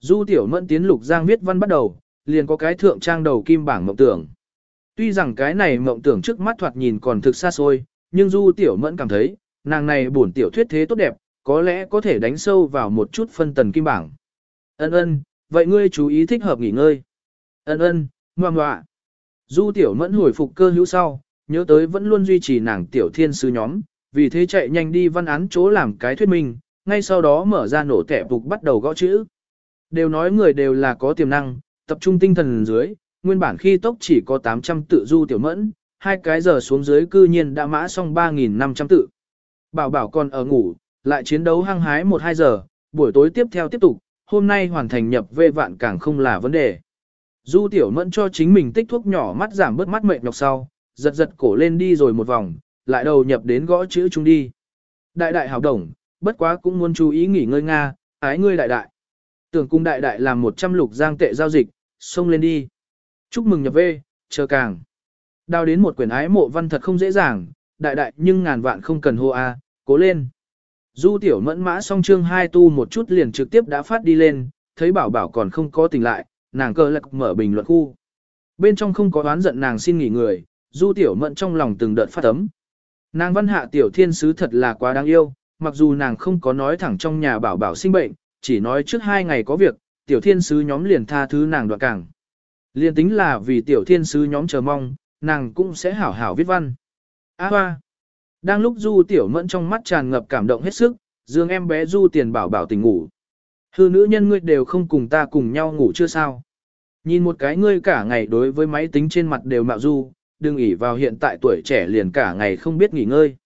Du Tiểu Mẫn tiến lục giang viết văn bắt đầu, liền có cái thượng trang đầu kim bảng mộng tưởng. Tuy rằng cái này mộng tưởng trước mắt thoạt nhìn còn thực xa xôi, nhưng Du Tiểu Mẫn cảm thấy, nàng này bổn tiểu thuyết thế tốt đẹp, có lẽ có thể đánh sâu vào một chút phân tần kim bảng. Ân ân, vậy ngươi chú ý thích hợp nghỉ ngơi. Ân ân, ngoan ngoạ. Du Tiểu Mẫn hồi phục cơ hữu sau, nhớ tới vẫn luôn duy trì nàng tiểu thiên sứ nhóm, vì thế chạy nhanh đi văn án chỗ làm cái thuyết minh, ngay sau đó mở ra nổ tẻ phục bắt đầu gõ chữ. Đều nói người đều là có tiềm năng, tập trung tinh thần dưới, nguyên bản khi tốc chỉ có 800 tự du tiểu mẫn, hai cái giờ xuống dưới cư nhiên đã mã xong 3.500 tự. Bảo bảo còn ở ngủ, lại chiến đấu hăng hái 1-2 giờ, buổi tối tiếp theo tiếp tục, hôm nay hoàn thành nhập về vạn càng không là vấn đề. Du tiểu mẫn cho chính mình tích thuốc nhỏ mắt giảm bớt mắt mệt nhọc sau, giật giật cổ lên đi rồi một vòng, lại đầu nhập đến gõ chữ chúng đi. Đại đại hào đồng, bất quá cũng muốn chú ý nghỉ ngơi Nga, ái ngươi đại đại. Tưởng cung đại đại làm 100 lục giang tệ giao dịch, xông lên đi. Chúc mừng nhập về, chờ càng. Đào đến một quyển ái mộ văn thật không dễ dàng, đại đại nhưng ngàn vạn không cần hô a, cố lên. Du tiểu mẫn mã song chương hai tu một chút liền trực tiếp đã phát đi lên, thấy bảo bảo còn không có tỉnh lại, nàng cơ lạc mở bình luận khu. Bên trong không có oán giận nàng xin nghỉ người, du tiểu mẫn trong lòng từng đợt phát ấm. Nàng văn hạ tiểu thiên sứ thật là quá đáng yêu, mặc dù nàng không có nói thẳng trong nhà bảo bảo sinh bệnh, chỉ nói trước hai ngày có việc, tiểu thiên sứ nhóm liền tha thứ nàng đoạn cảng. Liên tính là vì tiểu thiên sứ nhóm chờ mong, nàng cũng sẽ hảo hảo viết văn. A hoa! Đang lúc du tiểu mẫn trong mắt tràn ngập cảm động hết sức, dương em bé du tiền bảo bảo tỉnh ngủ. Hư nữ nhân ngươi đều không cùng ta cùng nhau ngủ chưa sao. Nhìn một cái ngươi cả ngày đối với máy tính trên mặt đều mạo du, đừng ỉ vào hiện tại tuổi trẻ liền cả ngày không biết nghỉ ngơi.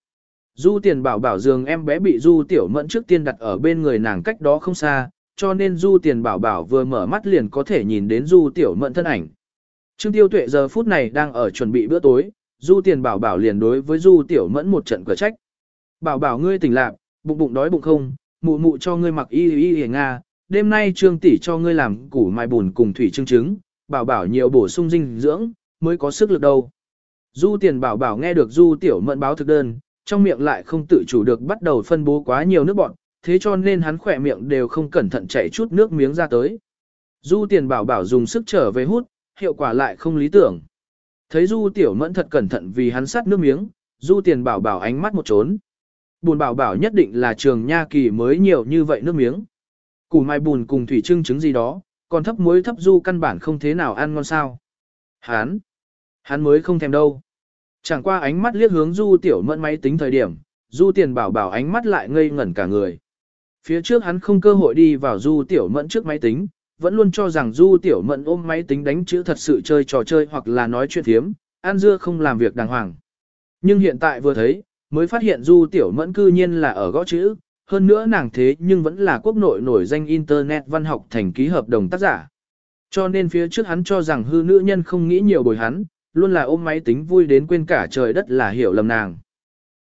Du tiền bảo bảo giường em bé bị du tiểu mẫn trước tiên đặt ở bên người nàng cách đó không xa, cho nên du tiền bảo bảo vừa mở mắt liền có thể nhìn đến du tiểu mẫn thân ảnh. Trương tiêu tuệ giờ phút này đang ở chuẩn bị bữa tối, du tiền bảo bảo liền đối với du tiểu mẫn một trận cửa trách. Bảo bảo ngươi tỉnh lạc, bụng bụng đói bụng không, mụ mụ cho ngươi mặc y y y nga, đêm nay trương tỷ cho ngươi làm củ mai bùn cùng thủy trưng trứng, bảo bảo nhiều bổ sung dinh dưỡng, mới có sức lực đâu. Du tiền bảo bảo nghe được du tiểu mẫn báo thực đơn, trong miệng lại không tự chủ được bắt đầu phân bố quá nhiều nước bọn, thế cho nên hắn khỏe miệng đều không cẩn thận chảy chút nước miếng ra tới. Du tiền bảo bảo dùng sức trở về hút, hiệu quả lại không lý tưởng. Thấy du tiểu mẫn thật cẩn thận vì hắn sát nước miếng, du tiền bảo bảo ánh mắt một trốn. Bùn bảo bảo nhất định là trường nha kỳ mới nhiều như vậy nước miếng. Củ mai bùn cùng thủy trưng trứng gì đó, còn thấp muối thấp du căn bản không thế nào ăn ngon sao. Hắn, hắn mới không thèm đâu. Chẳng qua ánh mắt liếc hướng du tiểu mẫn máy tính thời điểm, du tiền bảo bảo ánh mắt lại ngây ngẩn cả người. Phía trước hắn không cơ hội đi vào du tiểu mẫn trước máy tính, vẫn luôn cho rằng du tiểu mẫn ôm máy tính đánh chữ thật sự chơi trò chơi hoặc là nói chuyện thiếm, An dưa không làm việc đàng hoàng. Nhưng hiện tại vừa thấy, mới phát hiện du tiểu mẫn cư nhiên là ở gõ chữ, hơn nữa nàng thế nhưng vẫn là quốc nội nổi danh Internet văn học thành ký hợp đồng tác giả. Cho nên phía trước hắn cho rằng hư nữ nhân không nghĩ nhiều bồi hắn, luôn là ôm máy tính vui đến quên cả trời đất là hiểu lầm nàng.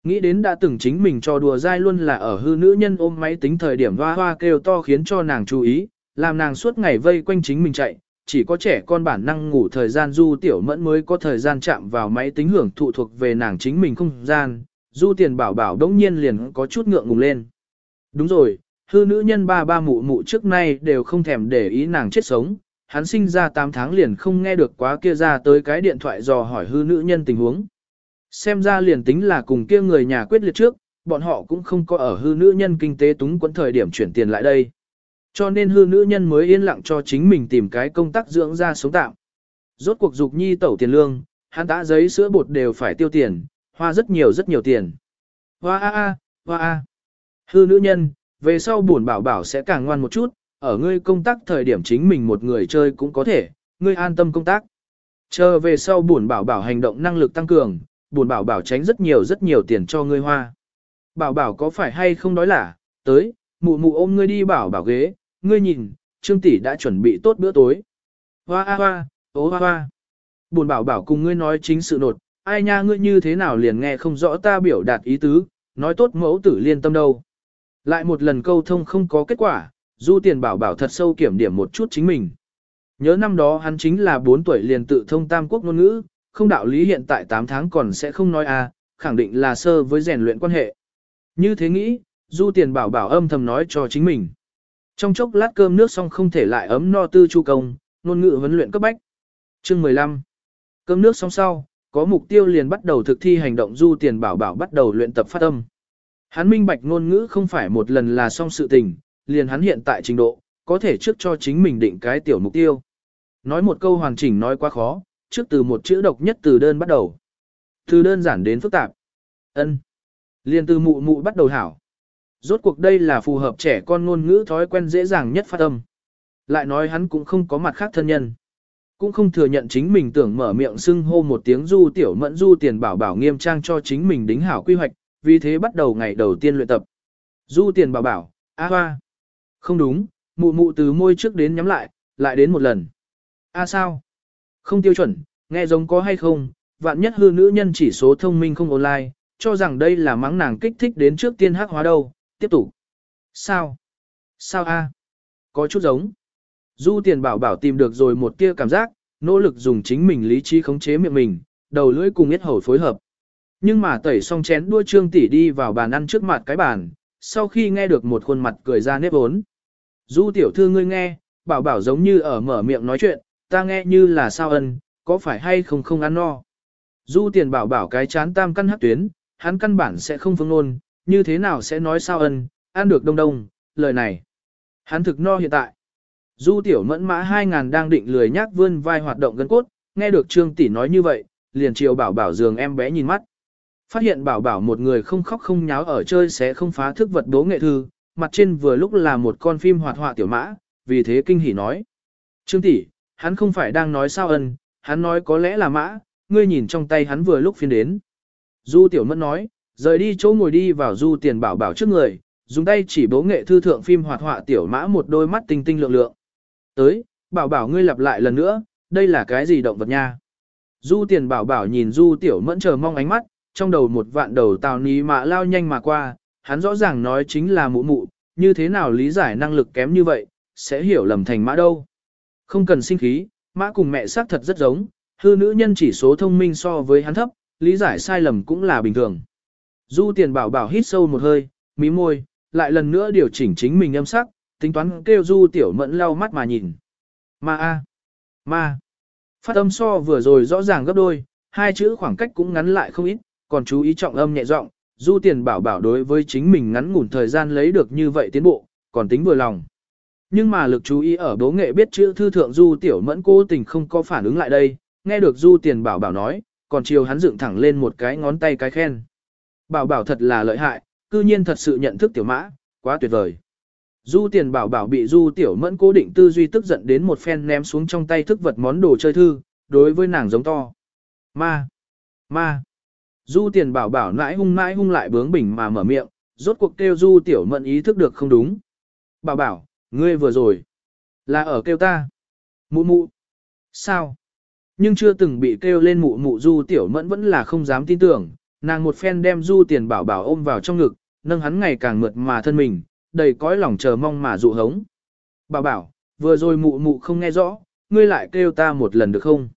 Nghĩ đến đã từng chính mình cho đùa dai luôn là ở hư nữ nhân ôm máy tính thời điểm hoa hoa kêu to khiến cho nàng chú ý, làm nàng suốt ngày vây quanh chính mình chạy, chỉ có trẻ con bản năng ngủ thời gian du tiểu mẫn mới có thời gian chạm vào máy tính hưởng thụ thuộc về nàng chính mình không gian, du tiền bảo bảo đống nhiên liền có chút ngượng ngùng lên. Đúng rồi, hư nữ nhân ba ba mụ mụ trước nay đều không thèm để ý nàng chết sống, hắn sinh ra 8 tháng liền không nghe được quá kia ra tới cái điện thoại dò hỏi hư nữ nhân tình huống. Xem ra liền tính là cùng kia người nhà quyết liệt trước, bọn họ cũng không có ở hư nữ nhân kinh tế túng quẫn thời điểm chuyển tiền lại đây. Cho nên hư nữ nhân mới yên lặng cho chính mình tìm cái công tác dưỡng ra sống tạm. Rốt cuộc dục nhi tẩu tiền lương, hắn đã giấy sữa bột đều phải tiêu tiền, hoa rất nhiều rất nhiều tiền. Hoa a a, hoa a. Hư nữ nhân, về sau buồn bảo bảo sẽ càng ngoan một chút, ở ngươi công tác thời điểm chính mình một người chơi cũng có thể, ngươi an tâm công tác. Chờ về sau buồn bảo bảo hành động năng lực tăng cường, buồn bảo bảo tránh rất nhiều rất nhiều tiền cho ngươi hoa. Bảo bảo có phải hay không đói là, tới, mụ mụ ôm ngươi đi bảo bảo ghế, ngươi nhìn, trương tỷ đã chuẩn bị tốt bữa tối. Hoa hoa hoa, ố hoa hoa. Buồn bảo bảo cùng ngươi nói chính sự nột, ai nha ngươi như thế nào liền nghe không rõ ta biểu đạt ý tứ, nói tốt mẫu tử liên tâm đâu. Lại một lần câu thông không có kết quả, du tiền bảo bảo thật sâu kiểm điểm một chút chính mình. Nhớ năm đó hắn chính là 4 tuổi liền tự thông tam quốc ngôn ngữ, không đạo lý hiện tại 8 tháng còn sẽ không nói à, khẳng định là sơ với rèn luyện quan hệ. Như thế nghĩ, du tiền bảo bảo âm thầm nói cho chính mình. Trong chốc lát cơm nước xong không thể lại ấm no tư chu công, ngôn ngữ huấn luyện cấp bách. Chương 15. Cơm nước xong sau, có mục tiêu liền bắt đầu thực thi hành động du tiền bảo bảo bắt đầu luyện tập phát âm. Hắn minh bạch ngôn ngữ không phải một lần là xong sự tình, liền hắn hiện tại trình độ, có thể trước cho chính mình định cái tiểu mục tiêu. Nói một câu hoàn chỉnh nói quá khó, trước từ một chữ độc nhất từ đơn bắt đầu. Từ đơn giản đến phức tạp. ân Liền từ mụ mụ bắt đầu hảo. Rốt cuộc đây là phù hợp trẻ con ngôn ngữ thói quen dễ dàng nhất phát âm. Lại nói hắn cũng không có mặt khác thân nhân. Cũng không thừa nhận chính mình tưởng mở miệng xưng hô một tiếng du tiểu mẫn du tiền bảo bảo nghiêm trang cho chính mình đính hảo quy hoạch, vì thế bắt đầu ngày đầu tiên luyện tập. Du tiền bảo bảo, a hoa. Không đúng, mụ mụ từ môi trước đến nhắm lại, lại đến một lần. A à sao? Không tiêu chuẩn, nghe giống có hay không, vạn nhất hư nữ nhân chỉ số thông minh không online, cho rằng đây là mắng nàng kích thích đến trước tiên hắc hóa đâu, tiếp tục. Sao? Sao a? Có chút giống. Du tiền bảo bảo tìm được rồi một tia cảm giác, nỗ lực dùng chính mình lý trí khống chế miệng mình, đầu lưỡi cùng yết hầu phối hợp. Nhưng mà tẩy xong chén đua trương tỷ đi vào bàn ăn trước mặt cái bàn, sau khi nghe được một khuôn mặt cười ra nếp ốn. Du tiểu thư ngươi nghe, bảo bảo giống như ở mở miệng nói chuyện, ta nghe như là sao ân, có phải hay không không ăn no. Du tiền bảo bảo cái chán tam căn hắc tuyến, hắn căn bản sẽ không phương ngôn, như thế nào sẽ nói sao ân, ăn được đông đông, lời này. Hắn thực no hiện tại. Du tiểu mẫn mã 2000 đang định lười nhác vươn vai hoạt động gân cốt, nghe được trương tỷ nói như vậy, liền chiều bảo bảo giường em bé nhìn mắt. Phát hiện bảo bảo một người không khóc không nháo ở chơi sẽ không phá thức vật đố nghệ thư, mặt trên vừa lúc là một con phim hoạt họa tiểu mã, vì thế kinh hỉ nói. Trương tỷ, hắn không phải đang nói sao ân, hắn nói có lẽ là mã, ngươi nhìn trong tay hắn vừa lúc phiên đến. Du tiểu mẫn nói, rời đi chỗ ngồi đi vào du tiền bảo bảo trước người, dùng tay chỉ bố nghệ thư thượng phim hoạt họa tiểu mã một đôi mắt tinh tinh lượng lượng. Tới, bảo bảo ngươi lặp lại lần nữa, đây là cái gì động vật nha? Du tiền bảo bảo nhìn du tiểu mẫn chờ mong ánh mắt, trong đầu một vạn đầu tào ní mã lao nhanh mà qua, hắn rõ ràng nói chính là mụ mụ, như thế nào lý giải năng lực kém như vậy, sẽ hiểu lầm thành mã đâu. Không cần sinh khí, mã cùng mẹ xác thật rất giống, hư nữ nhân chỉ số thông minh so với hắn thấp, lý giải sai lầm cũng là bình thường. Du tiền bảo bảo hít sâu một hơi, mí môi, lại lần nữa điều chỉnh chính mình âm sắc, tính toán kêu du tiểu mẫn lau mắt mà nhìn. Ma a, ma. Phát âm so vừa rồi rõ ràng gấp đôi, hai chữ khoảng cách cũng ngắn lại không ít, còn chú ý trọng âm nhẹ giọng, du tiền bảo bảo đối với chính mình ngắn ngủn thời gian lấy được như vậy tiến bộ, còn tính vừa lòng. Nhưng mà lực chú ý ở bố nghệ biết chữ thư thượng du tiểu mẫn cố tình không có phản ứng lại đây, nghe được du tiền bảo bảo nói, còn chiều hắn dựng thẳng lên một cái ngón tay cái khen. Bảo bảo thật là lợi hại, cư nhiên thật sự nhận thức tiểu mã, quá tuyệt vời. Du tiền bảo bảo bị du tiểu mẫn cố định tư duy tức giận đến một phen ném xuống trong tay thức vật món đồ chơi thư, đối với nàng giống to. Ma! Ma! Du tiền bảo bảo nãi hung nãi hung lại bướng bỉnh mà mở miệng, rốt cuộc kêu du tiểu mẫn ý thức được không đúng. Bảo bảo, ngươi vừa rồi, là ở kêu ta. Mụ mụ. Sao? Nhưng chưa từng bị kêu lên mụ mụ du tiểu mẫn vẫn là không dám tin tưởng, nàng một phen đem du tiền bảo bảo ôm vào trong ngực, nâng hắn ngày càng mượt mà thân mình, đầy cõi lòng chờ mong mà dụ hống. Bảo bảo, vừa rồi mụ mụ không nghe rõ, ngươi lại kêu ta một lần được không?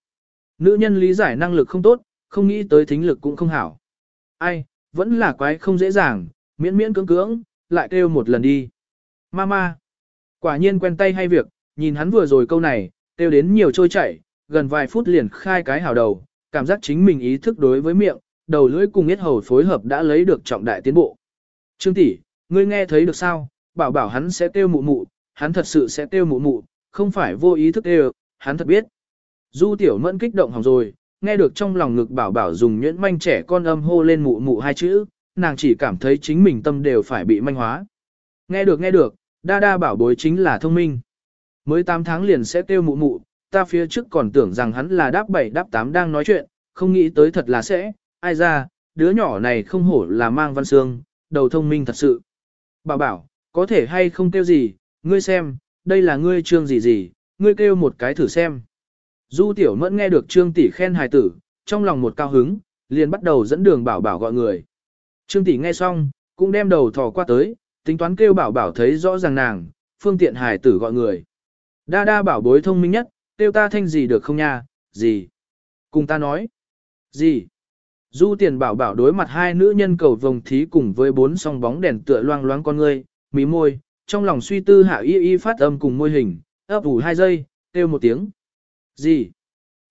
Nữ nhân lý giải năng lực không tốt, không nghĩ tới thính lực cũng không hảo. Ai, vẫn là quái không dễ dàng, miễn miễn cưỡng cưỡng, lại kêu một lần đi. Mama, quả nhiên quen tay hay việc, nhìn hắn vừa rồi câu này, kêu đến nhiều trôi chảy, gần vài phút liền khai cái hào đầu, cảm giác chính mình ý thức đối với miệng, đầu lưỡi cùng yết hầu phối hợp đã lấy được trọng đại tiến bộ. Trương tỷ, ngươi nghe thấy được sao? Bảo bảo hắn sẽ kêu mụ mụ, hắn thật sự sẽ kêu mụ mụ, không phải vô ý thức kêu, hắn thật biết. Du tiểu mẫn kích động hỏng rồi, nghe được trong lòng ngực bảo bảo dùng nhuyễn manh trẻ con âm hô lên mụ mụ hai chữ, nàng chỉ cảm thấy chính mình tâm đều phải bị manh hóa. Nghe được nghe được, đa đa bảo bối chính là thông minh. Mới 8 tháng liền sẽ kêu mụ mụ, ta phía trước còn tưởng rằng hắn là đáp 7 đáp 8 đang nói chuyện, không nghĩ tới thật là sẽ, ai ra, đứa nhỏ này không hổ là mang văn xương, đầu thông minh thật sự. Bảo bảo, có thể hay không kêu gì, ngươi xem, đây là ngươi trương gì gì, ngươi kêu một cái thử xem. Du tiểu mẫn nghe được trương tỷ khen hài tử, trong lòng một cao hứng, liền bắt đầu dẫn đường bảo bảo gọi người. Trương tỷ nghe xong, cũng đem đầu thò qua tới, tính toán kêu bảo bảo thấy rõ ràng nàng, phương tiện hài tử gọi người. Đa đa bảo bối thông minh nhất, kêu ta thanh gì được không nha, gì? Cùng ta nói. Gì? Du tiền bảo bảo đối mặt hai nữ nhân cầu vồng thí cùng với bốn song bóng đèn tựa loang loáng con ngươi, mí môi, trong lòng suy tư hạ y y phát âm cùng môi hình, ấp ủ hai giây, kêu một tiếng. Gì?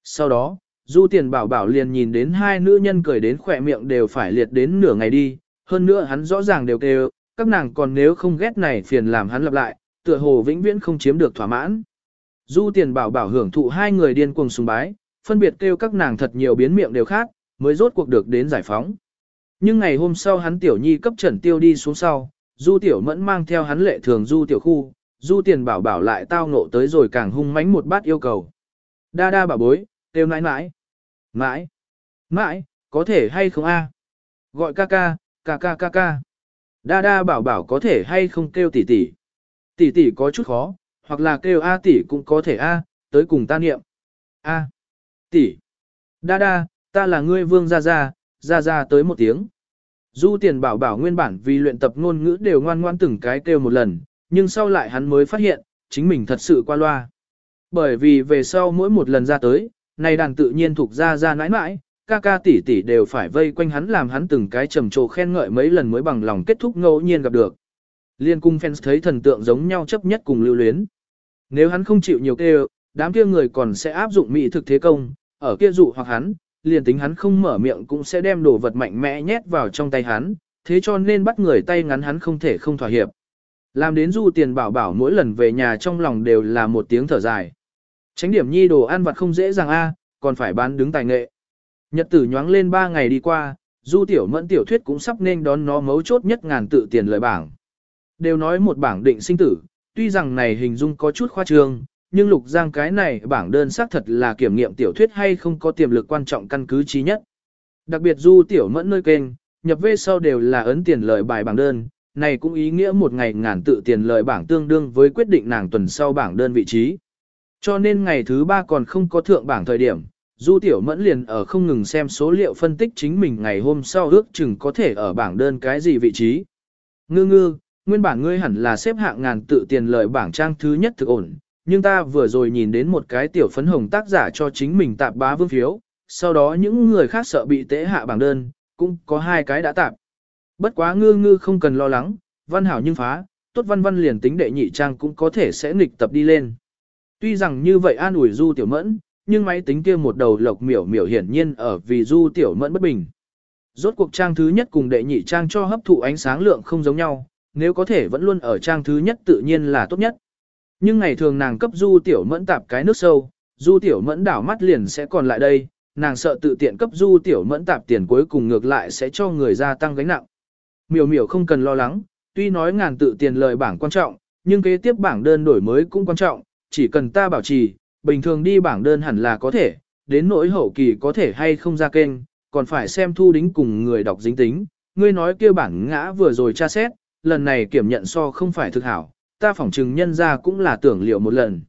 Sau đó, du tiền bảo bảo liền nhìn đến hai nữ nhân cười đến khỏe miệng đều phải liệt đến nửa ngày đi, hơn nữa hắn rõ ràng đều kêu, các nàng còn nếu không ghét này phiền làm hắn lặp lại, tựa hồ vĩnh viễn không chiếm được thỏa mãn. Du tiền bảo bảo hưởng thụ hai người điên cuồng sùng bái, phân biệt kêu các nàng thật nhiều biến miệng đều khác, mới rốt cuộc được đến giải phóng. Nhưng ngày hôm sau hắn tiểu nhi cấp trần tiêu đi xuống sau, du tiểu mẫn mang theo hắn lệ thường du tiểu khu, du tiền bảo bảo lại tao ngộ tới rồi càng hung mãnh một bát yêu cầu. Đa đa bảo bối, kêu nãi nãi. Mãi, mãi, có thể hay không a? Gọi ca ca, ca ca ca ca. Đa đa bảo bảo có thể hay không kêu tỷ tỷ. Tỷ tỷ có chút khó, hoặc là kêu a tỷ cũng có thể a, tới cùng ta niệm. A, tỷ. Đa đa, ta là ngươi vương gia gia, gia gia tới một tiếng. Du tiền bảo bảo nguyên bản vì luyện tập ngôn ngữ đều ngoan ngoan từng cái kêu một lần, nhưng sau lại hắn mới phát hiện, chính mình thật sự qua loa. Bởi vì về sau mỗi một lần ra tới, này đàn tự nhiên thuộc ra ra nãi nãi, ca ca tỷ tỷ đều phải vây quanh hắn làm hắn từng cái trầm trồ khen ngợi mấy lần mới bằng lòng kết thúc ngẫu nhiên gặp được. Liên cung fans thấy thần tượng giống nhau chấp nhất cùng lưu luyến. Nếu hắn không chịu nhiều kêu, đám kia người còn sẽ áp dụng mỹ thực thế công, ở kia dụ hoặc hắn, liền tính hắn không mở miệng cũng sẽ đem đồ vật mạnh mẽ nhét vào trong tay hắn, thế cho nên bắt người tay ngắn hắn không thể không thỏa hiệp. Làm đến du tiền bảo bảo mỗi lần về nhà trong lòng đều là một tiếng thở dài. Tránh điểm nhi đồ ăn vặt không dễ dàng a, còn phải bán đứng tài nghệ. Nhật tử nhoáng lên 3 ngày đi qua, du tiểu mẫn tiểu thuyết cũng sắp nên đón nó mấu chốt nhất ngàn tự tiền lời bảng. Đều nói một bảng định sinh tử, tuy rằng này hình dung có chút khoa trương, nhưng lục giang cái này bảng đơn xác thật là kiểm nghiệm tiểu thuyết hay không có tiềm lực quan trọng căn cứ trí nhất. Đặc biệt du tiểu mẫn nơi kênh, nhập về sau đều là ấn tiền lời bài bảng đơn, này cũng ý nghĩa một ngày ngàn tự tiền lời bảng tương đương với quyết định nàng tuần sau bảng đơn vị trí. Cho nên ngày thứ ba còn không có thượng bảng thời điểm, Du Tiểu Mẫn liền ở không ngừng xem số liệu phân tích chính mình ngày hôm sau ước chừng có thể ở bảng đơn cái gì vị trí. Ngư ngư, nguyên bản ngươi hẳn là xếp hạng ngàn tự tiền lợi bảng trang thứ nhất thực ổn, nhưng ta vừa rồi nhìn đến một cái tiểu phấn hồng tác giả cho chính mình tạp bá vương phiếu, sau đó những người khác sợ bị tế hạ bảng đơn, cũng có hai cái đã tạp. Bất quá ngư ngư không cần lo lắng, văn hảo nhưng phá, tốt văn văn liền tính đệ nhị trang cũng có thể sẽ nghịch tập đi lên. Tuy rằng như vậy an ủi du tiểu mẫn, nhưng máy tính kia một đầu lộc miểu miểu hiển nhiên ở vì du tiểu mẫn bất bình. Rốt cuộc trang thứ nhất cùng đệ nhị trang cho hấp thụ ánh sáng lượng không giống nhau, nếu có thể vẫn luôn ở trang thứ nhất tự nhiên là tốt nhất. Nhưng ngày thường nàng cấp du tiểu mẫn tạp cái nước sâu, du tiểu mẫn đảo mắt liền sẽ còn lại đây, nàng sợ tự tiện cấp du tiểu mẫn tạp tiền cuối cùng ngược lại sẽ cho người gia tăng gánh nặng. Miểu miểu không cần lo lắng, tuy nói ngàn tự tiền lời bảng quan trọng, nhưng kế tiếp bảng đơn đổi mới cũng quan trọng, chỉ cần ta bảo trì, bình thường đi bảng đơn hẳn là có thể, đến nỗi hậu kỳ có thể hay không ra kênh, còn phải xem thu đính cùng người đọc dính tính. Ngươi nói kia bản ngã vừa rồi tra xét, lần này kiểm nhận so không phải thực hảo, ta phỏng chừng nhân ra cũng là tưởng liệu một lần.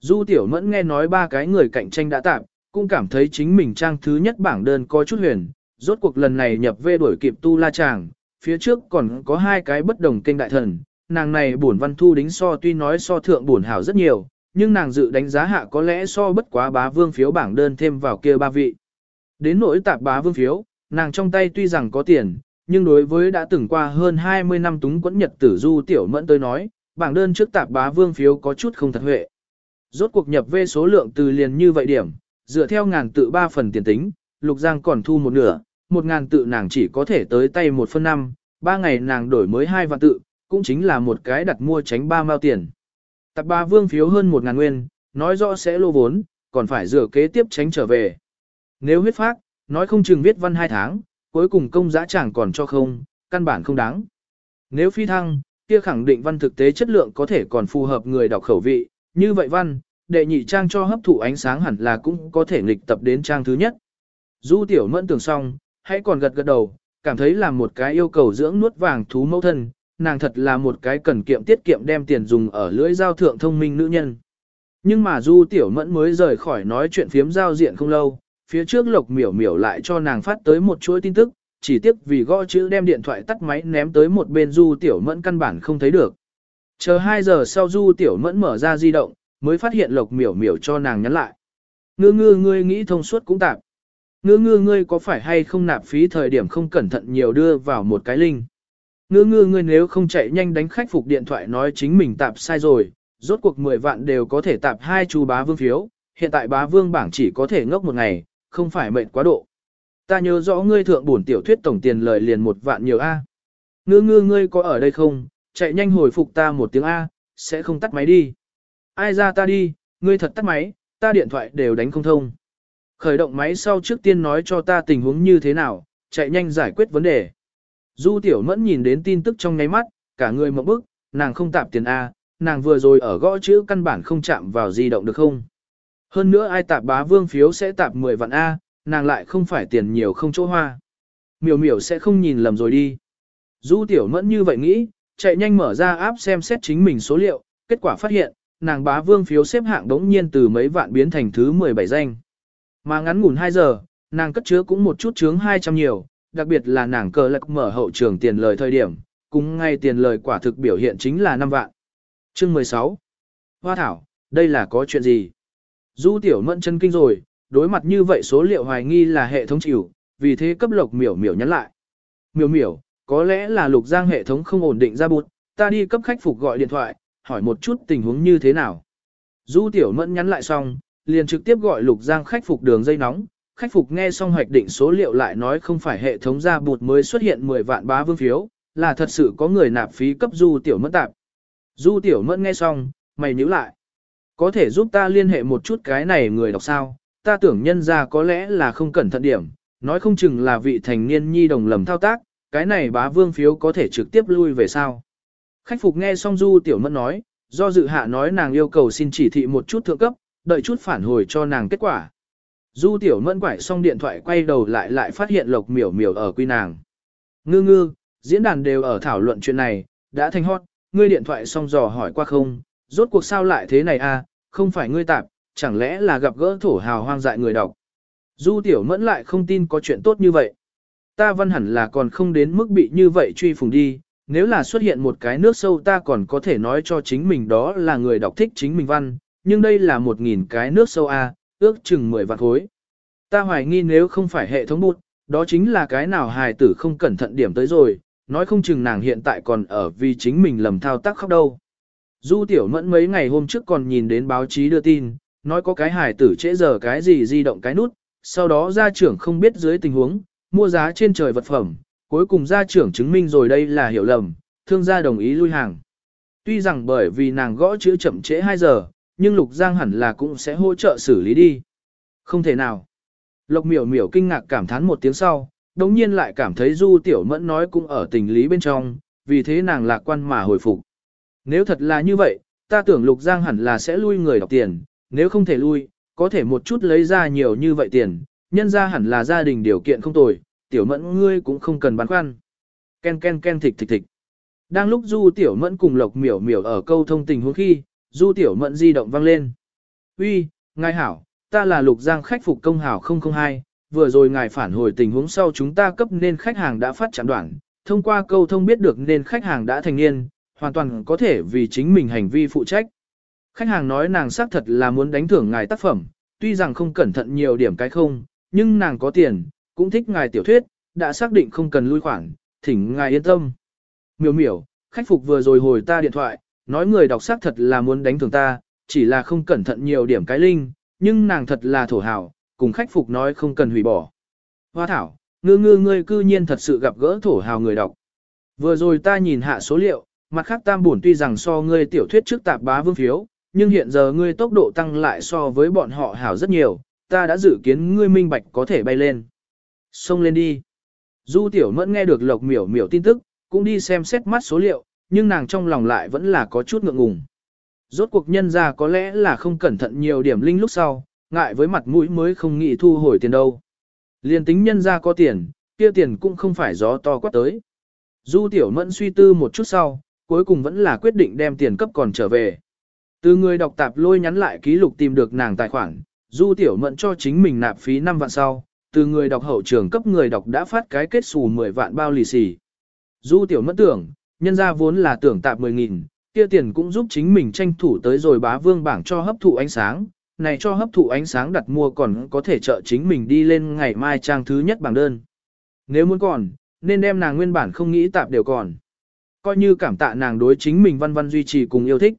Du Tiểu Mẫn nghe nói ba cái người cạnh tranh đã tạm, cũng cảm thấy chính mình trang thứ nhất bảng đơn có chút huyền, rốt cuộc lần này nhập về đuổi kịp tu la chàng, phía trước còn có hai cái bất đồng kênh đại thần, nàng này bổn văn thu đính so tuy nói so thượng bổn hảo rất nhiều, nhưng nàng dự đánh giá hạ có lẽ so bất quá bá vương phiếu bảng đơn thêm vào kia ba vị. Đến nỗi tạp bá vương phiếu, nàng trong tay tuy rằng có tiền, nhưng đối với đã từng qua hơn 20 năm túng quẫn nhật tử du tiểu mẫn tới nói, bảng đơn trước tạp bá vương phiếu có chút không thật huệ. Rốt cuộc nhập về số lượng từ liền như vậy điểm, dựa theo ngàn tự 3 phần tiền tính, Lục Giang còn thu một nửa, một ngàn tự nàng chỉ có thể tới tay 1 phân 5, ba ngày nàng đổi mới hai vạn tự, cũng chính là một cái đặt mua tránh ba mao tiền. Tập ba vương phiếu hơn một ngàn nguyên, nói rõ sẽ lô vốn, còn phải rửa kế tiếp tránh trở về. Nếu huyết phát, nói không chừng viết văn hai tháng, cuối cùng công giá chẳng còn cho không, căn bản không đáng. Nếu phi thăng, kia khẳng định văn thực tế chất lượng có thể còn phù hợp người đọc khẩu vị, như vậy văn, đệ nhị trang cho hấp thụ ánh sáng hẳn là cũng có thể nghịch tập đến trang thứ nhất. Du tiểu mẫn tưởng xong, hãy còn gật gật đầu, cảm thấy là một cái yêu cầu dưỡng nuốt vàng thú mẫu thân, nàng thật là một cái cần kiệm tiết kiệm đem tiền dùng ở lưỡi giao thượng thông minh nữ nhân. Nhưng mà Du Tiểu Mẫn mới rời khỏi nói chuyện phiếm giao diện không lâu, phía trước Lộc Miểu Miểu lại cho nàng phát tới một chuỗi tin tức, chỉ tiếc vì gõ chữ đem điện thoại tắt máy ném tới một bên Du Tiểu Mẫn căn bản không thấy được. Chờ 2 giờ sau Du Tiểu Mẫn mở ra di động, mới phát hiện Lộc Miểu Miểu cho nàng nhắn lại. Ngư ngư ngươi nghĩ thông suốt cũng tạp. Ngư ngư ngươi có phải hay không nạp phí thời điểm không cẩn thận nhiều đưa vào một cái linh. Ngư ngư ngươi nếu không chạy nhanh đánh khách phục điện thoại nói chính mình tạp sai rồi, rốt cuộc 10 vạn đều có thể tạp hai chú bá vương phiếu, hiện tại bá vương bảng chỉ có thể ngốc một ngày, không phải mệt quá độ. Ta nhớ rõ ngươi thượng bổn tiểu thuyết tổng tiền lời liền một vạn nhiều A. Ngư ngư ngươi có ở đây không, chạy nhanh hồi phục ta một tiếng A, sẽ không tắt máy đi. Ai ra ta đi, ngươi thật tắt máy, ta điện thoại đều đánh không thông. Khởi động máy sau trước tiên nói cho ta tình huống như thế nào, chạy nhanh giải quyết vấn đề. Du tiểu mẫn nhìn đến tin tức trong ngáy mắt, cả người mộng bức, nàng không tạp tiền A, nàng vừa rồi ở gõ chữ căn bản không chạm vào di động được không. Hơn nữa ai tạp bá vương phiếu sẽ tạp 10 vạn A, nàng lại không phải tiền nhiều không chỗ hoa. Miểu miểu sẽ không nhìn lầm rồi đi. Du tiểu mẫn như vậy nghĩ, chạy nhanh mở ra app xem xét chính mình số liệu, kết quả phát hiện, nàng bá vương phiếu xếp hạng đống nhiên từ mấy vạn biến thành thứ 17 danh. Mà ngắn ngủn 2 giờ, nàng cất chứa cũng một chút chướng 200 nhiều, đặc biệt là nàng cờ lạc mở hậu trường tiền lời thời điểm, cũng ngay tiền lời quả thực biểu hiện chính là 5 vạn. Chương 16 Hoa Thảo, đây là có chuyện gì? Du tiểu mẫn chân kinh rồi, đối mặt như vậy số liệu hoài nghi là hệ thống chịu, vì thế cấp lộc miểu miểu nhắn lại. Miểu miểu, có lẽ là lục giang hệ thống không ổn định ra bụt, ta đi cấp khách phục gọi điện thoại, hỏi một chút tình huống như thế nào. Du tiểu mẫn nhắn lại xong, liền trực tiếp gọi lục giang khách phục đường dây nóng. Khách phục nghe xong hoạch định số liệu lại nói không phải hệ thống ra bụt mới xuất hiện 10 vạn bá vương phiếu, là thật sự có người nạp phí cấp du tiểu mẫn tạp. Du tiểu mẫn nghe xong, mày nhíu lại. Có thể giúp ta liên hệ một chút cái này người đọc sao, ta tưởng nhân ra có lẽ là không cẩn thận điểm, nói không chừng là vị thành niên nhi đồng lầm thao tác, cái này bá vương phiếu có thể trực tiếp lui về sao. Khách phục nghe xong Du Tiểu Mẫn nói, do dự hạ nói nàng yêu cầu xin chỉ thị một chút thượng cấp, đợi chút phản hồi cho nàng kết quả. Du Tiểu Mẫn quải xong điện thoại quay đầu lại lại phát hiện Lộc Miểu Miểu ở quy nàng. Ngư ngư, diễn đàn đều ở thảo luận chuyện này, đã thành hot, ngươi điện thoại xong dò hỏi qua không, rốt cuộc sao lại thế này à, không phải ngươi tạp, chẳng lẽ là gặp gỡ thổ hào hoang dại người đọc. Du Tiểu Mẫn lại không tin có chuyện tốt như vậy. Ta văn hẳn là còn không đến mức bị như vậy truy phùng đi, nếu là xuất hiện một cái nước sâu ta còn có thể nói cho chính mình đó là người đọc thích chính mình văn, nhưng đây là một nghìn cái nước sâu A, ước chừng 10 vạn khối. Ta hoài nghi nếu không phải hệ thống bụt, đó chính là cái nào hài tử không cẩn thận điểm tới rồi, nói không chừng nàng hiện tại còn ở vì chính mình lầm thao tác khóc đâu. Du tiểu mẫn mấy ngày hôm trước còn nhìn đến báo chí đưa tin, nói có cái hài tử trễ giờ cái gì di động cái nút, sau đó gia trưởng không biết dưới tình huống, mua giá trên trời vật phẩm, cuối cùng gia trưởng chứng minh rồi đây là hiểu lầm, thương gia đồng ý lui hàng. Tuy rằng bởi vì nàng gõ chữ chậm trễ 2 giờ, nhưng Lục Giang hẳn là cũng sẽ hỗ trợ xử lý đi. Không thể nào. Lộc miểu miểu kinh ngạc cảm thán một tiếng sau, đồng nhiên lại cảm thấy Du Tiểu Mẫn nói cũng ở tình lý bên trong, vì thế nàng lạc quan mà hồi phục. Nếu thật là như vậy, ta tưởng Lục Giang hẳn là sẽ lui người đọc tiền, nếu không thể lui, có thể một chút lấy ra nhiều như vậy tiền, nhân ra hẳn là gia đình điều kiện không tồi, tiểu mẫn ngươi cũng không cần băn khoăn. Ken ken ken thịch thịch thịch. Đang lúc du tiểu mẫn cùng lộc miểu miểu ở câu thông tình huống khi, du tiểu mẫn di động vang lên. Uy, ngài hảo, ta là lục giang khách phục công hảo 002, vừa rồi ngài phản hồi tình huống sau chúng ta cấp nên khách hàng đã phát chạm đoạn, thông qua câu thông biết được nên khách hàng đã thành niên, hoàn toàn có thể vì chính mình hành vi phụ trách. Khách hàng nói nàng xác thật là muốn đánh thưởng ngài tác phẩm, tuy rằng không cẩn thận nhiều điểm cái không, nhưng nàng có tiền, cũng thích ngài tiểu thuyết, đã xác định không cần lui khoản, thỉnh ngài yên tâm. Miểu miểu, khách phục vừa rồi hồi ta điện thoại, nói người đọc xác thật là muốn đánh thường ta, chỉ là không cẩn thận nhiều điểm cái linh, nhưng nàng thật là thổ hào, cùng khách phục nói không cần hủy bỏ. Hoa thảo, ngư ngư ngươi cư nhiên thật sự gặp gỡ thổ hào người đọc. Vừa rồi ta nhìn hạ số liệu, mặt khác tam bổn tuy rằng so ngươi tiểu thuyết trước tạp bá vương phiếu, nhưng hiện giờ ngươi tốc độ tăng lại so với bọn họ hảo rất nhiều, ta đã dự kiến ngươi minh bạch có thể bay lên. Xông lên đi. Du tiểu mẫn nghe được lộc miểu miểu tin tức, cũng đi xem xét mắt số liệu, nhưng nàng trong lòng lại vẫn là có chút ngượng ngùng. Rốt cuộc nhân ra có lẽ là không cẩn thận nhiều điểm linh lúc sau, ngại với mặt mũi mới không nghĩ thu hồi tiền đâu. Liên tính nhân ra có tiền, kia tiền cũng không phải gió to quát tới. Du tiểu mẫn suy tư một chút sau, cuối cùng vẫn là quyết định đem tiền cấp còn trở về. Từ người đọc tạp lôi nhắn lại ký lục tìm được nàng tài khoản, du tiểu mẫn cho chính mình nạp phí 5 vạn sau, từ người đọc hậu trường cấp người đọc đã phát cái kết xù 10 vạn bao lì xì. Du tiểu mất tưởng, nhân ra vốn là tưởng tạp 10.000, kia tiền cũng giúp chính mình tranh thủ tới rồi bá vương bảng cho hấp thụ ánh sáng, này cho hấp thụ ánh sáng đặt mua còn có thể trợ chính mình đi lên ngày mai trang thứ nhất bảng đơn. Nếu muốn còn, nên đem nàng nguyên bản không nghĩ tạp đều còn. coi như cảm tạ nàng đối chính mình văn văn duy trì cùng yêu thích.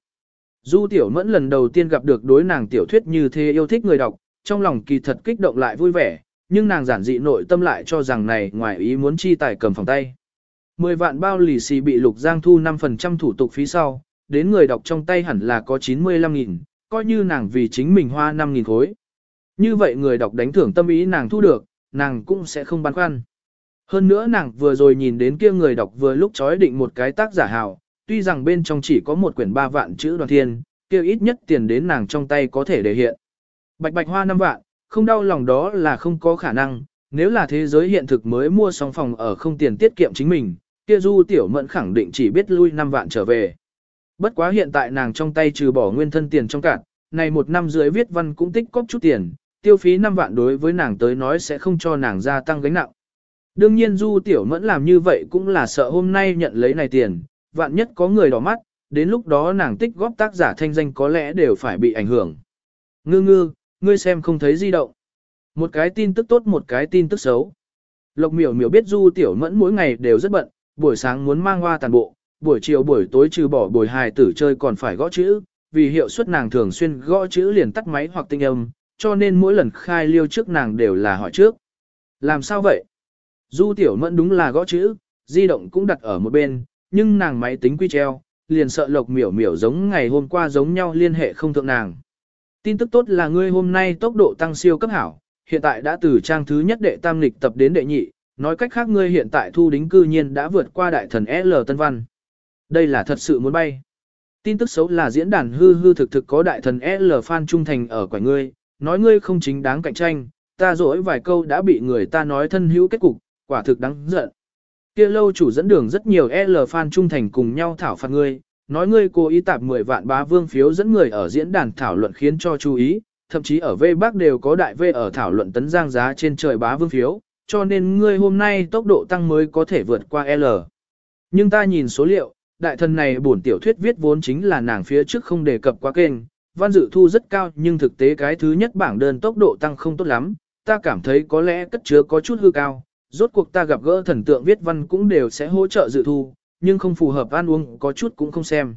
Du tiểu mẫn lần đầu tiên gặp được đối nàng tiểu thuyết như thế yêu thích người đọc, trong lòng kỳ thật kích động lại vui vẻ, nhưng nàng giản dị nội tâm lại cho rằng này ngoài ý muốn chi tài cầm phòng tay. 10 vạn bao lì xì bị Lục Giang thu 5% thủ tục phí sau, đến người đọc trong tay hẳn là có 95.000, coi như nàng vì chính mình hoa 5.000 khối. Như vậy người đọc đánh thưởng tâm ý nàng thu được, nàng cũng sẽ không băn khoăn. Hơn nữa nàng vừa rồi nhìn đến kia người đọc vừa lúc chói định một cái tác giả hào, tuy rằng bên trong chỉ có một quyển ba vạn chữ đoàn thiên, kia ít nhất tiền đến nàng trong tay có thể để hiện. Bạch bạch hoa 5 vạn, không đau lòng đó là không có khả năng, nếu là thế giới hiện thực mới mua xong phòng ở không tiền tiết kiệm chính mình, kia du tiểu mẫn khẳng định chỉ biết lui 5 vạn trở về. Bất quá hiện tại nàng trong tay trừ bỏ nguyên thân tiền trong cạn, này một năm dưới viết văn cũng tích cóp chút tiền, tiêu phí 5 vạn đối với nàng tới nói sẽ không cho nàng gia tăng gánh nặng. Đương nhiên du tiểu mẫn làm như vậy cũng là sợ hôm nay nhận lấy này tiền, vạn nhất có người đỏ mắt, đến lúc đó nàng tích góp tác giả thanh danh có lẽ đều phải bị ảnh hưởng. Ngư ngư, ngươi xem không thấy di động. Một cái tin tức tốt một cái tin tức xấu. Lộc miểu miểu biết du tiểu mẫn mỗi ngày đều rất bận, buổi sáng muốn mang hoa tàn bộ, buổi chiều buổi tối trừ bỏ buổi hài tử chơi còn phải gõ chữ, vì hiệu suất nàng thường xuyên gõ chữ liền tắt máy hoặc tinh âm, cho nên mỗi lần khai liêu trước nàng đều là hỏi trước. Làm sao vậy? Du tiểu mẫn đúng là gõ chữ, di động cũng đặt ở một bên, nhưng nàng máy tính quy treo, liền sợ lộc miểu miểu giống ngày hôm qua giống nhau liên hệ không thượng nàng. Tin tức tốt là ngươi hôm nay tốc độ tăng siêu cấp hảo, hiện tại đã từ trang thứ nhất đệ tam lịch tập đến đệ nhị, nói cách khác ngươi hiện tại thu đính cư nhiên đã vượt qua đại thần L Tân Văn. Đây là thật sự muốn bay. Tin tức xấu là diễn đàn hư hư thực thực có đại thần L fan trung thành ở quả ngươi, nói ngươi không chính đáng cạnh tranh, ta dỗi vài câu đã bị người ta nói thân hữu kết cục, quả thực đáng giận. Kia lâu chủ dẫn đường rất nhiều L fan trung thành cùng nhau thảo phạt ngươi, nói ngươi cố ý tạp 10 vạn bá vương phiếu dẫn người ở diễn đàn thảo luận khiến cho chú ý, thậm chí ở V Bắc đều có đại V ở thảo luận tấn giang giá trên trời bá vương phiếu, cho nên ngươi hôm nay tốc độ tăng mới có thể vượt qua L. Nhưng ta nhìn số liệu, đại thần này bổn tiểu thuyết viết vốn chính là nàng phía trước không đề cập qua kênh, văn dự thu rất cao nhưng thực tế cái thứ nhất bảng đơn tốc độ tăng không tốt lắm, ta cảm thấy có lẽ cất chứa có chút hư cao, rốt cuộc ta gặp gỡ thần tượng viết văn cũng đều sẽ hỗ trợ dự thu, nhưng không phù hợp ăn uống có chút cũng không xem.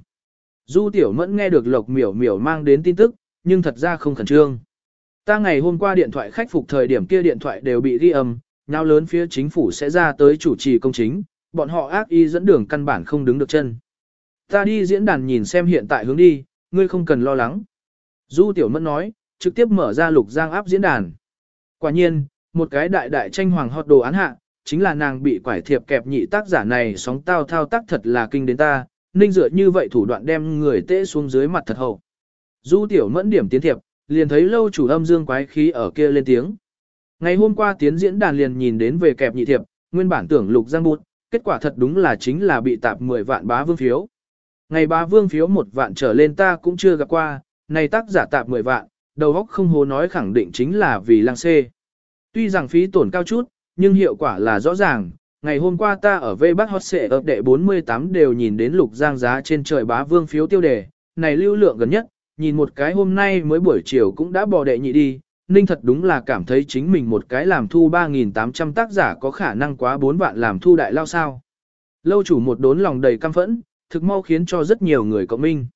Du tiểu mẫn nghe được lộc miểu miểu mang đến tin tức, nhưng thật ra không khẩn trương. Ta ngày hôm qua điện thoại khách phục thời điểm kia điện thoại đều bị ghi âm, nhau lớn phía chính phủ sẽ ra tới chủ trì công chính, bọn họ ác y dẫn đường căn bản không đứng được chân. Ta đi diễn đàn nhìn xem hiện tại hướng đi, ngươi không cần lo lắng. Du Tiểu Mẫn nói, trực tiếp mở ra lục giang áp diễn đàn. Quả nhiên, một cái đại đại tranh hoàng hot đồ án hạ, chính là nàng bị quải thiệp kẹp nhị tác giả này sóng tao thao tác thật là kinh đến ta, ninh dựa như vậy thủ đoạn đem người tê xuống dưới mặt thật hậu. Du Tiểu Mẫn điểm tiến thiệp, liền thấy lâu chủ âm dương quái khí ở kia lên tiếng. Ngày hôm qua tiến diễn đàn liền nhìn đến về kẹp nhị thiệp, nguyên bản tưởng lục giang bụt, kết quả thật đúng là chính là bị tạp 10 vạn bá vương phiếu. Ngày bá vương phiếu một vạn trở lên ta cũng chưa gặp qua, này tác giả tạp 10 vạn, đầu óc không hồ nói khẳng định chính là vì lang xê. Tuy rằng phí tổn cao chút, nhưng hiệu quả là rõ ràng. Ngày hôm qua ta ở vây Bắc Hot Sệ ập đệ 48 đều nhìn đến lục giang giá trên trời bá vương phiếu tiêu đề, này lưu lượng gần nhất, nhìn một cái hôm nay mới buổi chiều cũng đã bò đệ nhị đi, Ninh thật đúng là cảm thấy chính mình một cái làm thu 3.800 tác giả có khả năng quá 4 vạn làm thu đại lao sao. Lâu chủ một đốn lòng đầy căm phẫn, thực mau khiến cho rất nhiều người cộng minh.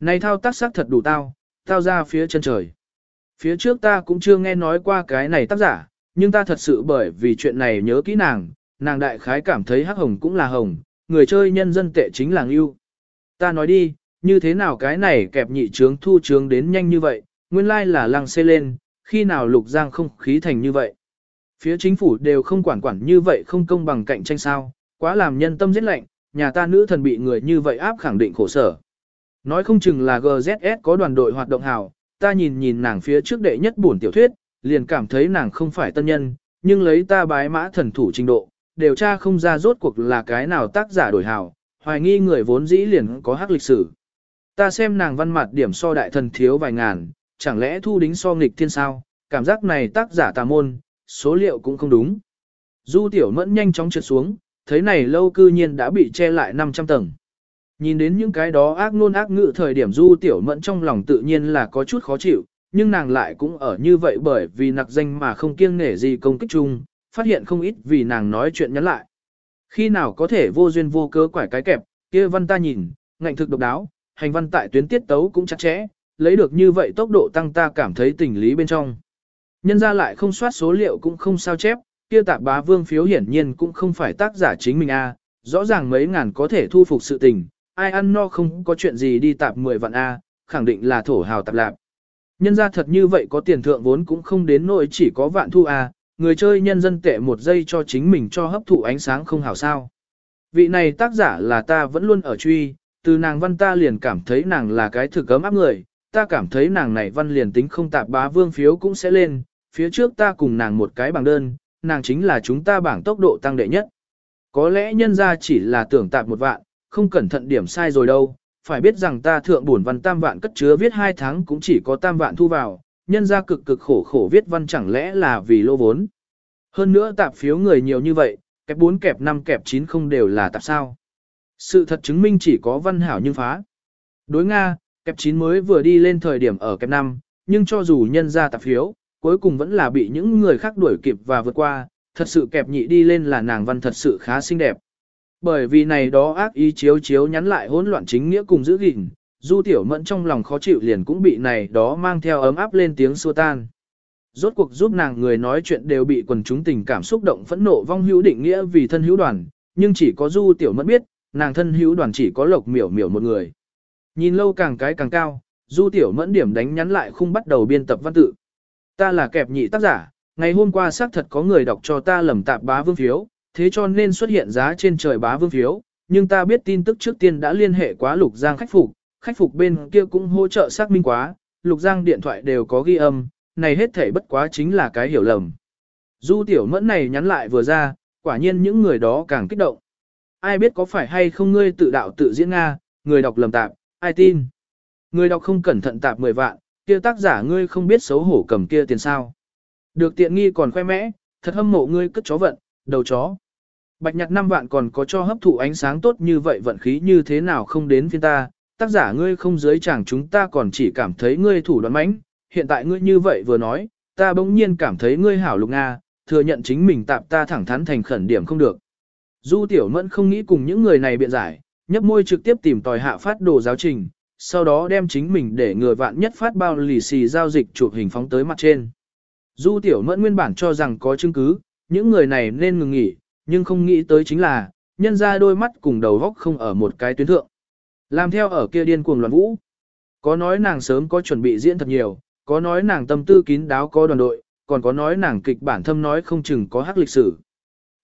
Này thao tác sắc thật đủ tao, tao ra phía chân trời. Phía trước ta cũng chưa nghe nói qua cái này tác giả, nhưng ta thật sự bởi vì chuyện này nhớ kỹ nàng, nàng đại khái cảm thấy hắc hồng cũng là hồng, người chơi nhân dân tệ chính là yêu. Ta nói đi, như thế nào cái này kẹp nhị trướng thu trướng đến nhanh như vậy, nguyên lai là lăng xê lên, khi nào lục giang không khí thành như vậy. Phía chính phủ đều không quản quản như vậy không công bằng cạnh tranh sao, quá làm nhân tâm giết lạnh, nhà ta nữ thần bị người như vậy áp khẳng định khổ sở. Nói không chừng là GZS có đoàn đội hoạt động hào, ta nhìn nhìn nàng phía trước đệ nhất buồn tiểu thuyết, liền cảm thấy nàng không phải tân nhân, nhưng lấy ta bái mã thần thủ trình độ, điều tra không ra rốt cuộc là cái nào tác giả đổi hào, hoài nghi người vốn dĩ liền có hắc lịch sử. Ta xem nàng văn mặt điểm so đại thần thiếu vài ngàn, chẳng lẽ thu đính so nghịch thiên sao, cảm giác này tác giả tà môn, số liệu cũng không đúng. Du tiểu mẫn nhanh chóng trượt xuống, thấy này lâu cư nhiên đã bị che lại 500 tầng. Nhìn đến những cái đó ác nôn ác ngữ thời điểm du tiểu mẫn trong lòng tự nhiên là có chút khó chịu, nhưng nàng lại cũng ở như vậy bởi vì nặc danh mà không kiêng nể gì công kích chung, phát hiện không ít vì nàng nói chuyện nhắn lại. Khi nào có thể vô duyên vô cớ quải cái kẹp, kia văn ta nhìn, ngạnh thực độc đáo, hành văn tại tuyến tiết tấu cũng chặt chẽ, lấy được như vậy tốc độ tăng ta cảm thấy tình lý bên trong. Nhân ra lại không soát số liệu cũng không sao chép, kia tạp bá vương phiếu hiển nhiên cũng không phải tác giả chính mình a, rõ ràng mấy ngàn có thể thu phục sự tình, ai ăn no không có chuyện gì đi tạp 10 vạn a, khẳng định là thổ hào tạp lạp. Nhân ra thật như vậy có tiền thượng vốn cũng không đến nỗi chỉ có vạn thu a, người chơi nhân dân tệ một giây cho chính mình cho hấp thụ ánh sáng không hảo sao. Vị này tác giả là ta vẫn luôn ở truy, từ nàng văn ta liền cảm thấy nàng là cái thực cấm áp người, ta cảm thấy nàng này văn liền tính không tạp bá vương phiếu cũng sẽ lên, phía trước ta cùng nàng một cái bảng đơn, nàng chính là chúng ta bảng tốc độ tăng đệ nhất. Có lẽ nhân ra chỉ là tưởng tạp một vạn, không cẩn thận điểm sai rồi đâu, phải biết rằng ta thượng bổn văn tam vạn cất chứa viết hai tháng cũng chỉ có tam vạn thu vào, nhân ra cực cực khổ khổ viết văn chẳng lẽ là vì lô vốn. Hơn nữa tạp phiếu người nhiều như vậy, kẹp 4 kẹp 5 kẹp 9 không đều là tạp sao. Sự thật chứng minh chỉ có văn hảo nhưng phá. Đối Nga, kẹp 9 mới vừa đi lên thời điểm ở kẹp 5, nhưng cho dù nhân ra tạp phiếu, cuối cùng vẫn là bị những người khác đuổi kịp và vượt qua, thật sự kẹp nhị đi lên là nàng văn thật sự khá xinh đẹp. Bởi vì này đó ác ý chiếu chiếu nhắn lại hỗn loạn chính nghĩa cùng giữ gìn, du tiểu mẫn trong lòng khó chịu liền cũng bị này đó mang theo ấm áp lên tiếng xua tan. Rốt cuộc giúp nàng người nói chuyện đều bị quần chúng tình cảm xúc động phẫn nộ vong hữu định nghĩa vì thân hữu đoàn, nhưng chỉ có du tiểu mẫn biết, nàng thân hữu đoàn chỉ có lộc miểu miểu một người. Nhìn lâu càng cái càng cao, du tiểu mẫn điểm đánh nhắn lại không bắt đầu biên tập văn tự. Ta là kẹp nhị tác giả, ngày hôm qua xác thật có người đọc cho ta lầm tạp bá vương phiếu, thế cho nên xuất hiện giá trên trời bá vương phiếu, nhưng ta biết tin tức trước tiên đã liên hệ quá Lục Giang khách phục, khách phục bên kia cũng hỗ trợ xác minh quá, Lục Giang điện thoại đều có ghi âm, này hết thể bất quá chính là cái hiểu lầm. Du tiểu mẫn này nhắn lại vừa ra, quả nhiên những người đó càng kích động. Ai biết có phải hay không ngươi tự đạo tự diễn Nga, người đọc lầm tạp, ai tin. Người đọc không cẩn thận tạp 10 vạn, kia tác giả ngươi không biết xấu hổ cầm kia tiền sao. Được tiện nghi còn khoe mẽ, thật hâm mộ ngươi cất chó vận, đầu chó. Bạch nhạc năm vạn còn có cho hấp thụ ánh sáng tốt như vậy vận khí như thế nào không đến phiên ta, tác giả ngươi không giới chẳng chúng ta còn chỉ cảm thấy ngươi thủ đoạn mãnh, hiện tại ngươi như vậy vừa nói, ta bỗng nhiên cảm thấy ngươi hảo lục Nga, thừa nhận chính mình tạp ta thẳng thắn thành khẩn điểm không được. Du tiểu mẫn không nghĩ cùng những người này biện giải, nhấp môi trực tiếp tìm tòi hạ phát đồ giáo trình, sau đó đem chính mình để người vạn nhất phát bao lì xì giao dịch chụp hình phóng tới mặt trên. Du tiểu mẫn nguyên bản cho rằng có chứng cứ, những người này nên ngừng nghỉ, nhưng không nghĩ tới chính là, nhân ra đôi mắt cùng đầu góc không ở một cái tuyến thượng. Làm theo ở kia điên cuồng loạn vũ. Có nói nàng sớm có chuẩn bị diễn thật nhiều, có nói nàng tâm tư kín đáo có đoàn đội, còn có nói nàng kịch bản thâm nói không chừng có hắc lịch sử.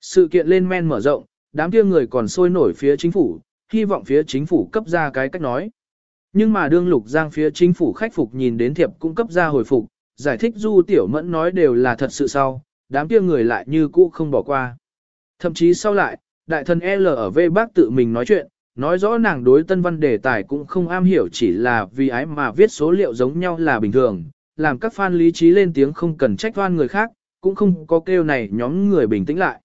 Sự kiện lên men mở rộng, đám kia người còn sôi nổi phía chính phủ, hy vọng phía chính phủ cấp ra cái cách nói. Nhưng mà đương lục giang phía chính phủ khách phục nhìn đến thiệp cung cấp ra hồi phục, giải thích du tiểu mẫn nói đều là thật sự sau, đám kia người lại như cũ không bỏ qua. Thậm chí sau lại, đại thần L ở V bác tự mình nói chuyện, nói rõ nàng đối tân văn đề tài cũng không am hiểu chỉ là vì ái mà viết số liệu giống nhau là bình thường, làm các fan lý trí lên tiếng không cần trách oan người khác, cũng không có kêu này nhóm người bình tĩnh lại.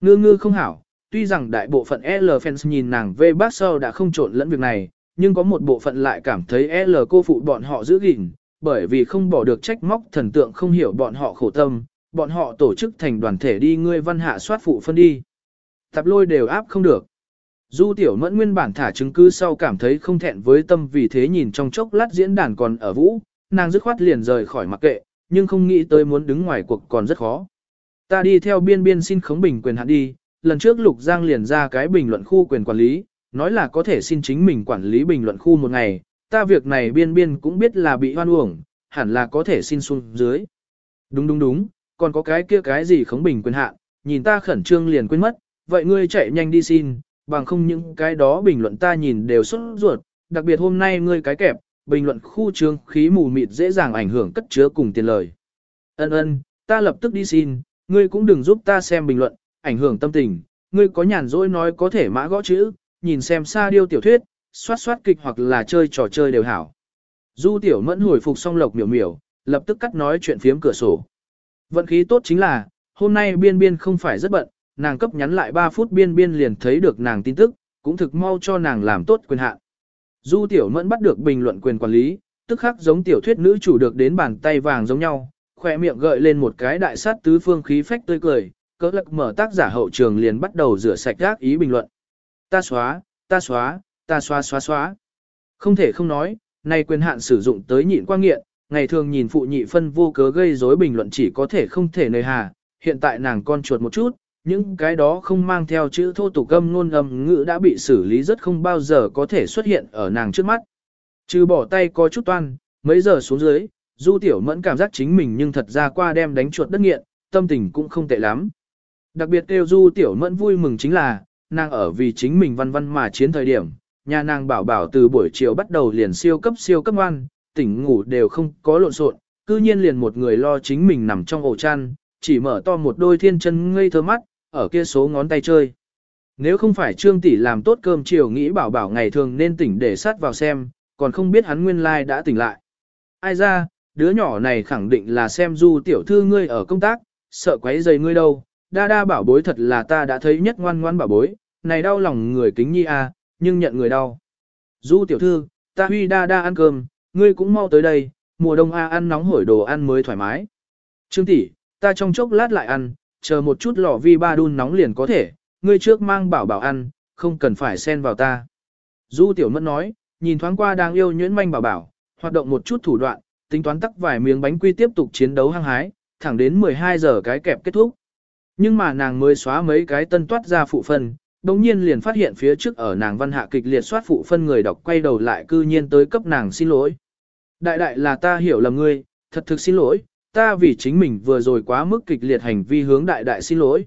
Ngư ngư không hảo, tuy rằng đại bộ phận L fans nhìn nàng về bác sau đã không trộn lẫn việc này, nhưng có một bộ phận lại cảm thấy L cô phụ bọn họ giữ gìn, bởi vì không bỏ được trách móc thần tượng không hiểu bọn họ khổ tâm, bọn họ tổ chức thành đoàn thể đi ngươi văn hạ soát phụ phân đi. Tạp lôi đều áp không được. Du tiểu mẫn nguyên bản thả chứng cứ sau cảm thấy không thẹn với tâm vì thế nhìn trong chốc lát diễn đàn còn ở vũ, nàng dứt khoát liền rời khỏi mặc kệ, nhưng không nghĩ tới muốn đứng ngoài cuộc còn rất khó. Ta đi theo biên biên xin khống bình quyền hạn đi, lần trước Lục Giang liền ra cái bình luận khu quyền quản lý, nói là có thể xin chính mình quản lý bình luận khu một ngày, ta việc này biên biên cũng biết là bị hoan uổng, hẳn là có thể xin xuống dưới. Đúng đúng đúng, còn có cái kia cái gì khống bình quyền hạn, nhìn ta khẩn trương liền quên mất, vậy ngươi chạy nhanh đi xin, bằng không những cái đó bình luận ta nhìn đều xuất ruột, đặc biệt hôm nay ngươi cái kẹp, bình luận khu trương khí mù mịt dễ dàng ảnh hưởng cất chứa cùng tiền lời. Ân ân, ta lập tức đi xin, ngươi cũng đừng giúp ta xem bình luận, ảnh hưởng tâm tình, ngươi có nhàn rỗi nói có thể mã gõ chữ, nhìn xem xa điêu tiểu thuyết, soát soát kịch hoặc là chơi trò chơi đều hảo. Du tiểu mẫn hồi phục xong lộc miểu miểu, lập tức cắt nói chuyện phiếm cửa sổ. Vận khí tốt chính là, hôm nay biên biên không phải rất bận, nàng cấp nhắn lại 3 phút biên biên liền thấy được nàng tin tức, cũng thực mau cho nàng làm tốt quyền hạn. Du tiểu mẫn bắt được bình luận quyền quản lý, tức khắc giống tiểu thuyết nữ chủ được đến bàn tay vàng giống nhau, khỏe miệng gợi lên một cái đại sát tứ phương khí phách tươi cười, cỡ lắc mở tác giả hậu trường liền bắt đầu rửa sạch gác ý bình luận. Ta xóa, ta xóa, ta xóa xóa xóa. Không thể không nói, này quyền hạn sử dụng tới nhịn qua nghiện, ngày thường nhìn phụ nhị phân vô cớ gây rối bình luận chỉ có thể không thể nơi hà, hiện tại nàng con chuột một chút, những cái đó không mang theo chữ thô tục âm ngôn âm ngữ đã bị xử lý rất không bao giờ có thể xuất hiện ở nàng trước mắt. Trừ bỏ tay có chút toan, mấy giờ xuống dưới, Du Tiểu Mẫn cảm giác chính mình nhưng thật ra qua đem đánh chuột đất nghiện, tâm tình cũng không tệ lắm. Đặc biệt kêu Du Tiểu Mẫn vui mừng chính là, nàng ở vì chính mình văn văn mà chiến thời điểm, nhà nàng bảo bảo từ buổi chiều bắt đầu liền siêu cấp siêu cấp ngoan, tỉnh ngủ đều không có lộn xộn, cư nhiên liền một người lo chính mình nằm trong ổ chăn, chỉ mở to một đôi thiên chân ngây thơ mắt, ở kia số ngón tay chơi. Nếu không phải Trương tỷ làm tốt cơm chiều nghĩ bảo bảo ngày thường nên tỉnh để sát vào xem, còn không biết hắn nguyên lai đã tỉnh lại. Ai ra, đứa nhỏ này khẳng định là xem du tiểu thư ngươi ở công tác, sợ quấy rầy ngươi đâu, đa đa bảo bối thật là ta đã thấy nhất ngoan ngoan bảo bối, này đau lòng người kính nhi a, à, nhưng nhận người đau. Du tiểu thư, ta huy đa đa ăn cơm, ngươi cũng mau tới đây, mùa đông a ăn nóng hổi đồ ăn mới thoải mái. Trương tỷ, ta trong chốc lát lại ăn, chờ một chút lò vi ba đun nóng liền có thể, ngươi trước mang bảo bảo ăn, không cần phải xen vào ta. Du tiểu mẫn nói, nhìn thoáng qua đang yêu nhuyễn manh bảo bảo, hoạt động một chút thủ đoạn, tính toán tắc vài miếng bánh quy tiếp tục chiến đấu hăng hái, thẳng đến 12 giờ cái kẹp kết thúc. Nhưng mà nàng mới xóa mấy cái tân toát ra phụ phân, đồng nhiên liền phát hiện phía trước ở nàng văn hạ kịch liệt soát phụ phân người đọc quay đầu lại cư nhiên tới cấp nàng xin lỗi. Đại đại là ta hiểu lầm ngươi, thật thực xin lỗi, ta vì chính mình vừa rồi quá mức kịch liệt hành vi hướng đại đại xin lỗi.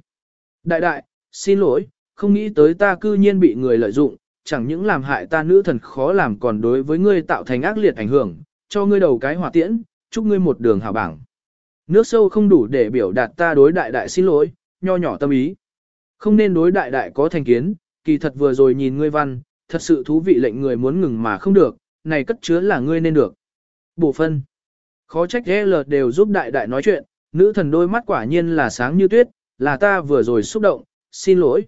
Đại đại, xin lỗi, không nghĩ tới ta cư nhiên bị người lợi dụng, chẳng những làm hại ta nữ thần khó làm còn đối với ngươi tạo thành ác liệt ảnh hưởng, cho ngươi đầu cái hỏa tiễn, chúc ngươi một đường hảo bảng. Nước sâu không đủ để biểu đạt ta đối đại đại xin lỗi, nho nhỏ tâm ý. Không nên đối đại đại có thành kiến, kỳ thật vừa rồi nhìn ngươi văn, thật sự thú vị lệnh người muốn ngừng mà không được, này cất chứa là ngươi nên được. Bổ phân. Khó trách L đều giúp đại đại nói chuyện, nữ thần đôi mắt quả nhiên là sáng như tuyết, là ta vừa rồi xúc động, xin lỗi.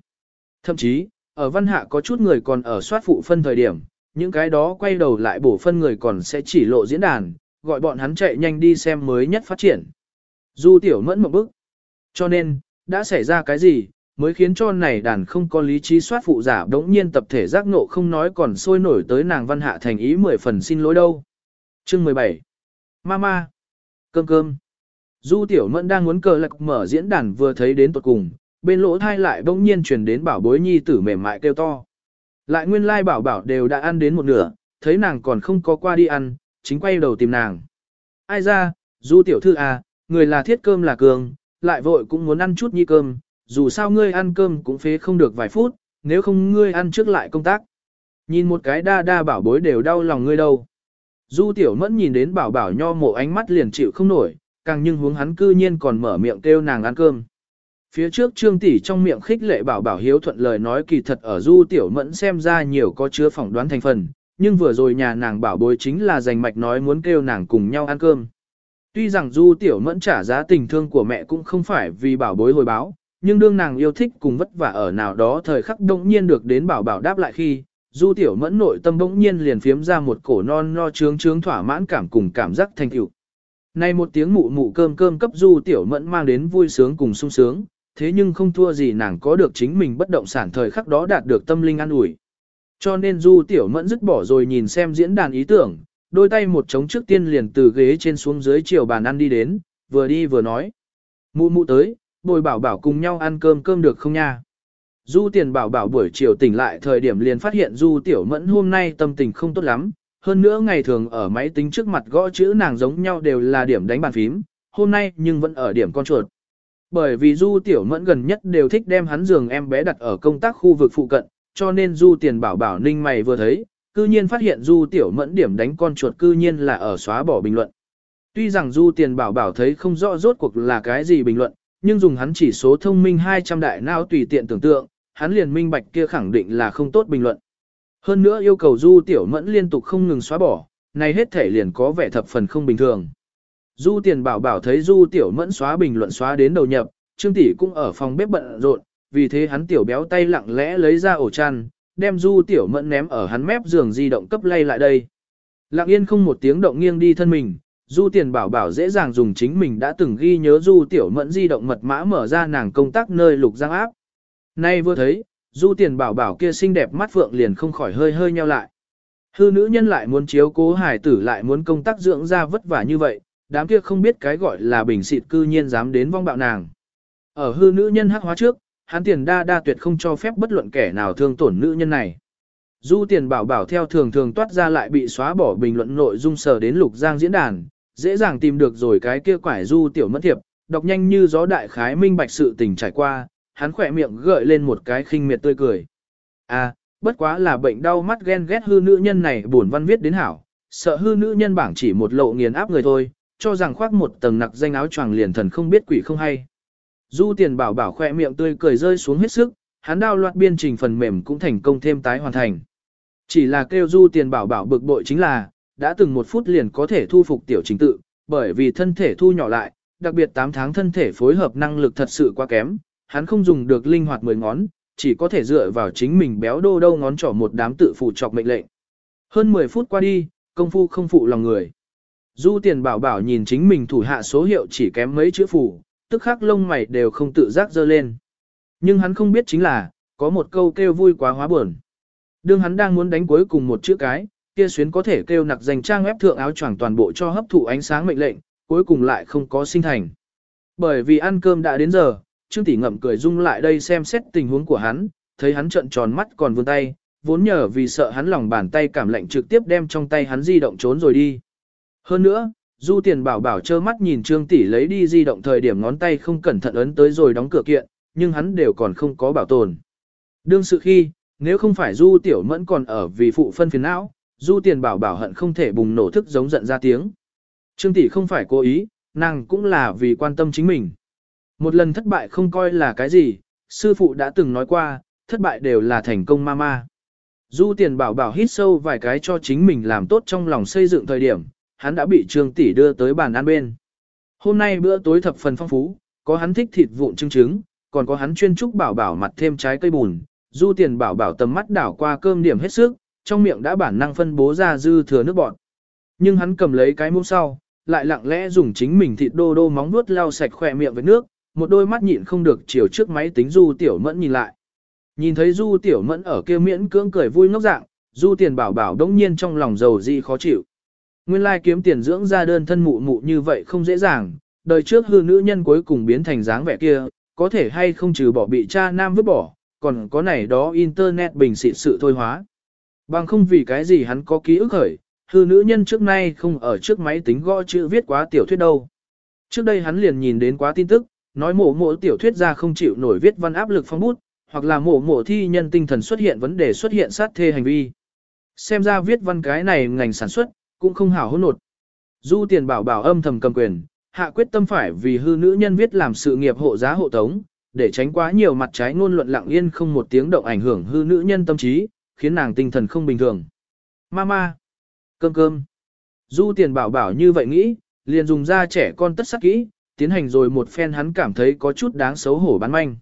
Thậm chí, ở văn hạ có chút người còn ở soát phụ phân thời điểm, những cái đó quay đầu lại bổ phân người còn sẽ chỉ lộ diễn đàn, gọi bọn hắn chạy nhanh đi xem mới nhất phát triển. Du tiểu mẫn một bức. Cho nên, đã xảy ra cái gì, mới khiến cho này đàn không có lý trí soát phụ giả đống nhiên tập thể giác ngộ không nói còn sôi nổi tới nàng văn hạ thành ý mười phần xin lỗi đâu. Chương 17 Mama Cơm cơm Du tiểu mẫn đang muốn cờ lạc mở diễn đàn vừa thấy đến tuột cùng, bên lỗ thai lại bỗng nhiên truyền đến bảo bối nhi tử mềm mại kêu to. Lại nguyên lai bảo bảo đều đã ăn đến một nửa, thấy nàng còn không có qua đi ăn, chính quay đầu tìm nàng. Ai ra, du tiểu thư à, người là thiết cơm là cường, lại vội cũng muốn ăn chút nhi cơm, dù sao ngươi ăn cơm cũng phế không được vài phút, nếu không ngươi ăn trước lại công tác. Nhìn một cái đa đa bảo bối đều đau lòng ngươi đâu. Du tiểu mẫn nhìn đến bảo bảo nho mộ ánh mắt liền chịu không nổi, càng nhưng hướng hắn cư nhiên còn mở miệng kêu nàng ăn cơm. Phía trước trương tỷ trong miệng khích lệ bảo bảo hiếu thuận lời nói kỳ thật ở du tiểu mẫn xem ra nhiều có chứa phỏng đoán thành phần, nhưng vừa rồi nhà nàng bảo bối chính là giành mạch nói muốn kêu nàng cùng nhau ăn cơm. Tuy rằng du tiểu mẫn trả giá tình thương của mẹ cũng không phải vì bảo bối hồi báo, nhưng đương nàng yêu thích cùng vất vả ở nào đó thời khắc đông nhiên được đến bảo bảo đáp lại khi, du tiểu mẫn nội tâm bỗng nhiên liền phiếm ra một cổ non no trướng trướng thỏa mãn cảm cùng cảm giác thành tựu. Này một tiếng mụ mụ cơm cơm cấp du tiểu mẫn mang đến vui sướng cùng sung sướng, thế nhưng không thua gì nàng có được chính mình bất động sản thời khắc đó đạt được tâm linh an ủi. Cho nên du tiểu mẫn dứt bỏ rồi nhìn xem diễn đàn ý tưởng, đôi tay một trống trước tiên liền từ ghế trên xuống dưới chiều bàn ăn đi đến, vừa đi vừa nói. Mụ mụ tới, bồi bảo bảo cùng nhau ăn cơm cơm được không nha? Du tiền bảo bảo buổi chiều tỉnh lại thời điểm liền phát hiện du tiểu mẫn hôm nay tâm tình không tốt lắm, hơn nữa ngày thường ở máy tính trước mặt gõ chữ nàng giống nhau đều là điểm đánh bàn phím, hôm nay nhưng vẫn ở điểm con chuột. Bởi vì du tiểu mẫn gần nhất đều thích đem hắn giường em bé đặt ở công tác khu vực phụ cận, cho nên du tiền bảo bảo ninh mày vừa thấy, cư nhiên phát hiện du tiểu mẫn điểm đánh con chuột cư nhiên là ở xóa bỏ bình luận. Tuy rằng du tiền bảo bảo thấy không rõ rốt cuộc là cái gì bình luận, nhưng dùng hắn chỉ số thông minh 200 đại não tùy tiện tưởng tượng, hắn liền minh bạch kia khẳng định là không tốt bình luận. Hơn nữa yêu cầu du tiểu mẫn liên tục không ngừng xóa bỏ, này hết thể liền có vẻ thập phần không bình thường. Du tiền bảo bảo thấy du tiểu mẫn xóa bình luận xóa đến đầu nhập, trương tỷ cũng ở phòng bếp bận rộn, vì thế hắn tiểu béo tay lặng lẽ lấy ra ổ chăn, đem du tiểu mẫn ném ở hắn mép giường di động cấp lay lại đây. Lặng yên không một tiếng động nghiêng đi thân mình, du tiền bảo bảo dễ dàng dùng chính mình đã từng ghi nhớ du tiểu mẫn di động mật mã mở ra nàng công tác nơi lục giang áp. Nay vừa thấy, Du tiền bảo bảo kia xinh đẹp mắt phượng liền không khỏi hơi hơi nheo lại. Hư nữ nhân lại muốn chiếu cố hải tử lại muốn công tác dưỡng ra vất vả như vậy, đám kia không biết cái gọi là bình xịt cư nhiên dám đến vong bạo nàng. Ở hư nữ nhân hắc hóa trước, hắn tiền đa đa tuyệt không cho phép bất luận kẻ nào thương tổn nữ nhân này. Du tiền bảo bảo theo thường thường toát ra lại bị xóa bỏ bình luận nội dung sờ đến lục giang diễn đàn, dễ dàng tìm được rồi cái kia quải du tiểu mất thiệp, đọc nhanh như gió đại khái minh bạch sự tình trải qua, hắn khỏe miệng gợi lên một cái khinh miệt tươi cười. À, bất quá là bệnh đau mắt ghen ghét hư nữ nhân này buồn văn viết đến hảo, sợ hư nữ nhân bảng chỉ một lộ nghiền áp người thôi, cho rằng khoác một tầng nặc danh áo choàng liền thần không biết quỷ không hay. Du tiền bảo bảo khỏe miệng tươi cười rơi xuống hết sức, hắn đao loạt biên trình phần mềm cũng thành công thêm tái hoàn thành. Chỉ là kêu du tiền bảo bảo bực bội chính là, đã từng một phút liền có thể thu phục tiểu trình tự, bởi vì thân thể thu nhỏ lại, đặc biệt 8 tháng thân thể phối hợp năng lực thật sự quá kém, hắn không dùng được linh hoạt 10 ngón, chỉ có thể dựa vào chính mình béo đô đâu ngón trỏ một đám tự phụ chọc mệnh lệnh. Hơn 10 phút qua đi, công phu không phụ lòng người. Du tiền bảo bảo nhìn chính mình thủ hạ số hiệu chỉ kém mấy chữ phủ, tức khắc lông mày đều không tự giác dơ lên. Nhưng hắn không biết chính là, có một câu kêu vui quá hóa buồn. Đương hắn đang muốn đánh cuối cùng một chữ cái, kia xuyến có thể kêu nặc dành trang ép thượng áo choàng toàn bộ cho hấp thụ ánh sáng mệnh lệnh, cuối cùng lại không có sinh thành. Bởi vì ăn cơm đã đến giờ, Trương Tỷ ngậm cười rung lại đây xem xét tình huống của hắn, thấy hắn trợn tròn mắt còn vươn tay, vốn nhờ vì sợ hắn lòng bàn tay cảm lạnh trực tiếp đem trong tay hắn di động trốn rồi đi. Hơn nữa, Du Tiền bảo bảo trơ mắt nhìn Trương Tỷ lấy đi di động thời điểm ngón tay không cẩn thận ấn tới rồi đóng cửa kiện, nhưng hắn đều còn không có bảo tồn. Đương sự khi, nếu không phải Du Tiểu Mẫn còn ở vì phụ phân phiền não, Du Tiền bảo bảo hận không thể bùng nổ thức giống giận ra tiếng. Trương Tỷ không phải cố ý, nàng cũng là vì quan tâm chính mình. Một lần thất bại không coi là cái gì, sư phụ đã từng nói qua, thất bại đều là thành công ma ma. Du tiền bảo bảo hít sâu vài cái cho chính mình làm tốt trong lòng xây dựng thời điểm, hắn đã bị trương tỷ đưa tới bàn ăn bên. Hôm nay bữa tối thập phần phong phú, có hắn thích thịt vụn trứng trứng, còn có hắn chuyên trúc bảo bảo mặt thêm trái cây bùn. Du tiền bảo bảo tầm mắt đảo qua cơm điểm hết sức, trong miệng đã bản năng phân bố ra dư thừa nước bọt. Nhưng hắn cầm lấy cái muỗng sau, lại lặng lẽ dùng chính mình thịt đô đô móng vuốt lau sạch khỏe miệng với nước, một đôi mắt nhịn không được chiều trước máy tính Du Tiểu Mẫn nhìn lại. Nhìn thấy Du Tiểu Mẫn ở kia miễn cưỡng cười vui ngốc dạng, Du Tiền Bảo Bảo đống nhiên trong lòng giàu dị khó chịu. Nguyên lai kiếm tiền dưỡng ra đơn thân mụ mụ như vậy không dễ dàng, đời trước hư nữ nhân cuối cùng biến thành dáng vẻ kia, có thể hay không trừ bỏ bị cha nam vứt bỏ, còn có này đó internet bình xịt sự thôi hóa. Bằng không vì cái gì hắn có ký ức khởi, hư nữ nhân trước nay không ở trước máy tính gõ chữ viết quá tiểu thuyết đâu. Trước đây hắn liền nhìn đến quá tin tức, nói mổ mổ tiểu thuyết ra không chịu nổi viết văn áp lực phong bút, hoặc là mổ mổ thi nhân tinh thần xuất hiện vấn đề xuất hiện sát thê hành vi. Xem ra viết văn cái này ngành sản xuất, cũng không hảo hỗn nột. Du tiền bảo bảo âm thầm cầm quyền, hạ quyết tâm phải vì hư nữ nhân viết làm sự nghiệp hộ giá hộ tống, để tránh quá nhiều mặt trái ngôn luận lặng yên không một tiếng động ảnh hưởng hư nữ nhân tâm trí, khiến nàng tinh thần không bình thường. Mama, cơm cơm. Du tiền bảo bảo như vậy nghĩ, liền dùng ra trẻ con tất sắc kỹ, tiến hành rồi một phen hắn cảm thấy có chút đáng xấu hổ bán manh.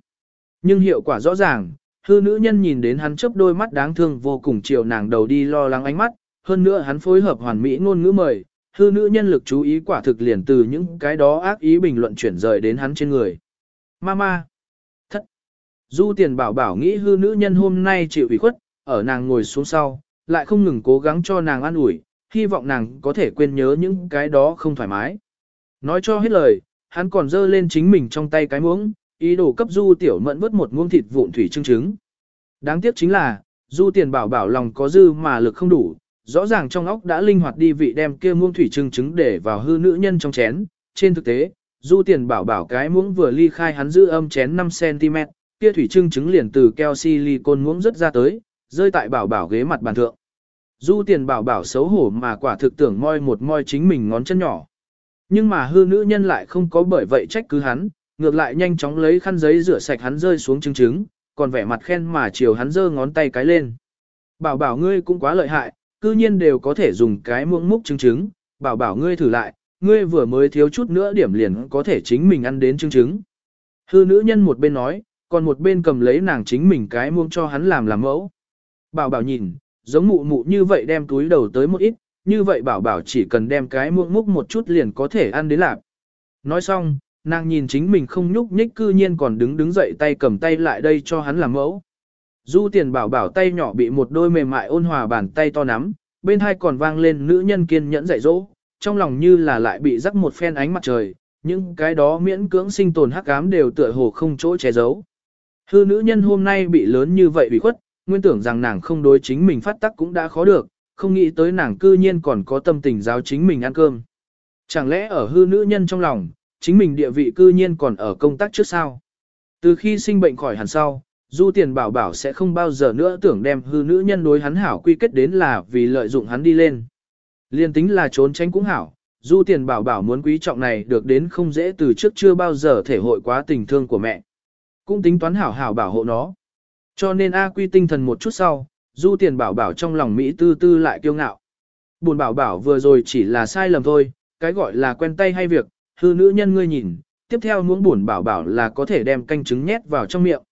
Nhưng hiệu quả rõ ràng, hư nữ nhân nhìn đến hắn chớp đôi mắt đáng thương vô cùng chiều nàng đầu đi lo lắng ánh mắt, hơn nữa hắn phối hợp hoàn mỹ ngôn ngữ mời, hư nữ nhân lực chú ý quả thực liền từ những cái đó ác ý bình luận chuyển rời đến hắn trên người. Mama! Thất! Du tiền bảo bảo nghĩ hư nữ nhân hôm nay chịu ủy khuất, ở nàng ngồi xuống sau, lại không ngừng cố gắng cho nàng an ủi, hy vọng nàng có thể quên nhớ những cái đó không thoải mái. Nói cho hết lời, hắn còn dơ lên chính mình trong tay cái muỗng, ý đồ cấp du tiểu mẫn vớt một muỗng thịt vụn thủy trưng trứng. Đáng tiếc chính là, du tiền bảo bảo lòng có dư mà lực không đủ, rõ ràng trong óc đã linh hoạt đi vị đem kia muông thủy trưng trứng để vào hư nữ nhân trong chén. Trên thực tế, du tiền bảo bảo cái muỗng vừa ly khai hắn giữ âm chén 5cm, kia thủy trưng trứng liền từ keo silicon muỗng rất ra tới, rơi tại bảo bảo ghế mặt bàn thượng. Du tiền bảo bảo xấu hổ mà quả thực tưởng moi một moi chính mình ngón chân nhỏ. Nhưng mà hư nữ nhân lại không có bởi vậy trách cứ hắn, ngược lại nhanh chóng lấy khăn giấy rửa sạch hắn rơi xuống trứng trứng, còn vẻ mặt khen mà chiều hắn giơ ngón tay cái lên. Bảo bảo ngươi cũng quá lợi hại, cư nhiên đều có thể dùng cái muỗng múc trứng trứng, bảo bảo ngươi thử lại, ngươi vừa mới thiếu chút nữa điểm liền có thể chính mình ăn đến trứng trứng. Hư nữ nhân một bên nói, còn một bên cầm lấy nàng chính mình cái muỗng cho hắn làm làm mẫu. Bảo bảo nhìn, giống mụ mụ như vậy đem túi đầu tới một ít, như vậy bảo bảo chỉ cần đem cái muỗng múc một chút liền có thể ăn đến lạc. Nói xong, nàng nhìn chính mình không nhúc nhích cư nhiên còn đứng đứng dậy tay cầm tay lại đây cho hắn làm mẫu. Du tiền bảo bảo tay nhỏ bị một đôi mềm mại ôn hòa bàn tay to nắm, bên hai còn vang lên nữ nhân kiên nhẫn dạy dỗ, trong lòng như là lại bị rắc một phen ánh mặt trời, những cái đó miễn cưỡng sinh tồn hắc ám đều tựa hồ không chỗ che giấu. Hư nữ nhân hôm nay bị lớn như vậy bị khuất, nguyên tưởng rằng nàng không đối chính mình phát tắc cũng đã khó được, không nghĩ tới nàng cư nhiên còn có tâm tình giáo chính mình ăn cơm. Chẳng lẽ ở hư nữ nhân trong lòng, chính mình địa vị cư nhiên còn ở công tác trước sao? Từ khi sinh bệnh khỏi hẳn sau, Du Tiền Bảo Bảo sẽ không bao giờ nữa tưởng đem hư nữ nhân đối hắn hảo quy kết đến là vì lợi dụng hắn đi lên. Liên tính là trốn tránh cũng hảo, Du Tiền Bảo Bảo muốn quý trọng này được đến không dễ từ trước chưa bao giờ thể hội quá tình thương của mẹ. Cũng tính toán hảo hảo bảo hộ nó. Cho nên A quy tinh thần một chút sau, Du Tiền Bảo Bảo trong lòng Mỹ tư tư lại kiêu ngạo. Buồn Bảo Bảo vừa rồi chỉ là sai lầm thôi, cái gọi là quen tay hay việc, hư nữ nhân ngươi nhìn, tiếp theo muốn buồn Bảo Bảo là có thể đem canh trứng nhét vào trong miệng.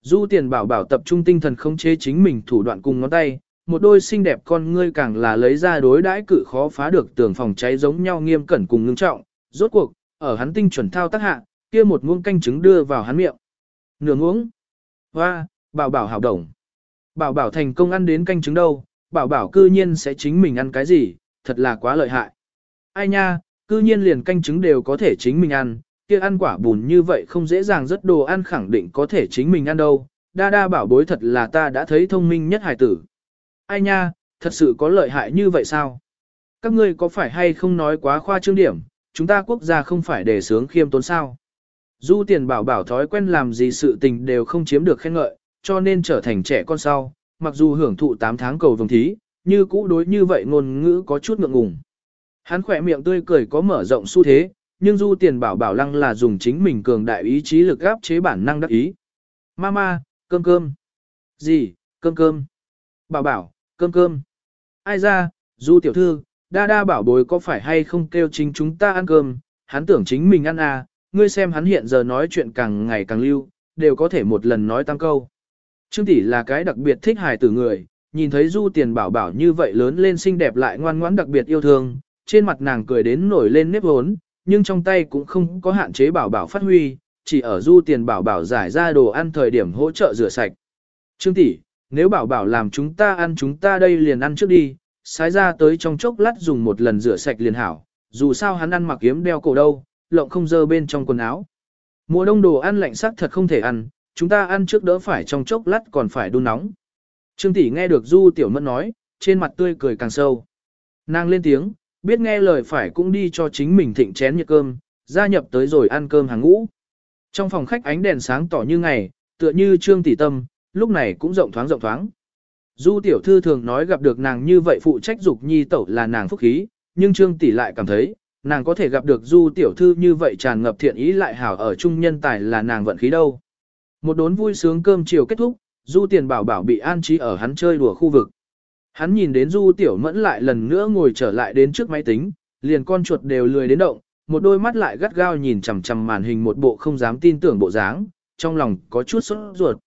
Du tiền bảo bảo tập trung tinh thần khống chế chính mình thủ đoạn cùng ngón tay, một đôi xinh đẹp con ngươi càng là lấy ra đối đãi cự khó phá được tường phòng cháy giống nhau nghiêm cẩn cùng ngưng trọng. Rốt cuộc, ở hắn tinh chuẩn thao tác hạ, kia một muỗng canh trứng đưa vào hắn miệng. Nửa muỗng. Hoa, bảo bảo hảo đồng. Bảo bảo thành công ăn đến canh trứng đâu, bảo bảo cư nhiên sẽ chính mình ăn cái gì, thật là quá lợi hại. Ai nha, cư nhiên liền canh trứng đều có thể chính mình ăn, kia ăn quả bùn như vậy không dễ dàng rất đồ ăn khẳng định có thể chính mình ăn đâu, đa đa bảo bối thật là ta đã thấy thông minh nhất hài tử. Ai nha, thật sự có lợi hại như vậy sao? Các ngươi có phải hay không nói quá khoa trương điểm, chúng ta quốc gia không phải để sướng khiêm tốn sao? Du tiền bảo bảo thói quen làm gì sự tình đều không chiếm được khen ngợi, cho nên trở thành trẻ con sau, mặc dù hưởng thụ 8 tháng cầu vồng thí, như cũ đối như vậy ngôn ngữ có chút ngượng ngùng. Hắn khỏe miệng tươi cười có mở rộng xu thế, nhưng du tiền bảo bảo lăng là dùng chính mình cường đại ý chí lực áp chế bản năng đắc ý. Mama, cơm cơm. Gì, cơm cơm. Bảo bảo, cơm cơm. Ai ra, du tiểu thư, đa đa bảo bối có phải hay không kêu chính chúng ta ăn cơm, hắn tưởng chính mình ăn à, ngươi xem hắn hiện giờ nói chuyện càng ngày càng lưu, đều có thể một lần nói tăng câu. Trương tỷ là cái đặc biệt thích hài tử người, nhìn thấy du tiền bảo bảo như vậy lớn lên xinh đẹp lại ngoan ngoãn đặc biệt yêu thương, trên mặt nàng cười đến nổi lên nếp hốn, nhưng trong tay cũng không có hạn chế bảo bảo phát huy, chỉ ở du tiền bảo bảo giải ra đồ ăn thời điểm hỗ trợ rửa sạch. Trương tỷ, nếu bảo bảo làm chúng ta ăn chúng ta đây liền ăn trước đi, sái ra tới trong chốc lát dùng một lần rửa sạch liền hảo, dù sao hắn ăn mặc kiếm đeo cổ đâu, lộng không dơ bên trong quần áo. Mùa đông đồ ăn lạnh sắc thật không thể ăn, chúng ta ăn trước đỡ phải trong chốc lát còn phải đun nóng. Trương tỷ nghe được Du Tiểu Mẫn nói, trên mặt tươi cười càng sâu. Nàng lên tiếng, biết nghe lời phải cũng đi cho chính mình thịnh chén nhiệt cơm, gia nhập tới rồi ăn cơm hàng ngũ. Trong phòng khách ánh đèn sáng tỏ như ngày, tựa như trương tỷ tâm, lúc này cũng rộng thoáng rộng thoáng. Du tiểu thư thường nói gặp được nàng như vậy phụ trách dục nhi tẩu là nàng phúc khí, nhưng trương tỷ lại cảm thấy, nàng có thể gặp được du tiểu thư như vậy tràn ngập thiện ý lại hảo ở trung nhân tài là nàng vận khí đâu. Một đốn vui sướng cơm chiều kết thúc, du tiền bảo bảo bị an trí ở hắn chơi đùa khu vực. Hắn nhìn đến Du Tiểu Mẫn lại lần nữa ngồi trở lại đến trước máy tính, liền con chuột đều lười đến động, một đôi mắt lại gắt gao nhìn chằm chằm màn hình một bộ không dám tin tưởng bộ dáng, trong lòng có chút sốt ruột.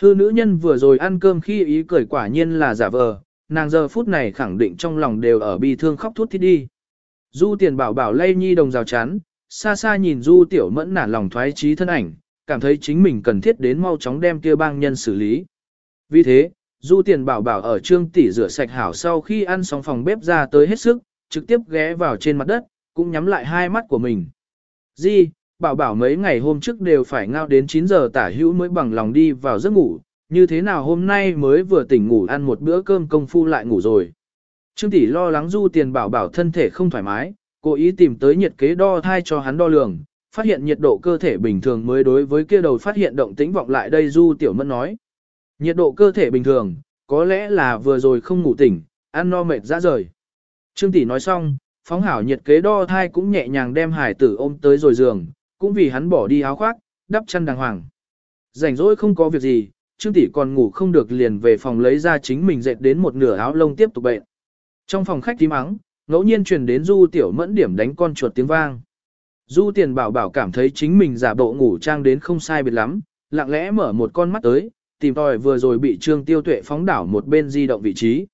Hư nữ nhân vừa rồi ăn cơm khi ý cười quả nhiên là giả vờ, nàng giờ phút này khẳng định trong lòng đều ở bi thương khóc thút thít đi. Du tiền bảo bảo lay nhi đồng rào chán, xa xa nhìn Du Tiểu Mẫn nản lòng thoái trí thân ảnh, cảm thấy chính mình cần thiết đến mau chóng đem kia bang nhân xử lý. Vì thế, Du tiền bảo bảo ở trương tỷ rửa sạch hảo sau khi ăn xong phòng bếp ra tới hết sức, trực tiếp ghé vào trên mặt đất, cũng nhắm lại hai mắt của mình. Di, bảo bảo mấy ngày hôm trước đều phải ngao đến 9 giờ tả hữu mới bằng lòng đi vào giấc ngủ, như thế nào hôm nay mới vừa tỉnh ngủ ăn một bữa cơm công phu lại ngủ rồi. Trương tỷ lo lắng du tiền bảo bảo thân thể không thoải mái, cố ý tìm tới nhiệt kế đo thai cho hắn đo lường, phát hiện nhiệt độ cơ thể bình thường mới đối với kia đầu phát hiện động tĩnh vọng lại đây du tiểu mẫn nói. Nhiệt độ cơ thể bình thường, có lẽ là vừa rồi không ngủ tỉnh, ăn no mệt ra rời. Trương tỷ nói xong, phóng hảo nhiệt kế đo thai cũng nhẹ nhàng đem hải tử ôm tới rồi giường, cũng vì hắn bỏ đi áo khoác, đắp chăn đàng hoàng. Rảnh rỗi không có việc gì, Trương tỷ còn ngủ không được liền về phòng lấy ra chính mình dệt đến một nửa áo lông tiếp tục bệnh. Trong phòng khách tím ắng, ngẫu nhiên truyền đến Du Tiểu Mẫn điểm đánh con chuột tiếng vang. Du Tiền Bảo Bảo cảm thấy chính mình giả bộ ngủ trang đến không sai biệt lắm, lặng lẽ mở một con mắt tới, tìm tòi vừa rồi bị Trương Tiêu Tuệ phóng đảo một bên di động vị trí.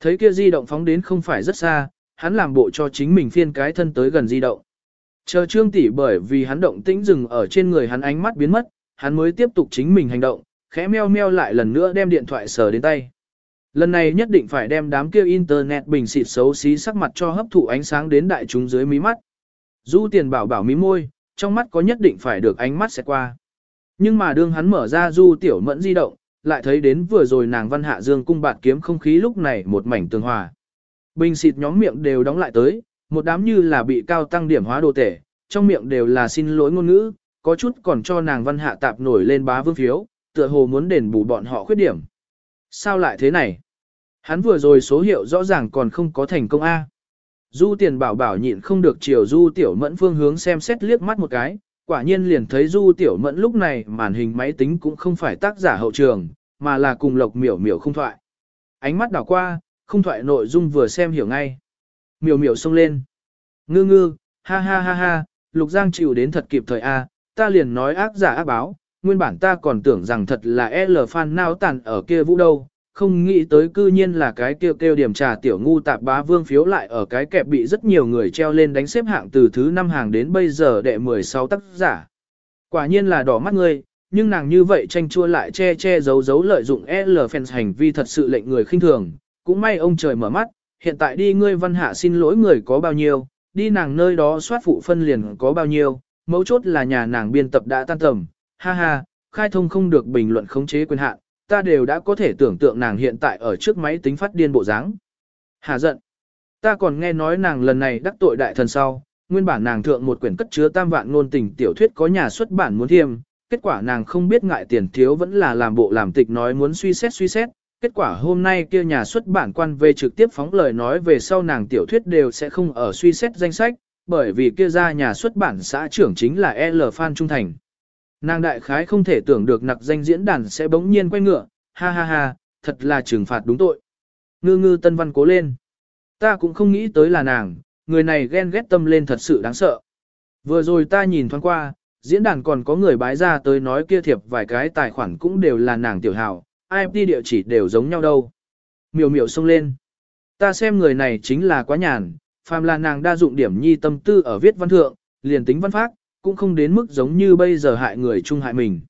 Thấy kia di động phóng đến không phải rất xa, hắn làm bộ cho chính mình phiên cái thân tới gần di động. Chờ Trương tỷ bởi vì hắn động tĩnh dừng ở trên người hắn ánh mắt biến mất, hắn mới tiếp tục chính mình hành động, khẽ meo meo lại lần nữa đem điện thoại sờ đến tay. Lần này nhất định phải đem đám kia internet bình xịt xấu xí sắc mặt cho hấp thụ ánh sáng đến đại chúng dưới mí mắt. Du tiền bảo bảo mí môi, trong mắt có nhất định phải được ánh mắt sẽ qua. Nhưng mà đương hắn mở ra du tiểu mẫn di động, lại thấy đến vừa rồi nàng văn hạ dương cung bạt kiếm không khí lúc này một mảnh tường hòa. Bình xịt nhóm miệng đều đóng lại tới, một đám như là bị cao tăng điểm hóa đồ tể, trong miệng đều là xin lỗi ngôn ngữ, có chút còn cho nàng văn hạ tạp nổi lên bá vương phiếu, tựa hồ muốn đền bù bọn họ khuyết điểm. Sao lại thế này? Hắn vừa rồi số hiệu rõ ràng còn không có thành công A. Du tiền bảo bảo nhịn không được chiều du tiểu mẫn phương hướng xem xét liếc mắt một cái, quả nhiên liền thấy du tiểu mẫn lúc này màn hình máy tính cũng không phải tác giả hậu trường, mà là cùng lộc miểu miểu không thoại. Ánh mắt đảo qua, không thoại nội dung vừa xem hiểu ngay. Miểu miểu xông lên. Ngư ngư, ha ha ha ha, lục giang chịu đến thật kịp thời A, ta liền nói ác giả ác báo, nguyên bản ta còn tưởng rằng thật là L fan nao tàn ở kia vũ đâu, không nghĩ tới cư nhiên là cái kêu kêu điểm trà tiểu ngu tạp bá vương phiếu lại ở cái kẹp bị rất nhiều người treo lên đánh xếp hạng từ thứ năm hàng đến bây giờ đệ 16 tác giả. Quả nhiên là đỏ mắt ngươi, nhưng nàng như vậy tranh chua lại che che giấu giấu lợi dụng L fans hành vi thật sự lệnh người khinh thường, cũng may ông trời mở mắt, hiện tại đi ngươi văn hạ xin lỗi người có bao nhiêu, đi nàng nơi đó soát phụ phân liền có bao nhiêu, mấu chốt là nhà nàng biên tập đã tan tầm, ha ha, khai thông không được bình luận khống chế quyền hạn, ta đều đã có thể tưởng tượng nàng hiện tại ở trước máy tính phát điên bộ dáng. Hà giận. Ta còn nghe nói nàng lần này đắc tội đại thần sau, nguyên bản nàng thượng một quyển cất chứa tam vạn ngôn tình tiểu thuyết có nhà xuất bản muốn thiêm, kết quả nàng không biết ngại tiền thiếu vẫn là làm bộ làm tịch nói muốn suy xét suy xét, kết quả hôm nay kia nhà xuất bản quan về trực tiếp phóng lời nói về sau nàng tiểu thuyết đều sẽ không ở suy xét danh sách, bởi vì kia ra nhà xuất bản xã trưởng chính là L Phan Trung Thành. Nàng đại khái không thể tưởng được nặc danh diễn đàn sẽ bỗng nhiên quay ngựa, ha ha ha, thật là trừng phạt đúng tội. Ngư ngư tân văn cố lên. Ta cũng không nghĩ tới là nàng, người này ghen ghét tâm lên thật sự đáng sợ. Vừa rồi ta nhìn thoáng qua, diễn đàn còn có người bái ra tới nói kia thiệp vài cái tài khoản cũng đều là nàng tiểu hào, ip địa chỉ đều giống nhau đâu. Miểu miểu xông lên. Ta xem người này chính là quá nhàn, phàm là nàng đa dụng điểm nhi tâm tư ở viết văn thượng, liền tính văn phác, cũng không đến mức giống như bây giờ hại người chung hại mình.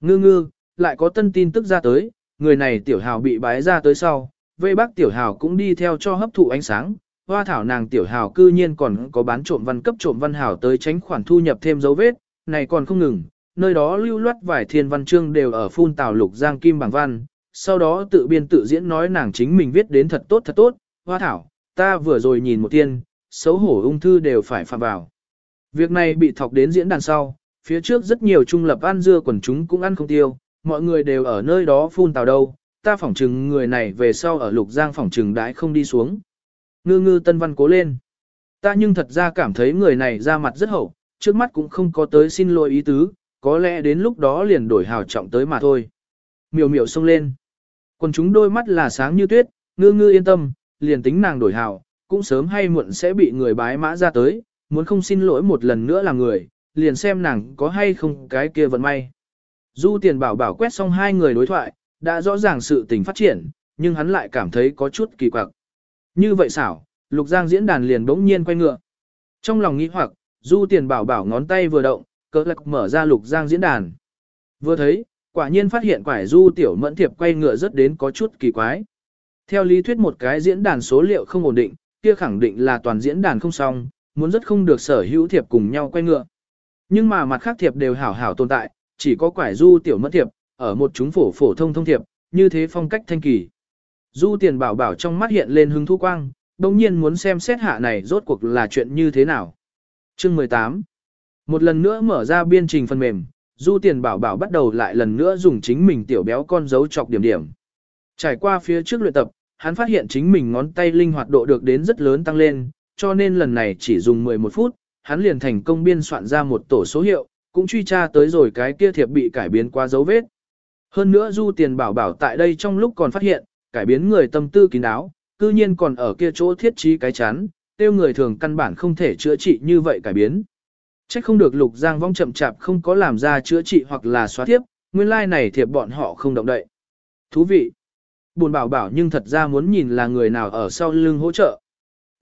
Ngư ngư, lại có tân tin tức ra tới, người này tiểu hào bị bái ra tới sau, vây bác tiểu hào cũng đi theo cho hấp thụ ánh sáng, hoa thảo nàng tiểu hào cư nhiên còn có bán trộm văn cấp trộm văn hào tới tránh khoản thu nhập thêm dấu vết, này còn không ngừng, nơi đó lưu loát vài thiên văn chương đều ở phun tào lục giang kim bảng văn, sau đó tự biên tự diễn nói nàng chính mình viết đến thật tốt thật tốt, hoa thảo, ta vừa rồi nhìn một tiên, xấu hổ ung thư đều phải phạm vào. Việc này bị thọc đến diễn đàn sau, phía trước rất nhiều trung lập ăn dưa quần chúng cũng ăn không tiêu, mọi người đều ở nơi đó phun tào đâu, ta phỏng chừng người này về sau ở lục giang phỏng chừng đãi không đi xuống. Ngư ngư tân văn cố lên. Ta nhưng thật ra cảm thấy người này ra mặt rất hậu, trước mắt cũng không có tới xin lỗi ý tứ, có lẽ đến lúc đó liền đổi hào trọng tới mà thôi. Miểu miểu xông lên. Còn chúng đôi mắt là sáng như tuyết, ngư ngư yên tâm, liền tính nàng đổi hào, cũng sớm hay muộn sẽ bị người bái mã ra tới, muốn không xin lỗi một lần nữa là người, liền xem nàng có hay không cái kia vận may. Du tiền bảo bảo quét xong hai người đối thoại, đã rõ ràng sự tình phát triển, nhưng hắn lại cảm thấy có chút kỳ quặc. Như vậy xảo, lục giang diễn đàn liền bỗng nhiên quay ngựa. Trong lòng nghĩ hoặc, du tiền bảo bảo ngón tay vừa động, cỡ lạc mở ra lục giang diễn đàn. Vừa thấy, quả nhiên phát hiện quải du tiểu mẫn thiệp quay ngựa rất đến có chút kỳ quái. Theo lý thuyết một cái diễn đàn số liệu không ổn định, kia khẳng định là toàn diễn đàn không xong, muốn rất không được sở hữu thiệp cùng nhau quay ngựa. Nhưng mà mặt khác thiệp đều hảo hảo tồn tại, chỉ có quải du tiểu mất thiệp, ở một chúng phổ phổ thông thông thiệp, như thế phong cách thanh kỳ. Du tiền bảo bảo trong mắt hiện lên hứng thú quang, đồng nhiên muốn xem xét hạ này rốt cuộc là chuyện như thế nào. Chương 18 Một lần nữa mở ra biên trình phần mềm, du tiền bảo bảo bắt đầu lại lần nữa dùng chính mình tiểu béo con dấu chọc điểm điểm. Trải qua phía trước luyện tập, hắn phát hiện chính mình ngón tay linh hoạt độ được đến rất lớn tăng lên, cho nên lần này chỉ dùng 11 phút, hắn liền thành công biên soạn ra một tổ số hiệu, cũng truy tra tới rồi cái kia thiệp bị cải biến qua dấu vết. Hơn nữa du tiền bảo bảo tại đây trong lúc còn phát hiện, cải biến người tâm tư kín đáo, cư nhiên còn ở kia chỗ thiết trí cái chán, tiêu người thường căn bản không thể chữa trị như vậy cải biến. Chắc không được lục giang vong chậm chạp không có làm ra chữa trị hoặc là xóa thiếp, nguyên lai like này thiệp bọn họ không động đậy. Thú vị. Buồn bảo bảo nhưng thật ra muốn nhìn là người nào ở sau lưng hỗ trợ.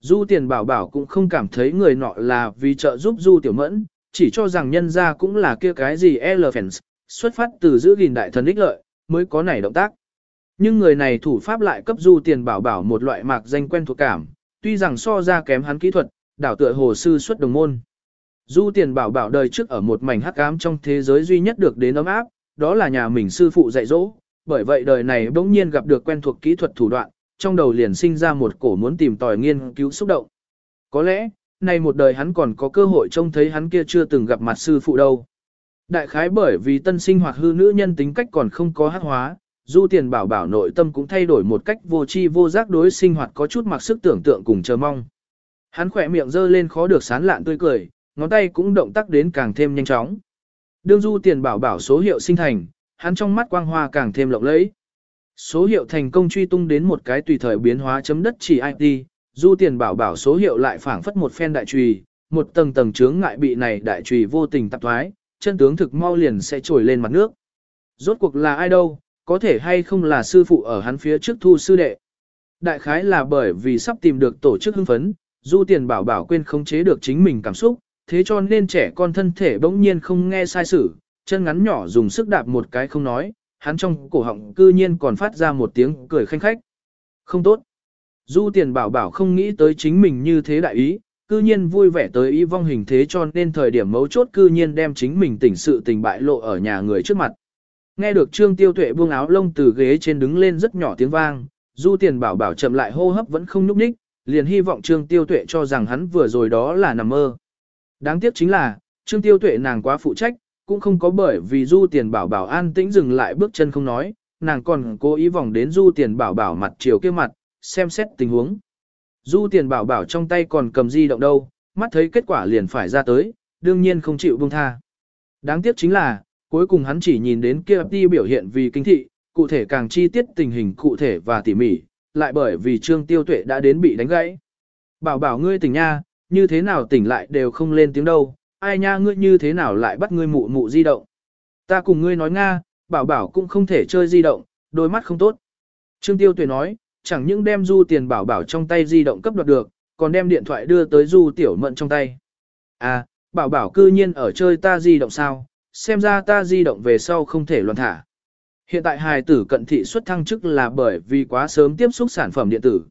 Du tiền bảo bảo cũng không cảm thấy người nọ là vì trợ giúp du tiểu mẫn, chỉ cho rằng nhân ra cũng là kia cái gì elephants, xuất phát từ giữ gìn đại thần ích lợi, mới có nảy động tác. Nhưng người này thủ pháp lại cấp du tiền bảo bảo một loại mạc danh quen thuộc cảm, tuy rằng so ra kém hắn kỹ thuật, đảo tựa hồ sư xuất đồng môn. Du tiền bảo bảo đời trước ở một mảnh hắc ám trong thế giới duy nhất được đến ấm áp, đó là nhà mình sư phụ dạy dỗ, bởi vậy đời này bỗng nhiên gặp được quen thuộc kỹ thuật thủ đoạn, trong đầu liền sinh ra một cổ muốn tìm tòi nghiên cứu xúc động. Có lẽ, nay một đời hắn còn có cơ hội trông thấy hắn kia chưa từng gặp mặt sư phụ đâu. Đại khái bởi vì tân sinh hoặc hư nữ nhân tính cách còn không có hát hóa, du tiền bảo bảo nội tâm cũng thay đổi một cách vô tri vô giác đối sinh hoạt có chút mặc sức tưởng tượng cùng chờ mong. Hắn khỏe miệng dơ lên khó được sán lạn tươi cười, ngón tay cũng động tác đến càng thêm nhanh chóng. Đương du tiền bảo bảo số hiệu sinh thành, hắn trong mắt quang hoa càng thêm lộng lẫy. Số hiệu thành công truy tung đến một cái tùy thời biến hóa chấm đất chỉ IT, du tiền bảo bảo số hiệu lại phảng phất một phen đại trùy, một tầng tầng chướng ngại bị này đại trùy vô tình tạp thoái, chân tướng thực mau liền sẽ trồi lên mặt nước. Rốt cuộc là ai đâu, có thể hay không là sư phụ ở hắn phía trước thu sư đệ. Đại khái là bởi vì sắp tìm được tổ chức hưng phấn, du tiền bảo bảo quên khống chế được chính mình cảm xúc, thế cho nên trẻ con thân thể bỗng nhiên không nghe sai sử, chân ngắn nhỏ dùng sức đạp một cái không nói, hắn trong cổ họng cư nhiên còn phát ra một tiếng cười khanh khách. Không tốt. Du tiền bảo bảo không nghĩ tới chính mình như thế đại ý, cư nhiên vui vẻ tới ý vong hình thế cho nên thời điểm mấu chốt cư nhiên đem chính mình tỉnh sự tình bại lộ ở nhà người trước mặt. Nghe được Trương Tiêu Tuệ buông áo lông từ ghế trên đứng lên rất nhỏ tiếng vang, Du Tiền Bảo bảo chậm lại hô hấp vẫn không nhúc nhích, liền hy vọng Trương Tiêu Tuệ cho rằng hắn vừa rồi đó là nằm mơ. Đáng tiếc chính là, Trương Tiêu Tuệ nàng quá phụ trách, cũng không có bởi vì Du Tiền Bảo bảo an tĩnh dừng lại bước chân không nói, nàng còn cố ý vòng đến Du Tiền Bảo bảo mặt chiều kia mặt, xem xét tình huống. Du Tiền Bảo bảo trong tay còn cầm di động đâu, mắt thấy kết quả liền phải ra tới, đương nhiên không chịu buông tha. Đáng tiếc chính là, cuối cùng hắn chỉ nhìn đến kia đi biểu hiện vì kinh thị, cụ thể càng chi tiết tình hình cụ thể và tỉ mỉ, lại bởi vì Trương Tiêu Tuệ đã đến bị đánh gãy. Bảo bảo ngươi tỉnh nha, như thế nào tỉnh lại đều không lên tiếng đâu, ai nha ngươi như thế nào lại bắt ngươi mụ mụ di động. Ta cùng ngươi nói Nga, bảo bảo cũng không thể chơi di động, đôi mắt không tốt. Trương Tiêu Tuệ nói, chẳng những đem du tiền bảo bảo trong tay di động cấp đoạt được, còn đem điện thoại đưa tới du tiểu mận trong tay. À, bảo bảo cư nhiên ở chơi ta di động sao, xem ra ta di động về sau không thể loạn thả. Hiện tại hài tử cận thị xuất thăng chức là bởi vì quá sớm tiếp xúc sản phẩm điện tử.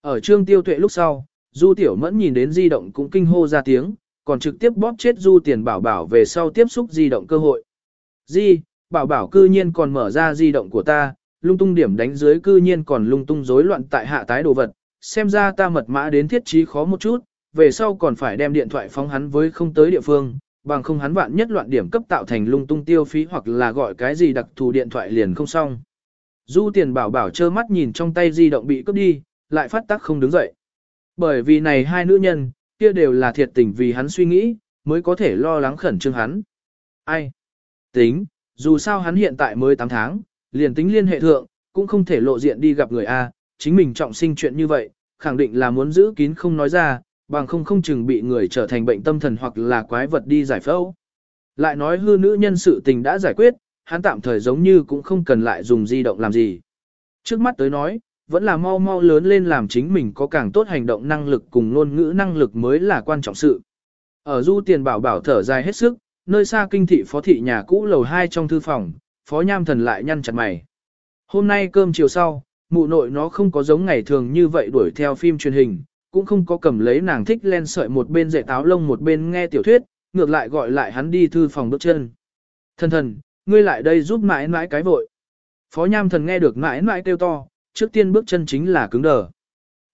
Ở trương tiêu tuệ lúc sau, Du Tiểu Mẫn nhìn đến di động cũng kinh hô ra tiếng, còn trực tiếp bóp chết Du Tiền Bảo Bảo về sau tiếp xúc di động cơ hội. Di, Bảo Bảo cư nhiên còn mở ra di động của ta, lung tung điểm đánh dưới cư nhiên còn lung tung rối loạn tại hạ tái đồ vật, xem ra ta mật mã đến thiết trí khó một chút, về sau còn phải đem điện thoại phóng hắn với không tới địa phương, bằng không hắn vạn nhất loạn điểm cấp tạo thành lung tung tiêu phí hoặc là gọi cái gì đặc thù điện thoại liền không xong. Du tiền bảo bảo trơ mắt nhìn trong tay di động bị cướp đi, lại phát tác không đứng dậy. Bởi vì này hai nữ nhân, kia đều là thiệt tình vì hắn suy nghĩ, mới có thể lo lắng khẩn trương hắn. Ai? Tính, dù sao hắn hiện tại mới 8 tháng, liền tính liên hệ thượng, cũng không thể lộ diện đi gặp người A, chính mình trọng sinh chuyện như vậy, khẳng định là muốn giữ kín không nói ra, bằng không không chừng bị người trở thành bệnh tâm thần hoặc là quái vật đi giải phẫu. Lại nói hư nữ nhân sự tình đã giải quyết, hắn tạm thời giống như cũng không cần lại dùng di động làm gì. Trước mắt tới nói, vẫn là mau mau lớn lên làm chính mình có càng tốt hành động năng lực cùng ngôn ngữ năng lực mới là quan trọng sự. Ở du tiền bảo bảo thở dài hết sức, nơi xa kinh thị phó thị nhà cũ lầu 2 trong thư phòng, phó nham thần lại nhăn chặt mày. Hôm nay cơm chiều sau, mụ nội nó không có giống ngày thường như vậy đuổi theo phim truyền hình, cũng không có cầm lấy nàng thích len sợi một bên dạy táo lông một bên nghe tiểu thuyết, ngược lại gọi lại hắn đi thư phòng bước chân. Thần thần, ngươi lại đây giúp mãi mãi cái vội. Phó nham thần nghe được mãi mãi kêu to, trước tiên bước chân chính là cứng đờ.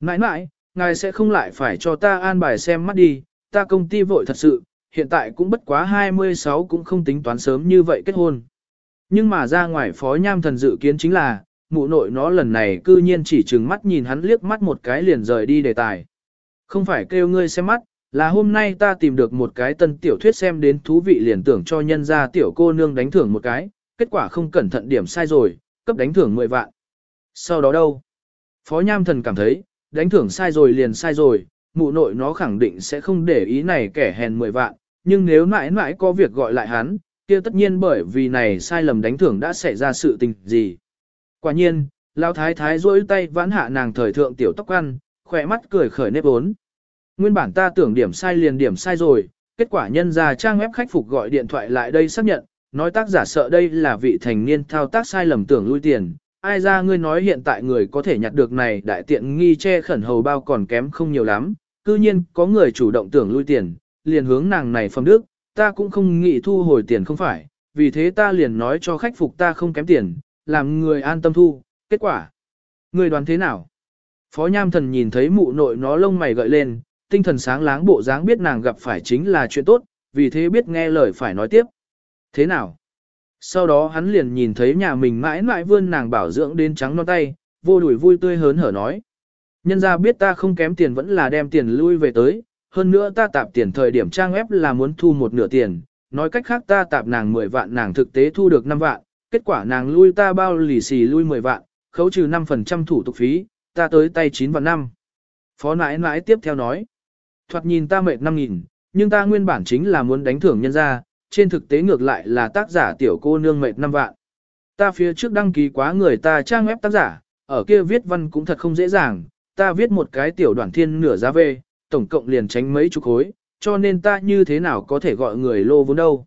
Nãi nãi, ngài sẽ không lại phải cho ta an bài xem mắt đi, ta công ty vội thật sự, hiện tại cũng bất quá 26 cũng không tính toán sớm như vậy kết hôn. Nhưng mà ra ngoài phó nham thần dự kiến chính là, mụ nội nó lần này cư nhiên chỉ trừng mắt nhìn hắn liếc mắt một cái liền rời đi đề tài. Không phải kêu ngươi xem mắt, là hôm nay ta tìm được một cái tân tiểu thuyết xem đến thú vị liền tưởng cho nhân ra tiểu cô nương đánh thưởng một cái, kết quả không cẩn thận điểm sai rồi, cấp đánh thưởng 10 vạn. Sau đó đâu? Phó Nham Thần cảm thấy, đánh thưởng sai rồi liền sai rồi, mụ nội nó khẳng định sẽ không để ý này kẻ hèn 10 vạn, nhưng nếu mãi mãi có việc gọi lại hắn, kia tất nhiên bởi vì này sai lầm đánh thưởng đã xảy ra sự tình gì. Quả nhiên, Lão Thái Thái rỗi tay vãn hạ nàng thời thượng tiểu tóc ăn, khỏe mắt cười khởi nếp ốn. Nguyên bản ta tưởng điểm sai liền điểm sai rồi, kết quả nhân ra trang web khách phục gọi điện thoại lại đây xác nhận, nói tác giả sợ đây là vị thành niên thao tác sai lầm tưởng lui tiền. Ai ra ngươi nói hiện tại người có thể nhặt được này đại tiện nghi che khẩn hầu bao còn kém không nhiều lắm, cư nhiên có người chủ động tưởng lui tiền, liền hướng nàng này phẩm đức, ta cũng không nghĩ thu hồi tiền không phải, vì thế ta liền nói cho khách phục ta không kém tiền, làm người an tâm thu, kết quả. Người đoán thế nào? Phó Nham Thần nhìn thấy mụ nội nó lông mày gợi lên, tinh thần sáng láng bộ dáng biết nàng gặp phải chính là chuyện tốt, vì thế biết nghe lời phải nói tiếp. Thế nào? Sau đó hắn liền nhìn thấy nhà mình mãi mãi vươn nàng bảo dưỡng đến trắng non tay, vô đuổi vui tươi hớn hở nói. Nhân ra biết ta không kém tiền vẫn là đem tiền lui về tới, hơn nữa ta tạp tiền thời điểm trang web là muốn thu một nửa tiền, nói cách khác ta tạp nàng 10 vạn nàng thực tế thu được 5 vạn, kết quả nàng lui ta bao lì xì lui 10 vạn, khấu trừ 5% thủ tục phí, ta tới tay 9 vạn 5. Phó nãi nãi tiếp theo nói, thoạt nhìn ta mệt 5 nghìn, nhưng ta nguyên bản chính là muốn đánh thưởng nhân ra, trên thực tế ngược lại là tác giả tiểu cô nương mệt năm vạn. Ta phía trước đăng ký quá người ta trang web tác giả, ở kia viết văn cũng thật không dễ dàng, ta viết một cái tiểu đoạn thiên nửa giá về, tổng cộng liền tránh mấy chục khối, cho nên ta như thế nào có thể gọi người lô vốn đâu.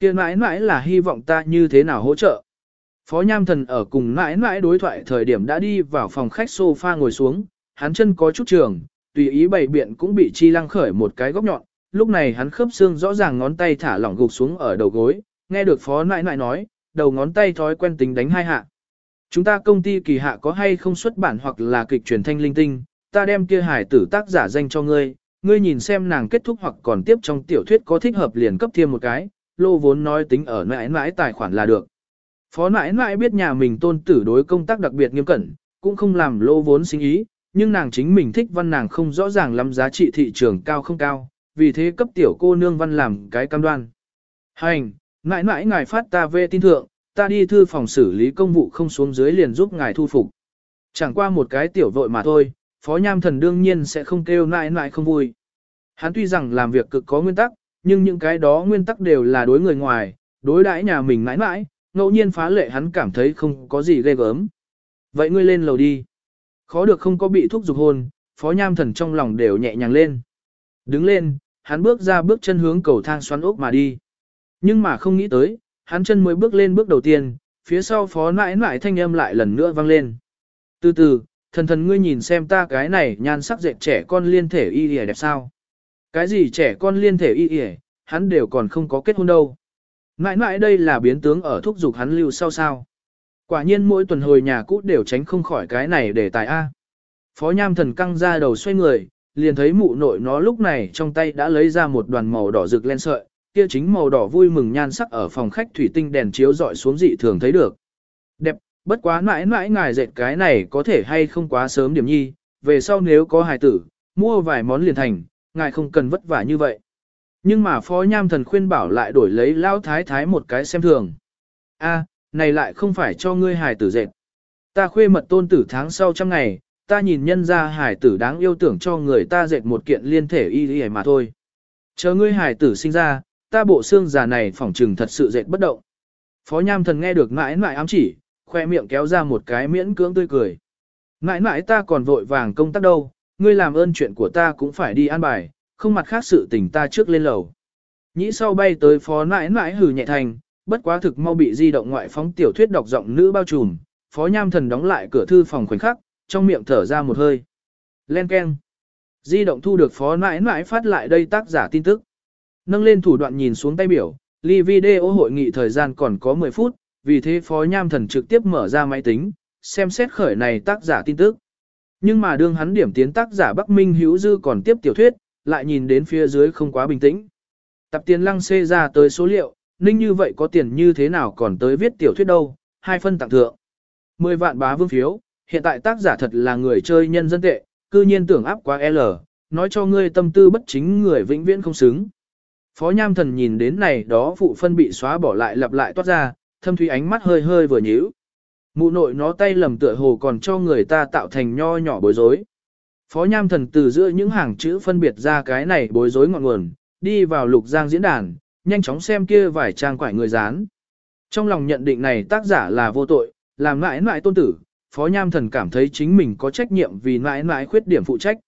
Kia mãi mãi là hy vọng ta như thế nào hỗ trợ. Phó Nham Thần ở cùng mãi mãi đối thoại thời điểm đã đi vào phòng khách sofa ngồi xuống, hắn chân có chút trường, tùy ý bày biện cũng bị chi lăng khởi một cái góc nhọn, lúc này hắn khớp xương rõ ràng ngón tay thả lỏng gục xuống ở đầu gối, nghe được phó nãi nãi nói, đầu ngón tay thói quen tính đánh hai hạ. Chúng ta công ty kỳ hạ có hay không xuất bản hoặc là kịch truyền thanh linh tinh, ta đem kia hải tử tác giả danh cho ngươi, ngươi nhìn xem nàng kết thúc hoặc còn tiếp trong tiểu thuyết có thích hợp liền cấp thêm một cái, lô vốn nói tính ở nãi nãi tài khoản là được. Phó nãi nãi biết nhà mình tôn tử đối công tác đặc biệt nghiêm cẩn, cũng không làm lô vốn sinh ý, nhưng nàng chính mình thích văn nàng không rõ ràng lắm giá trị thị trường cao không cao, vì thế cấp tiểu cô nương văn làm cái cam đoan. Hành, mãi mãi ngài phát ta về tin thượng, ta đi thư phòng xử lý công vụ không xuống dưới liền giúp ngài thu phục. Chẳng qua một cái tiểu vội mà thôi, phó nham thần đương nhiên sẽ không kêu mãi mãi không vui. Hắn tuy rằng làm việc cực có nguyên tắc, nhưng những cái đó nguyên tắc đều là đối người ngoài, đối đãi nhà mình mãi mãi, ngẫu nhiên phá lệ hắn cảm thấy không có gì ghê gớm. Vậy ngươi lên lầu đi. Khó được không có bị thuốc dục hôn, phó nham thần trong lòng đều nhẹ nhàng lên. Đứng lên, hắn bước ra bước chân hướng cầu thang xoắn ốc mà đi. Nhưng mà không nghĩ tới, hắn chân mới bước lên bước đầu tiên, phía sau phó nãi nãi thanh âm lại lần nữa vang lên. Từ từ, thần thần ngươi nhìn xem ta cái này nhan sắc dệt trẻ con liên thể y y đẹp sao. Cái gì trẻ con liên thể y y, hắn đều còn không có kết hôn đâu. Nãi nãi đây là biến tướng ở thúc dục hắn lưu sau sao. Quả nhiên mỗi tuần hồi nhà cũ đều tránh không khỏi cái này để tài A. Phó nham thần căng ra đầu xoay người, liền thấy mụ nội nó lúc này trong tay đã lấy ra một đoàn màu đỏ rực len sợi, kia chính màu đỏ vui mừng nhan sắc ở phòng khách thủy tinh đèn chiếu dọi xuống dị thường thấy được. Đẹp, bất quá mãi mãi ngài dệt cái này có thể hay không quá sớm điểm nhi, về sau nếu có hài tử, mua vài món liền thành, ngài không cần vất vả như vậy. Nhưng mà phó nham thần khuyên bảo lại đổi lấy lao thái thái một cái xem thường. a này lại không phải cho ngươi hài tử dệt. Ta khuê mật tôn tử tháng sau trăm ngày, ta nhìn nhân ra hải tử đáng yêu tưởng cho người ta dệt một kiện liên thể y y mà thôi. Chờ ngươi hải tử sinh ra, ta bộ xương già này phỏng trừng thật sự dệt bất động. Phó Nham Thần nghe được mãi mãi ám chỉ, khoe miệng kéo ra một cái miễn cưỡng tươi cười. Mãi mãi ta còn vội vàng công tác đâu, ngươi làm ơn chuyện của ta cũng phải đi an bài, không mặt khác sự tình ta trước lên lầu. Nhĩ sau bay tới phó mãi mãi hừ nhẹ thành, bất quá thực mau bị di động ngoại phóng tiểu thuyết đọc giọng nữ bao trùm, phó nham thần đóng lại cửa thư phòng khoảnh khắc, trong miệng thở ra một hơi. Len keng. Di động thu được phó mãi mãi phát lại đây tác giả tin tức. Nâng lên thủ đoạn nhìn xuống tay biểu, ly video hội nghị thời gian còn có 10 phút, vì thế phó nham thần trực tiếp mở ra máy tính, xem xét khởi này tác giả tin tức. Nhưng mà đương hắn điểm tiến tác giả Bắc Minh Hữu Dư còn tiếp tiểu thuyết, lại nhìn đến phía dưới không quá bình tĩnh. Tập tiền lăng xê ra tới số liệu, ninh như vậy có tiền như thế nào còn tới viết tiểu thuyết đâu, hai phân tặng thượng. 10 vạn bá vương phiếu, hiện tại tác giả thật là người chơi nhân dân tệ, cư nhiên tưởng áp quá L, nói cho ngươi tâm tư bất chính người vĩnh viễn không xứng. Phó Nham Thần nhìn đến này đó phụ phân bị xóa bỏ lại lặp lại toát ra, thâm thủy ánh mắt hơi hơi vừa nhíu. Mụ nội nó tay lầm tựa hồ còn cho người ta tạo thành nho nhỏ bối rối. Phó Nham Thần từ giữa những hàng chữ phân biệt ra cái này bối rối ngọn nguồn, đi vào lục giang diễn đàn, nhanh chóng xem kia vài trang quải người dán. Trong lòng nhận định này tác giả là vô tội, làm ngại mãi tôn tử, Phó Nham Thần cảm thấy chính mình có trách nhiệm vì mãi mãi khuyết điểm phụ trách.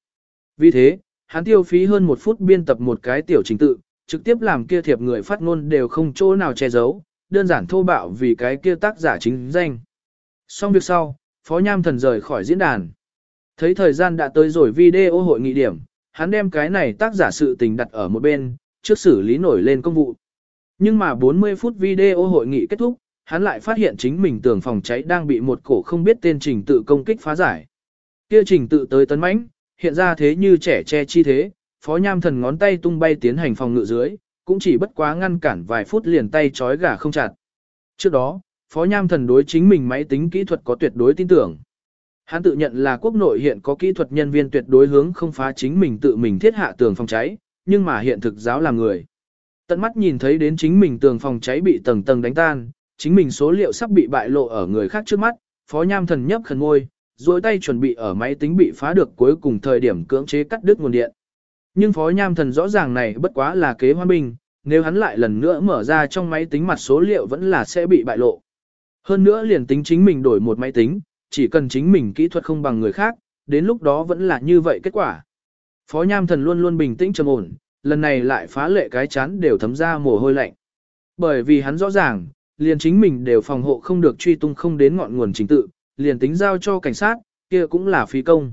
Vì thế, hắn tiêu phí hơn một phút biên tập một cái tiểu trình tự, trực tiếp làm kia thiệp người phát ngôn đều không chỗ nào che giấu, đơn giản thô bạo vì cái kia tác giả chính danh. Xong việc sau, Phó Nham Thần rời khỏi diễn đàn. Thấy thời gian đã tới rồi video hội nghị điểm, hắn đem cái này tác giả sự tình đặt ở một bên, trước xử lý nổi lên công vụ. Nhưng mà 40 phút video hội nghị kết thúc, hắn lại phát hiện chính mình tường phòng cháy đang bị một cổ không biết tên trình tự công kích phá giải. Kia trình tự tới tấn mãnh, hiện ra thế như trẻ che chi thế, phó nham thần ngón tay tung bay tiến hành phòng ngự dưới, cũng chỉ bất quá ngăn cản vài phút liền tay trói gà không chặt. Trước đó, phó nham thần đối chính mình máy tính kỹ thuật có tuyệt đối tin tưởng. Hắn tự nhận là quốc nội hiện có kỹ thuật nhân viên tuyệt đối hướng không phá chính mình tự mình thiết hạ tường phòng cháy, nhưng mà hiện thực giáo là người. Tận mắt nhìn thấy đến chính mình tường phòng cháy bị tầng tầng đánh tan, chính mình số liệu sắp bị bại lộ ở người khác trước mắt, phó nham thần nhấp khẩn ngôi, duỗi tay chuẩn bị ở máy tính bị phá được cuối cùng thời điểm cưỡng chế cắt đứt nguồn điện. Nhưng phó nham thần rõ ràng này bất quá là kế hoan bình nếu hắn lại lần nữa mở ra trong máy tính mặt số liệu vẫn là sẽ bị bại lộ. Hơn nữa liền tính chính mình đổi một máy tính, chỉ cần chính mình kỹ thuật không bằng người khác, đến lúc đó vẫn là như vậy kết quả. Phó nham thần luôn luôn bình tĩnh trầm ổn, lần này lại phá lệ cái chán đều thấm ra mồ hôi lạnh. Bởi vì hắn rõ ràng, liền chính mình đều phòng hộ không được truy tung không đến ngọn nguồn chính tự, liền tính giao cho cảnh sát, kia cũng là phí công.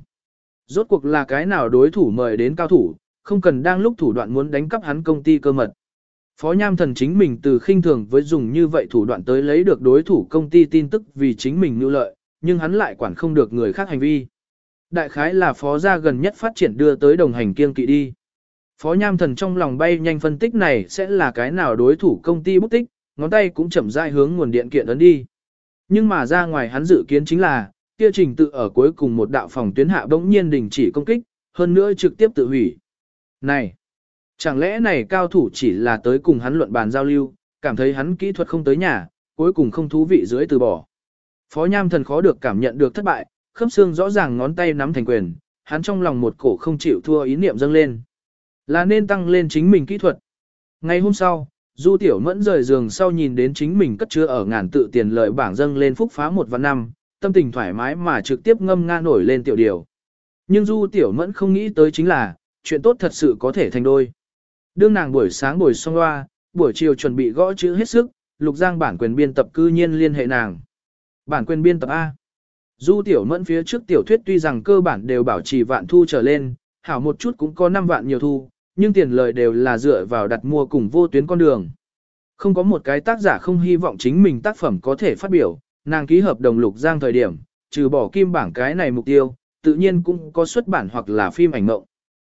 Rốt cuộc là cái nào đối thủ mời đến cao thủ, không cần đang lúc thủ đoạn muốn đánh cắp hắn công ty cơ mật. Phó Nham Thần chính mình từ khinh thường với dùng như vậy thủ đoạn tới lấy được đối thủ công ty tin tức vì chính mình nưu lợi, nhưng hắn lại quản không được người khác hành vi. Đại khái là phó gia gần nhất phát triển đưa tới đồng hành kiêng kỵ đi. Phó Nham Thần trong lòng bay nhanh phân tích này sẽ là cái nào đối thủ công ty bút tích, ngón tay cũng chậm rãi hướng nguồn điện kiện ấn đi. Nhưng mà ra ngoài hắn dự kiến chính là, kia trình tự ở cuối cùng một đạo phòng tuyến hạ bỗng nhiên đình chỉ công kích, hơn nữa trực tiếp tự hủy. Này, chẳng lẽ này cao thủ chỉ là tới cùng hắn luận bàn giao lưu, cảm thấy hắn kỹ thuật không tới nhà, cuối cùng không thú vị dưới từ bỏ. Phó Nham Thần khó được cảm nhận được thất bại, khớp xương rõ ràng ngón tay nắm thành quyền, hắn trong lòng một cổ không chịu thua ý niệm dâng lên. Là nên tăng lên chính mình kỹ thuật. Ngày hôm sau, Du Tiểu Mẫn rời giường sau nhìn đến chính mình cất chứa ở ngàn tự tiền lợi bảng dâng lên phúc phá một vạn năm, tâm tình thoải mái mà trực tiếp ngâm nga nổi lên tiểu điều. Nhưng Du Tiểu Mẫn không nghĩ tới chính là, chuyện tốt thật sự có thể thành đôi. Đương nàng buổi sáng buổi xong loa, buổi chiều chuẩn bị gõ chữ hết sức, Lục Giang bản quyền biên tập cư nhiên liên hệ nàng. Bản quyền biên tập A. Du Tiểu Mẫn phía trước tiểu thuyết tuy rằng cơ bản đều bảo trì vạn thu trở lên, hảo một chút cũng có 5 vạn nhiều thu, nhưng tiền lời đều là dựa vào đặt mua cùng vô tuyến con đường. Không có một cái tác giả không hy vọng chính mình tác phẩm có thể phát biểu, nàng ký hợp đồng lục giang thời điểm, trừ bỏ kim bảng cái này mục tiêu, tự nhiên cũng có xuất bản hoặc là phim ảnh mộng.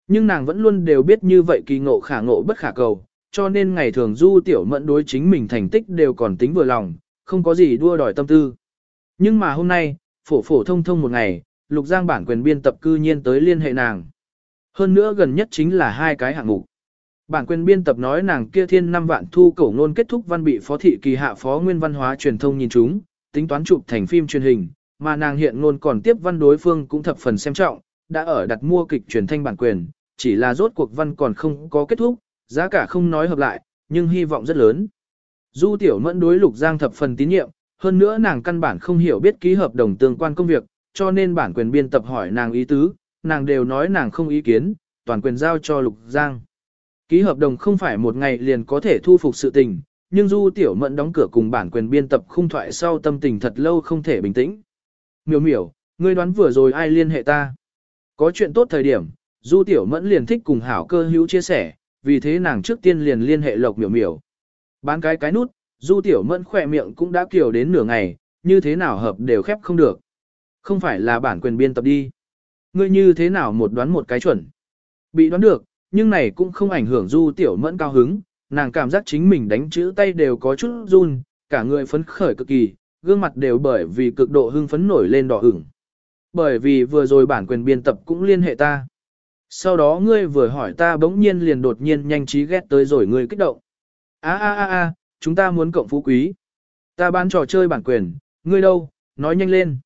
Nhưng nàng vẫn luôn đều biết như vậy kỳ ngộ khả ngộ bất khả cầu, cho nên ngày thường du tiểu mẫn đối chính mình thành tích đều còn tính vừa lòng, không có gì đua đòi tâm tư. Nhưng mà hôm nay, phổ phổ thông thông một ngày, lục giang bản quyền biên tập cư nhiên tới liên hệ nàng. Hơn nữa gần nhất chính là hai cái hạng mục. Bản quyền biên tập nói nàng kia thiên năm vạn thu cổ ngôn kết thúc văn bị phó thị kỳ hạ phó nguyên văn hóa truyền thông nhìn chúng, tính toán chụp thành phim truyền hình, mà nàng hiện ngôn còn tiếp văn đối phương cũng thập phần xem trọng, đã ở đặt mua kịch truyền thanh bản quyền, chỉ là rốt cuộc văn còn không có kết thúc, giá cả không nói hợp lại, nhưng hy vọng rất lớn. Du tiểu mẫn đối lục giang thập phần tín nhiệm, hơn nữa nàng căn bản không hiểu biết ký hợp đồng tương quan công việc, cho nên bản quyền biên tập hỏi nàng ý tứ, nàng đều nói nàng không ý kiến, toàn quyền giao cho Lục Giang. Ký hợp đồng không phải một ngày liền có thể thu phục sự tình, nhưng Du Tiểu Mẫn đóng cửa cùng bản quyền biên tập khung thoại sau tâm tình thật lâu không thể bình tĩnh. Miểu miểu, ngươi đoán vừa rồi ai liên hệ ta? Có chuyện tốt thời điểm, Du Tiểu Mẫn liền thích cùng hảo cơ hữu chia sẻ, vì thế nàng trước tiên liền liên hệ Lộc miểu miểu. Bán cái cái nút, Du Tiểu Mẫn khỏe miệng cũng đã kiểu đến nửa ngày, như thế nào hợp đều khép không được. Không phải là bản quyền biên tập đi. Ngươi như thế nào một đoán một cái chuẩn? Bị đoán được, nhưng này cũng không ảnh hưởng du tiểu mẫn cao hứng, nàng cảm giác chính mình đánh chữ tay đều có chút run, cả người phấn khởi cực kỳ, gương mặt đều bởi vì cực độ hưng phấn nổi lên đỏ ửng. Bởi vì vừa rồi bản quyền biên tập cũng liên hệ ta. Sau đó ngươi vừa hỏi ta bỗng nhiên liền đột nhiên nhanh trí ghét tới rồi ngươi kích động. a a a a chúng ta muốn cộng phú quý. Ta bán trò chơi bản quyền, ngươi đâu, nói nhanh lên.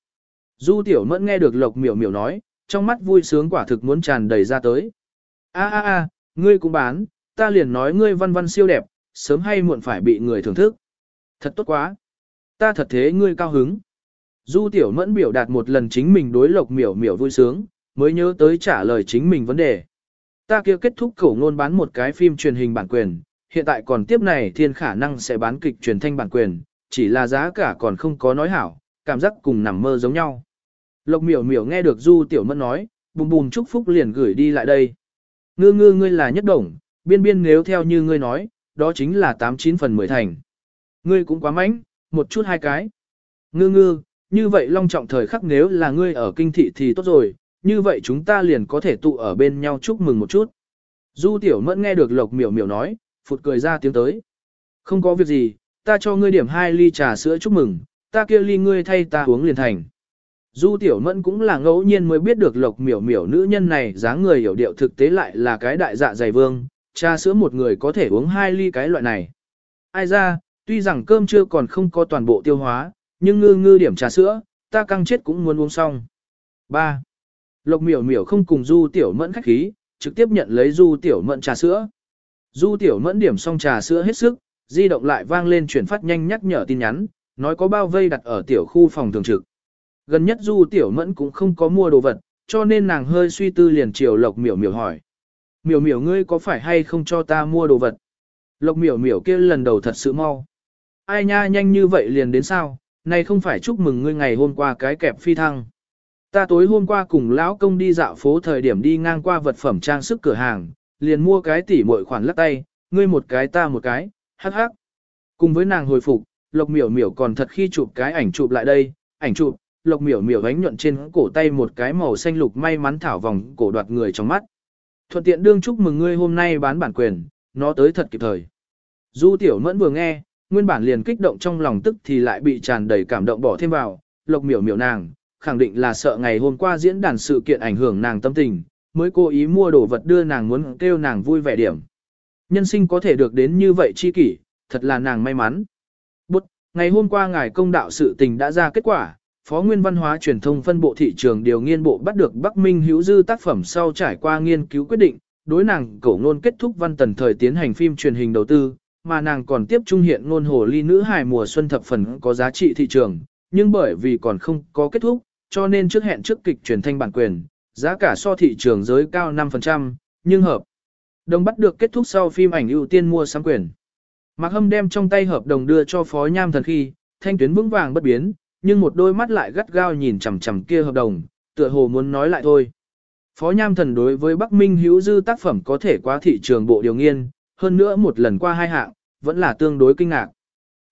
Du tiểu mẫn nghe được lộc miểu miểu nói, trong mắt vui sướng quả thực muốn tràn đầy ra tới. A a a, ngươi cũng bán, ta liền nói ngươi văn văn siêu đẹp, sớm hay muộn phải bị người thưởng thức. Thật tốt quá. Ta thật thế ngươi cao hứng. Du tiểu mẫn biểu đạt một lần chính mình đối lộc miểu miểu vui sướng, mới nhớ tới trả lời chính mình vấn đề. Ta kia kết thúc khẩu ngôn bán một cái phim truyền hình bản quyền, hiện tại còn tiếp này thiên khả năng sẽ bán kịch truyền thanh bản quyền, chỉ là giá cả còn không có nói hảo, cảm giác cùng nằm mơ giống nhau. Lộc miểu miểu nghe được Du Tiểu Mẫn nói, bùm bùm chúc phúc liền gửi đi lại đây. Ngư ngư ngươi là nhất đồng, biên biên nếu theo như ngươi nói, đó chính là 89 phần 10 thành. Ngươi cũng quá mánh, một chút hai cái. Ngư ngư, như vậy long trọng thời khắc nếu là ngươi ở kinh thị thì tốt rồi, như vậy chúng ta liền có thể tụ ở bên nhau chúc mừng một chút. Du tiểu mẫn nghe được lộc miểu miểu nói, phụt cười ra tiếng tới. Không có việc gì, ta cho ngươi điểm hai ly trà sữa chúc mừng, ta kia ly ngươi thay ta uống liền thành. Du tiểu mẫn cũng là ngẫu nhiên mới biết được lộc miểu miểu nữ nhân này dáng người hiểu điệu thực tế lại là cái đại dạ dày vương, trà sữa một người có thể uống hai ly cái loại này. Ai ra, tuy rằng cơm chưa còn không có toàn bộ tiêu hóa, nhưng ngư ngư điểm trà sữa, ta căng chết cũng muốn uống xong. 3. Lộc miểu miểu không cùng du tiểu mẫn khách khí, trực tiếp nhận lấy du tiểu mẫn trà sữa. Du tiểu mẫn điểm xong trà sữa hết sức, di động lại vang lên chuyển phát nhanh nhắc nhở tin nhắn, nói có bao vây đặt ở tiểu khu phòng thường trực. Gần nhất du tiểu mẫn cũng không có mua đồ vật, cho nên nàng hơi suy tư liền chiều lộc miểu miểu hỏi. Miểu miểu ngươi có phải hay không cho ta mua đồ vật? Lộc miểu miểu kia lần đầu thật sự mau. Ai nha nhanh như vậy liền đến sao, này không phải chúc mừng ngươi ngày hôm qua cái kẹp phi thăng. Ta tối hôm qua cùng lão công đi dạo phố thời điểm đi ngang qua vật phẩm trang sức cửa hàng, liền mua cái tỉ muội khoản lắc tay, ngươi một cái ta một cái, hắc hắc. Cùng với nàng hồi phục, Lộc Miểu Miểu còn thật khi chụp cái ảnh chụp lại đây, ảnh chụp, Lộc Miểu Miểu ánh nhuận trên cổ tay một cái màu xanh lục may mắn thảo vòng cổ đoạt người trong mắt. Thuận tiện đương chúc mừng ngươi hôm nay bán bản quyền, nó tới thật kịp thời. Du Tiểu Mẫn vừa nghe, nguyên bản liền kích động trong lòng tức thì lại bị tràn đầy cảm động bỏ thêm vào, Lộc Miểu Miểu nàng, khẳng định là sợ ngày hôm qua diễn đàn sự kiện ảnh hưởng nàng tâm tình, mới cố ý mua đồ vật đưa nàng muốn kêu nàng vui vẻ điểm. Nhân sinh có thể được đến như vậy chi kỷ, thật là nàng may mắn. Bút, ngày hôm qua ngài công đạo sự tình đã ra kết quả, Phó Nguyên Văn hóa truyền thông phân bộ thị trường điều nghiên bộ bắt được Bắc Minh hữu dư tác phẩm sau trải qua nghiên cứu quyết định, đối nàng cổ ngôn kết thúc văn tần thời tiến hành phim truyền hình đầu tư, mà nàng còn tiếp trung hiện ngôn hồ ly nữ hài mùa xuân thập phần có giá trị thị trường, nhưng bởi vì còn không có kết thúc, cho nên trước hẹn trước kịch truyền thanh bản quyền, giá cả so thị trường giới cao 5%, nhưng hợp. Đồng bắt được kết thúc sau phim ảnh ưu tiên mua sắm quyền. Mạc Hâm đem trong tay hợp đồng đưa cho Phó Nham Thần khi, thanh tuyến vững vàng bất biến, nhưng một đôi mắt lại gắt gao nhìn chằm chằm kia hợp đồng, tựa hồ muốn nói lại thôi. Phó Nham Thần đối với Bắc Minh hữu dư tác phẩm có thể qua thị trường bộ điều nghiên, hơn nữa một lần qua hai hạng, vẫn là tương đối kinh ngạc.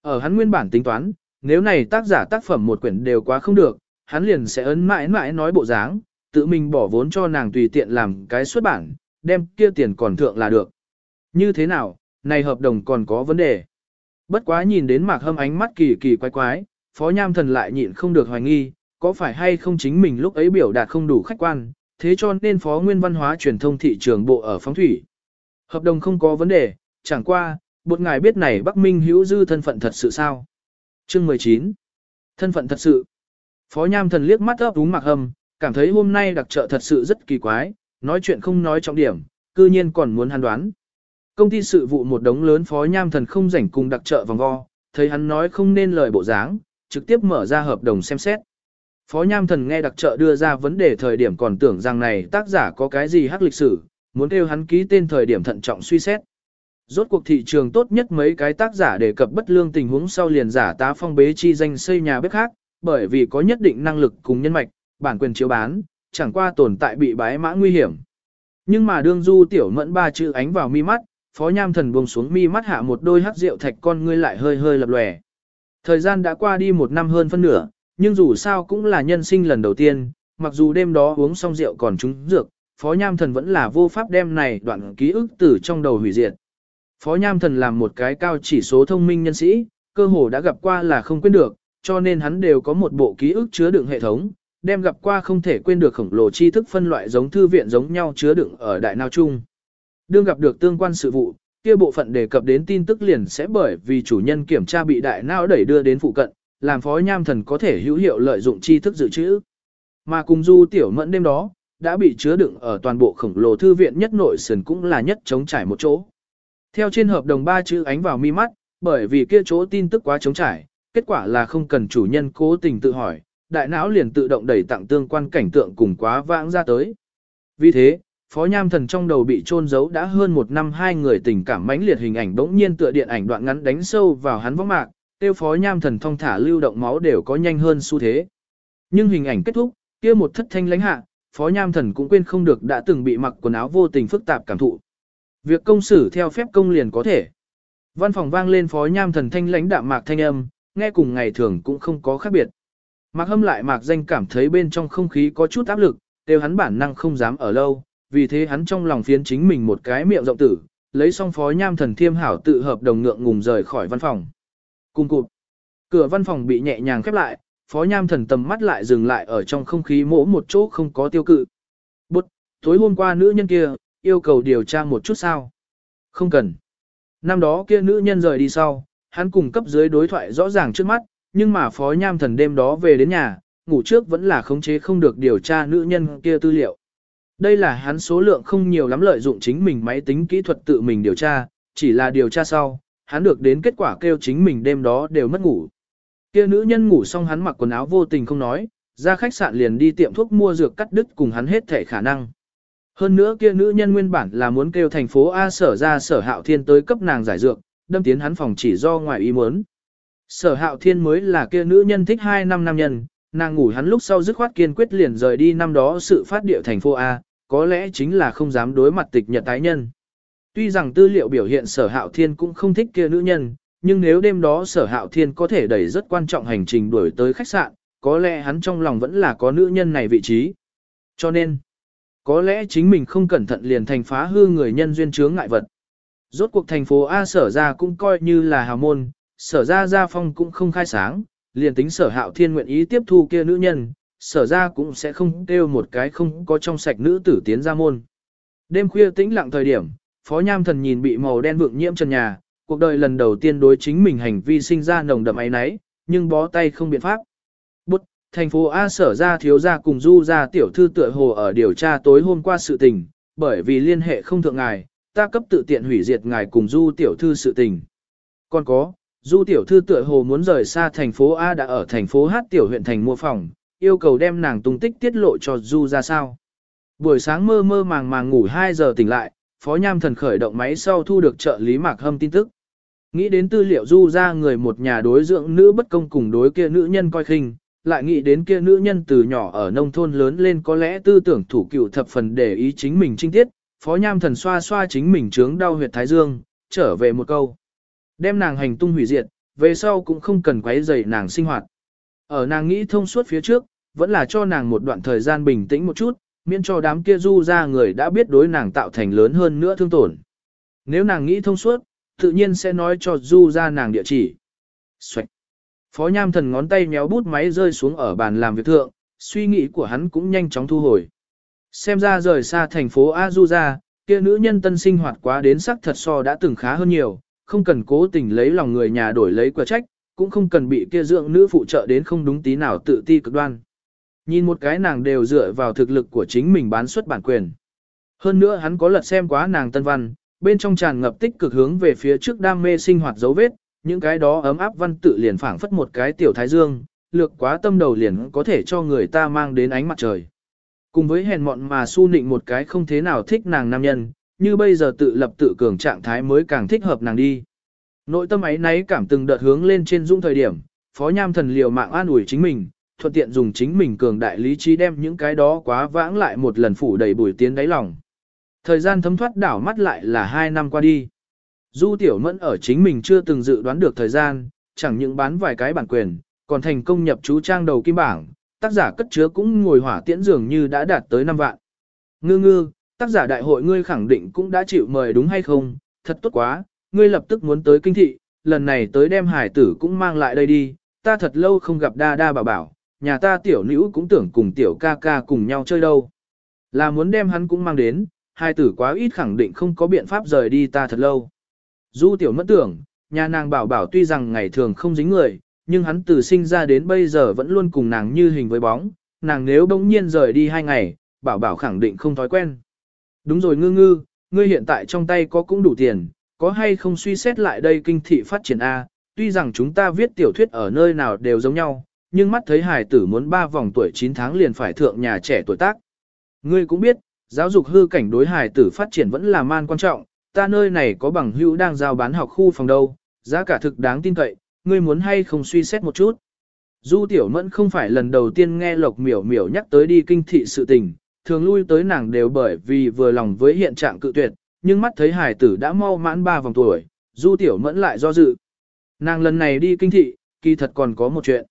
Ở hắn nguyên bản tính toán, nếu này tác giả tác phẩm một quyển đều quá không được, hắn liền sẽ ấn mãi mãi nói bộ dáng, tự mình bỏ vốn cho nàng tùy tiện làm cái xuất bản, đem kia tiền còn thượng là được. Như thế nào, này hợp đồng còn có vấn đề. Bất quá nhìn đến mạc hâm ánh mắt kỳ kỳ quái quái, phó nham thần lại nhịn không được hoài nghi, có phải hay không chính mình lúc ấy biểu đạt không đủ khách quan, thế cho nên phó nguyên văn hóa truyền thông thị trường bộ ở phóng thủy. Hợp đồng không có vấn đề, chẳng qua, bột ngài biết này Bắc Minh hữu dư thân phận thật sự sao. Chương 19. Thân phận thật sự. Phó Nham Thần liếc mắt ấp úng mặc hầm, cảm thấy hôm nay đặc trợ thật sự rất kỳ quái, nói chuyện không nói trọng điểm, cư nhiên còn muốn hắn đoán. Công ty sự vụ một đống lớn Phó Nham Thần không rảnh cùng đặc trợ vòng vo, thấy hắn nói không nên lời bộ dáng, trực tiếp mở ra hợp đồng xem xét. Phó Nham Thần nghe đặc trợ đưa ra vấn đề thời điểm còn tưởng rằng này tác giả có cái gì hắc lịch sử, muốn kêu hắn ký tên thời điểm thận trọng suy xét. Rốt cuộc thị trường tốt nhất mấy cái tác giả đề cập bất lương tình huống sau liền giả tá phong bế chi danh xây nhà bếp khác, bởi vì có nhất định năng lực cùng nhân mạch, bản quyền chiếu bán, chẳng qua tồn tại bị bái mã nguy hiểm. Nhưng mà đương du tiểu mẫn ba chữ ánh vào mi mắt, phó nham thần buông xuống mi mắt hạ một đôi hắc rượu thạch con ngươi lại hơi hơi lập lòe. Thời gian đã qua đi một năm hơn phân nửa, nhưng dù sao cũng là nhân sinh lần đầu tiên, mặc dù đêm đó uống xong rượu còn trúng dược, phó nham thần vẫn là vô pháp đem này đoạn ký ức từ trong đầu hủy diệt. Phó nham thần làm một cái cao chỉ số thông minh nhân sĩ, cơ hồ đã gặp qua là không quên được, cho nên hắn đều có một bộ ký ức chứa đựng hệ thống, đem gặp qua không thể quên được khổng lồ tri thức phân loại giống thư viện giống nhau chứa đựng ở đại nào chung. Đương gặp được tương quan sự vụ, kia bộ phận đề cập đến tin tức liền sẽ bởi vì chủ nhân kiểm tra bị đại não đẩy đưa đến phụ cận, làm phó nham thần có thể hữu hiệu lợi dụng tri thức dự trữ. Mà cùng du tiểu mẫn đêm đó, đã bị chứa đựng ở toàn bộ khổng lồ thư viện nhất nội sườn cũng là nhất chống trải một chỗ. Theo trên hợp đồng ba chữ ánh vào mi mắt, bởi vì kia chỗ tin tức quá chống trải, kết quả là không cần chủ nhân cố tình tự hỏi, đại não liền tự động đẩy tặng tương quan cảnh tượng cùng quá vãng ra tới. Vì thế, Phó Nham Thần trong đầu bị chôn giấu đã hơn một năm hai người tình cảm mãnh liệt hình ảnh bỗng nhiên tựa điện ảnh đoạn ngắn đánh sâu vào hắn võng mạc, tiêu Phó Nham Thần thong thả lưu động máu đều có nhanh hơn xu thế. Nhưng hình ảnh kết thúc, kia một thất thanh lãnh hạ, Phó Nham Thần cũng quên không được đã từng bị mặc quần áo vô tình phức tạp cảm thụ. Việc công xử theo phép công liền có thể. Văn phòng vang lên Phó Nham Thần thanh lãnh đạm mạc thanh âm, nghe cùng ngày thường cũng không có khác biệt. Mạc Hâm lại mạc danh cảm thấy bên trong không khí có chút áp lực, đều hắn bản năng không dám ở lâu, vì thế hắn trong lòng phiến chính mình một cái miệng rộng tử, lấy xong phó nham thần thiêm hảo tự hợp đồng ngượng ngùng rời khỏi văn phòng. Cùng cụt, cửa văn phòng bị nhẹ nhàng khép lại, phó nham thần tầm mắt lại dừng lại ở trong không khí mỗ một chỗ không có tiêu cự. Bút, tối hôm qua nữ nhân kia, yêu cầu điều tra một chút sao? Không cần. Năm đó kia nữ nhân rời đi sau, hắn cùng cấp dưới đối thoại rõ ràng trước mắt, nhưng mà phó nham thần đêm đó về đến nhà, ngủ trước vẫn là khống chế không được điều tra nữ nhân kia tư liệu. Đây là hắn số lượng không nhiều lắm lợi dụng chính mình máy tính kỹ thuật tự mình điều tra, chỉ là điều tra sau, hắn được đến kết quả kêu chính mình đêm đó đều mất ngủ. Kia nữ nhân ngủ xong hắn mặc quần áo vô tình không nói, ra khách sạn liền đi tiệm thuốc mua dược cắt đứt cùng hắn hết thể khả năng. Hơn nữa kia nữ nhân nguyên bản là muốn kêu thành phố A sở ra sở hạo thiên tới cấp nàng giải dược, đâm tiến hắn phòng chỉ do ngoài ý muốn. Sở hạo thiên mới là kia nữ nhân thích 2 năm nam nhân, nàng ngủ hắn lúc sau dứt khoát kiên quyết liền rời đi năm đó sự phát địa thành phố A, có lẽ chính là không dám đối mặt tịch nhật tái nhân. Tuy rằng tư liệu biểu hiện sở hạo thiên cũng không thích kia nữ nhân, nhưng nếu đêm đó sở hạo thiên có thể đẩy rất quan trọng hành trình đuổi tới khách sạn, có lẽ hắn trong lòng vẫn là có nữ nhân này vị trí. Cho nên, có lẽ chính mình không cẩn thận liền thành phá hư người nhân duyên chướng ngại vật. Rốt cuộc thành phố A sở ra cũng coi như là hào môn, sở ra gia phong cũng không khai sáng, liền tính sở hạo thiên nguyện ý tiếp thu kia nữ nhân, sở ra cũng sẽ không kêu một cái không có trong sạch nữ tử tiến ra môn. Đêm khuya tĩnh lặng thời điểm, Phó Nham Thần nhìn bị màu đen vượng nhiễm trần nhà, cuộc đời lần đầu tiên đối chính mình hành vi sinh ra nồng đậm ấy nấy, nhưng bó tay không biện pháp. Bút, thành phố A sở ra thiếu ra cùng du ra tiểu thư tựa hồ ở điều tra tối hôm qua sự tình, bởi vì liên hệ không thượng ngài, ta cấp tự tiện hủy diệt ngài cùng du tiểu thư sự tình. Còn có, du tiểu thư tựa hồ muốn rời xa thành phố A đã ở thành phố H tiểu huyện thành mua phòng, yêu cầu đem nàng tung tích tiết lộ cho Du ra sao. Buổi sáng mơ mơ màng màng ngủ 2 giờ tỉnh lại, Phó Nham Thần khởi động máy sau thu được trợ lý Mạc Hâm tin tức. Nghĩ đến tư liệu Du ra người một nhà đối dưỡng nữ bất công cùng đối kia nữ nhân coi khinh, lại nghĩ đến kia nữ nhân từ nhỏ ở nông thôn lớn lên có lẽ tư tưởng thủ cựu thập phần để ý chính mình trinh tiết, Phó Nham Thần xoa xoa chính mình trướng đau huyệt thái dương, trở về một câu. Đem nàng hành tung hủy diệt, về sau cũng không cần quấy rầy nàng sinh hoạt. Ở nàng nghĩ thông suốt phía trước, vẫn là cho nàng một đoạn thời gian bình tĩnh một chút, miễn cho đám kia du ra người đã biết đối nàng tạo thành lớn hơn nữa thương tổn. Nếu nàng nghĩ thông suốt, tự nhiên sẽ nói cho du ra nàng địa chỉ. Xoạch. Phó Nham Thần ngón tay méo bút máy rơi xuống ở bàn làm việc thượng, suy nghĩ của hắn cũng nhanh chóng thu hồi. Xem ra rời xa thành phố A Du ra, kia nữ nhân tân sinh hoạt quá đến sắc thật so đã từng khá hơn nhiều, không cần cố tình lấy lòng người nhà đổi lấy quả trách, cũng không cần bị kia dưỡng nữ phụ trợ đến không đúng tí nào tự ti cực đoan. Nhìn một cái nàng đều dựa vào thực lực của chính mình bán xuất bản quyền. Hơn nữa hắn có lật xem quá nàng tân văn, bên trong tràn ngập tích cực hướng về phía trước đam mê sinh hoạt dấu vết, những cái đó ấm áp văn tự liền phảng phất một cái tiểu thái dương, lược quá tâm đầu liền có thể cho người ta mang đến ánh mặt trời. Cùng với hèn mọn mà su nịnh một cái không thế nào thích nàng nam nhân, như bây giờ tự lập tự cường trạng thái mới càng thích hợp nàng đi. Nội tâm ấy náy cảm từng đợt hướng lên trên dung thời điểm, phó nham thần liều mạng an ủi chính mình, thuận tiện dùng chính mình cường đại lý trí đem những cái đó quá vãng lại một lần phủ đầy bùi tiến đáy lòng. Thời gian thấm thoát đảo mắt lại là hai năm qua đi. Du Tiểu Mẫn ở chính mình chưa từng dự đoán được thời gian, chẳng những bán vài cái bản quyền, còn thành công nhập chú trang đầu kim bảng, tác giả cất chứa cũng ngồi hỏa tiễn dường như đã đạt tới 5 vạn. Ngư ngư, tác giả đại hội ngươi khẳng định cũng đã chịu mời đúng hay không, thật tốt quá, ngươi lập tức muốn tới kinh thị, lần này tới đem hải tử cũng mang lại đây đi, ta thật lâu không gặp đa đa bảo bảo, nhà ta tiểu nữ cũng tưởng cùng tiểu ca ca cùng nhau chơi đâu. Là muốn đem hắn cũng mang đến, hai tử quá ít khẳng định không có biện pháp rời đi ta thật lâu. Du tiểu mất tưởng, nhà nàng bảo bảo tuy rằng ngày thường không dính người, nhưng hắn từ sinh ra đến bây giờ vẫn luôn cùng nàng như hình với bóng, nàng nếu bỗng nhiên rời đi hai ngày, bảo bảo khẳng định không thói quen. Đúng rồi ngư ngư, ngươi hiện tại trong tay có cũng đủ tiền, có hay không suy xét lại đây kinh thị phát triển A, tuy rằng chúng ta viết tiểu thuyết ở nơi nào đều giống nhau, nhưng mắt thấy hài tử muốn ba vòng tuổi 9 tháng liền phải thượng nhà trẻ tuổi tác. Ngươi cũng biết, Giáo dục hư cảnh đối hài tử phát triển vẫn là man quan trọng, ta nơi này có bằng hữu đang giao bán học khu phòng đâu, giá cả thực đáng tin cậy, ngươi muốn hay không suy xét một chút. Du tiểu mẫn không phải lần đầu tiên nghe lộc miểu miểu nhắc tới đi kinh thị sự tình, thường lui tới nàng đều bởi vì vừa lòng với hiện trạng cự tuyệt, nhưng mắt thấy hải tử đã mau mãn ba vòng tuổi, du tiểu mẫn lại do dự. Nàng lần này đi kinh thị, kỳ thật còn có một chuyện.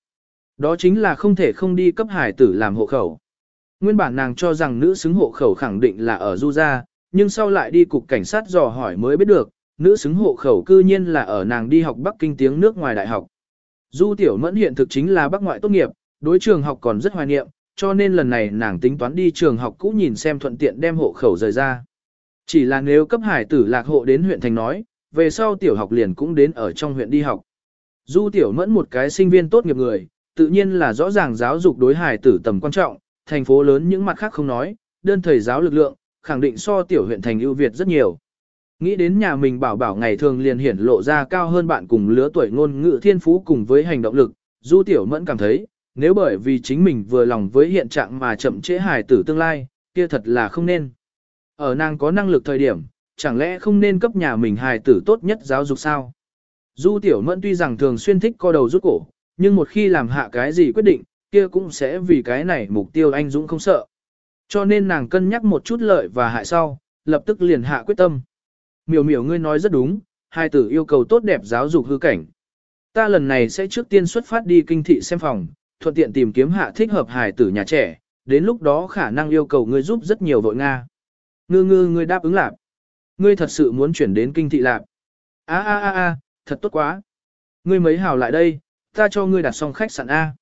Đó chính là không thể không đi cấp hải tử làm hộ khẩu. Nguyên bản nàng cho rằng nữ xứng hộ khẩu khẳng định là ở du gia, nhưng sau lại đi cục cảnh sát dò hỏi mới biết được, nữ xứng hộ khẩu cư nhiên là ở nàng đi học Bắc Kinh tiếng nước ngoài đại học. Du tiểu mẫn hiện thực chính là bác ngoại tốt nghiệp, đối trường học còn rất hoài niệm, cho nên lần này nàng tính toán đi trường học cũ nhìn xem thuận tiện đem hộ khẩu rời ra. Chỉ là nếu cấp hải tử lạc hộ đến huyện thành nói, về sau tiểu học liền cũng đến ở trong huyện đi học. Du tiểu mẫn một cái sinh viên tốt nghiệp người, tự nhiên là rõ ràng giáo dục đối hải tử tầm quan trọng, thành phố lớn những mặt khác không nói, đơn thầy giáo lực lượng, khẳng định so tiểu huyện thành ưu việt rất nhiều. Nghĩ đến nhà mình bảo bảo ngày thường liền hiển lộ ra cao hơn bạn cùng lứa tuổi ngôn ngữ thiên phú cùng với hành động lực, Du Tiểu Mẫn cảm thấy, nếu bởi vì chính mình vừa lòng với hiện trạng mà chậm trễ hài tử tương lai, kia thật là không nên. Ở nàng có năng lực thời điểm, chẳng lẽ không nên cấp nhà mình hài tử tốt nhất giáo dục sao? Du Tiểu Mẫn tuy rằng thường xuyên thích co đầu rút cổ, nhưng một khi làm hạ cái gì quyết định, kia cũng sẽ vì cái này mục tiêu anh dũng không sợ. Cho nên nàng cân nhắc một chút lợi và hại sau, lập tức liền hạ quyết tâm. Miểu miểu ngươi nói rất đúng, hai tử yêu cầu tốt đẹp giáo dục hư cảnh. Ta lần này sẽ trước tiên xuất phát đi kinh thị xem phòng, thuận tiện tìm kiếm hạ thích hợp hài tử nhà trẻ, đến lúc đó khả năng yêu cầu ngươi giúp rất nhiều vội Nga. Ngư ngư ngươi đáp ứng lạp. Ngươi thật sự muốn chuyển đến kinh thị lạp. a a a a thật tốt quá. Ngươi mấy hào lại đây, ta cho ngươi đặt xong khách sạn A.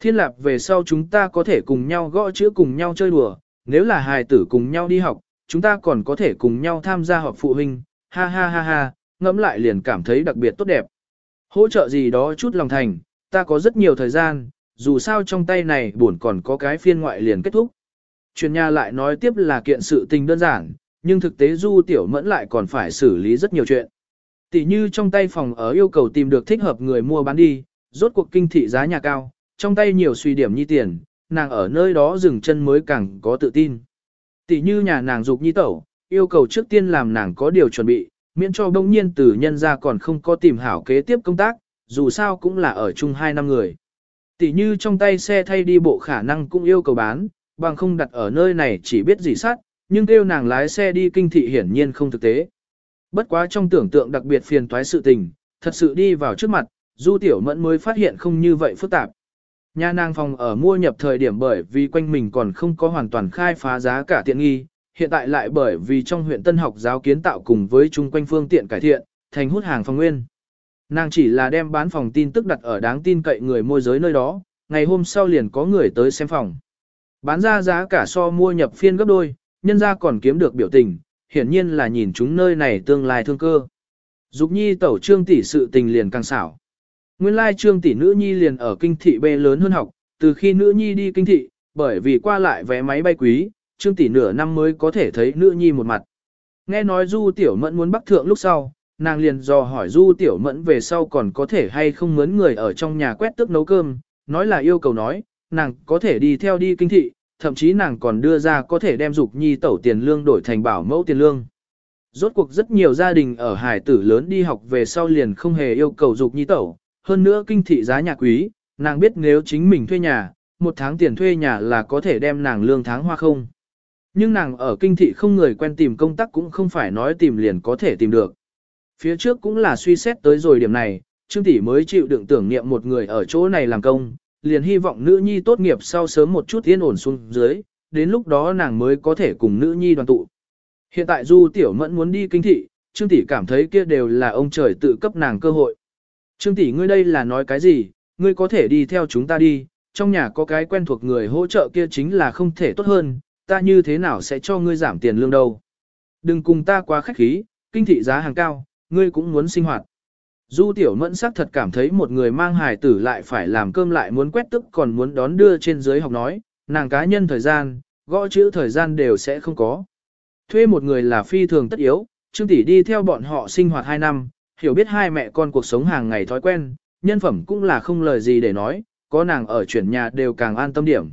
Thiên lạp về sau chúng ta có thể cùng nhau gõ chữ cùng nhau chơi đùa, nếu là hài tử cùng nhau đi học, chúng ta còn có thể cùng nhau tham gia họp phụ huynh, ha ha ha ha, ngẫm lại liền cảm thấy đặc biệt tốt đẹp. Hỗ trợ gì đó chút lòng thành, ta có rất nhiều thời gian, dù sao trong tay này buồn còn có cái phiên ngoại liền kết thúc. Chuyển nhà lại nói tiếp là kiện sự tình đơn giản, nhưng thực tế du tiểu mẫn lại còn phải xử lý rất nhiều chuyện. Tỷ như trong tay phòng ở yêu cầu tìm được thích hợp người mua bán đi, rốt cuộc kinh thị giá nhà cao, trong tay nhiều suy điểm nhi tiền, nàng ở nơi đó dừng chân mới càng có tự tin. Tỷ như nhà nàng dục nhi tẩu, yêu cầu trước tiên làm nàng có điều chuẩn bị, miễn cho bỗng nhiên từ nhân ra còn không có tìm hảo kế tiếp công tác, dù sao cũng là ở chung hai năm người. Tỷ như trong tay xe thay đi bộ khả năng cũng yêu cầu bán, bằng không đặt ở nơi này chỉ biết gì sát, nhưng kêu nàng lái xe đi kinh thị hiển nhiên không thực tế. Bất quá trong tưởng tượng đặc biệt phiền toái sự tình, thật sự đi vào trước mặt, Du Tiểu Mẫn mới phát hiện không như vậy phức tạp. Nhà nàng phòng ở mua nhập thời điểm bởi vì quanh mình còn không có hoàn toàn khai phá giá cả tiện nghi, hiện tại lại bởi vì trong huyện tân học giáo kiến tạo cùng với chung quanh phương tiện cải thiện, thành hút hàng phòng nguyên. Nàng chỉ là đem bán phòng tin tức đặt ở đáng tin cậy người môi giới nơi đó, ngày hôm sau liền có người tới xem phòng. Bán ra giá cả so mua nhập phiên gấp đôi, nhân ra còn kiếm được biểu tình, hiển nhiên là nhìn chúng nơi này tương lai thương cơ. Dục nhi tẩu trương tỷ sự tình liền càng xảo. Nguyên lai trương tỷ nữ nhi liền ở kinh thị B lớn hơn học, từ khi nữ nhi đi kinh thị, bởi vì qua lại vé máy bay quý, trương tỷ nửa năm mới có thể thấy nữ nhi một mặt. Nghe nói du tiểu mẫn muốn bắc thượng lúc sau, nàng liền dò hỏi du tiểu mẫn về sau còn có thể hay không mướn người ở trong nhà quét tước nấu cơm, nói là yêu cầu nói, nàng có thể đi theo đi kinh thị, thậm chí nàng còn đưa ra có thể đem dục nhi tẩu tiền lương đổi thành bảo mẫu tiền lương. Rốt cuộc rất nhiều gia đình ở hải tử lớn đi học về sau liền không hề yêu cầu dục nhi tẩu, hơn nữa kinh thị giá nhà quý, nàng biết nếu chính mình thuê nhà, một tháng tiền thuê nhà là có thể đem nàng lương tháng hoa không. Nhưng nàng ở kinh thị không người quen tìm công tác cũng không phải nói tìm liền có thể tìm được. Phía trước cũng là suy xét tới rồi điểm này, Trương tỷ mới chịu đựng tưởng niệm một người ở chỗ này làm công, liền hy vọng nữ nhi tốt nghiệp sau sớm một chút yên ổn xuống dưới, đến lúc đó nàng mới có thể cùng nữ nhi đoàn tụ. Hiện tại Du Tiểu Mẫn muốn đi kinh thị, Trương tỷ cảm thấy kia đều là ông trời tự cấp nàng cơ hội. Trương tỷ ngươi đây là nói cái gì, ngươi có thể đi theo chúng ta đi, trong nhà có cái quen thuộc người hỗ trợ kia chính là không thể tốt hơn, ta như thế nào sẽ cho ngươi giảm tiền lương đâu. Đừng cùng ta quá khách khí, kinh thị giá hàng cao, ngươi cũng muốn sinh hoạt. Du tiểu mẫn sắc thật cảm thấy một người mang hài tử lại phải làm cơm lại muốn quét tức còn muốn đón đưa trên dưới học nói, nàng cá nhân thời gian, gõ chữ thời gian đều sẽ không có. Thuê một người là phi thường tất yếu, Trương tỷ đi theo bọn họ sinh hoạt 2 năm, hiểu biết hai mẹ con cuộc sống hàng ngày thói quen, nhân phẩm cũng là không lời gì để nói, có nàng ở chuyển nhà đều càng an tâm điểm.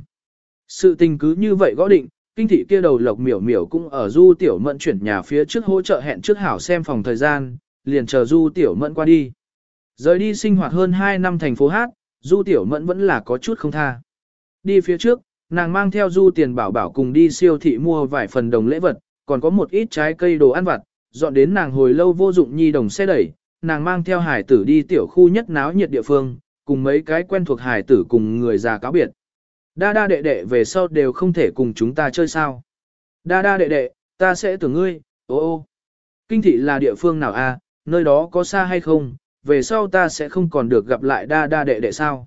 Sự tình cứ như vậy gõ định, kinh thị kia đầu lộc miểu miểu cũng ở du tiểu mẫn chuyển nhà phía trước hỗ trợ hẹn trước hảo xem phòng thời gian, liền chờ du tiểu mẫn qua đi. Rời đi sinh hoạt hơn 2 năm thành phố Hát, du tiểu mẫn vẫn là có chút không tha. Đi phía trước, nàng mang theo du tiền bảo bảo cùng đi siêu thị mua vài phần đồng lễ vật, còn có một ít trái cây đồ ăn vặt, dọn đến nàng hồi lâu vô dụng nhi đồng xe đẩy, nàng mang theo hải tử đi tiểu khu nhất náo nhiệt địa phương, cùng mấy cái quen thuộc hải tử cùng người già cáo biệt. Đa đa đệ đệ về sau đều không thể cùng chúng ta chơi sao. Đa đa đệ đệ, ta sẽ tưởng ngươi, ô ô. Kinh thị là địa phương nào a? nơi đó có xa hay không, về sau ta sẽ không còn được gặp lại đa đa đệ đệ sao.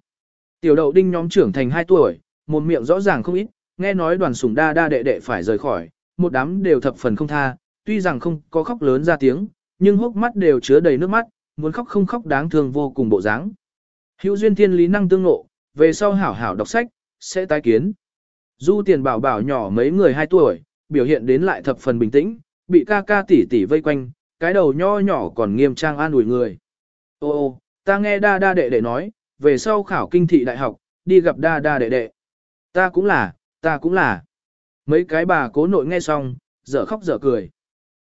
Tiểu đậu đinh nhóm trưởng thành 2 tuổi, một miệng rõ ràng không ít, nghe nói đoàn sủng đa đa đệ đệ phải rời khỏi, một đám đều thập phần không tha, tuy rằng không có khóc lớn ra tiếng, nhưng hốc mắt đều chứa đầy nước mắt, muốn khóc không khóc đáng thương vô cùng bộ dáng. Hữu duyên thiên lý năng tương ngộ, về sau hảo hảo đọc sách, sẽ tái kiến. Du tiền bảo bảo nhỏ mấy người 2 tuổi, biểu hiện đến lại thập phần bình tĩnh, bị ca ca tỷ tỷ vây quanh, cái đầu nho nhỏ còn nghiêm trang an ủi người. Ô ô, ta nghe đa đa đệ đệ nói, về sau khảo kinh thị đại học, đi gặp đa đa đệ đệ. Ta cũng là, ta cũng là. Mấy cái bà cố nội nghe xong, dở khóc dở cười.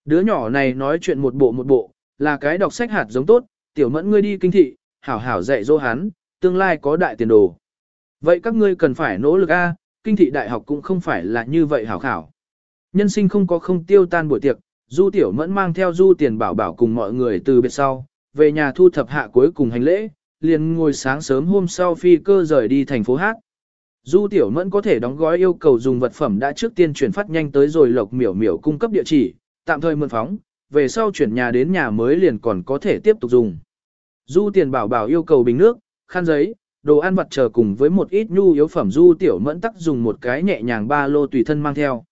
Đứa nhỏ này nói chuyện một bộ một bộ, là cái đọc sách hạt giống tốt, tiểu mẫn ngươi đi kinh thị, hảo hảo dạy dỗ hắn, tương lai có đại tiền đồ. Vậy các ngươi cần phải nỗ lực A, kinh thị đại học cũng không phải là như vậy hảo khảo. Nhân sinh không có không tiêu tan buổi tiệc, du tiểu mẫn mang theo du tiền bảo bảo cùng mọi người từ biệt sau, về nhà thu thập hạ cuối cùng hành lễ, liền ngồi sáng sớm hôm sau phi cơ rời đi thành phố Hát. Du Tiểu Mẫn có thể đóng gói yêu cầu dùng vật phẩm đã trước tiên chuyển phát nhanh tới rồi Lộc Miểu Miểu cung cấp địa chỉ, tạm thời mượn phóng, về sau chuyển nhà đến nhà mới liền còn có thể tiếp tục dùng. Du Tiền Bảo Bảo yêu cầu bình nước, khăn giấy, đồ ăn vặt chờ cùng với một ít nhu yếu phẩm Du Tiểu Mẫn tắc dùng một cái nhẹ nhàng ba lô tùy thân mang theo.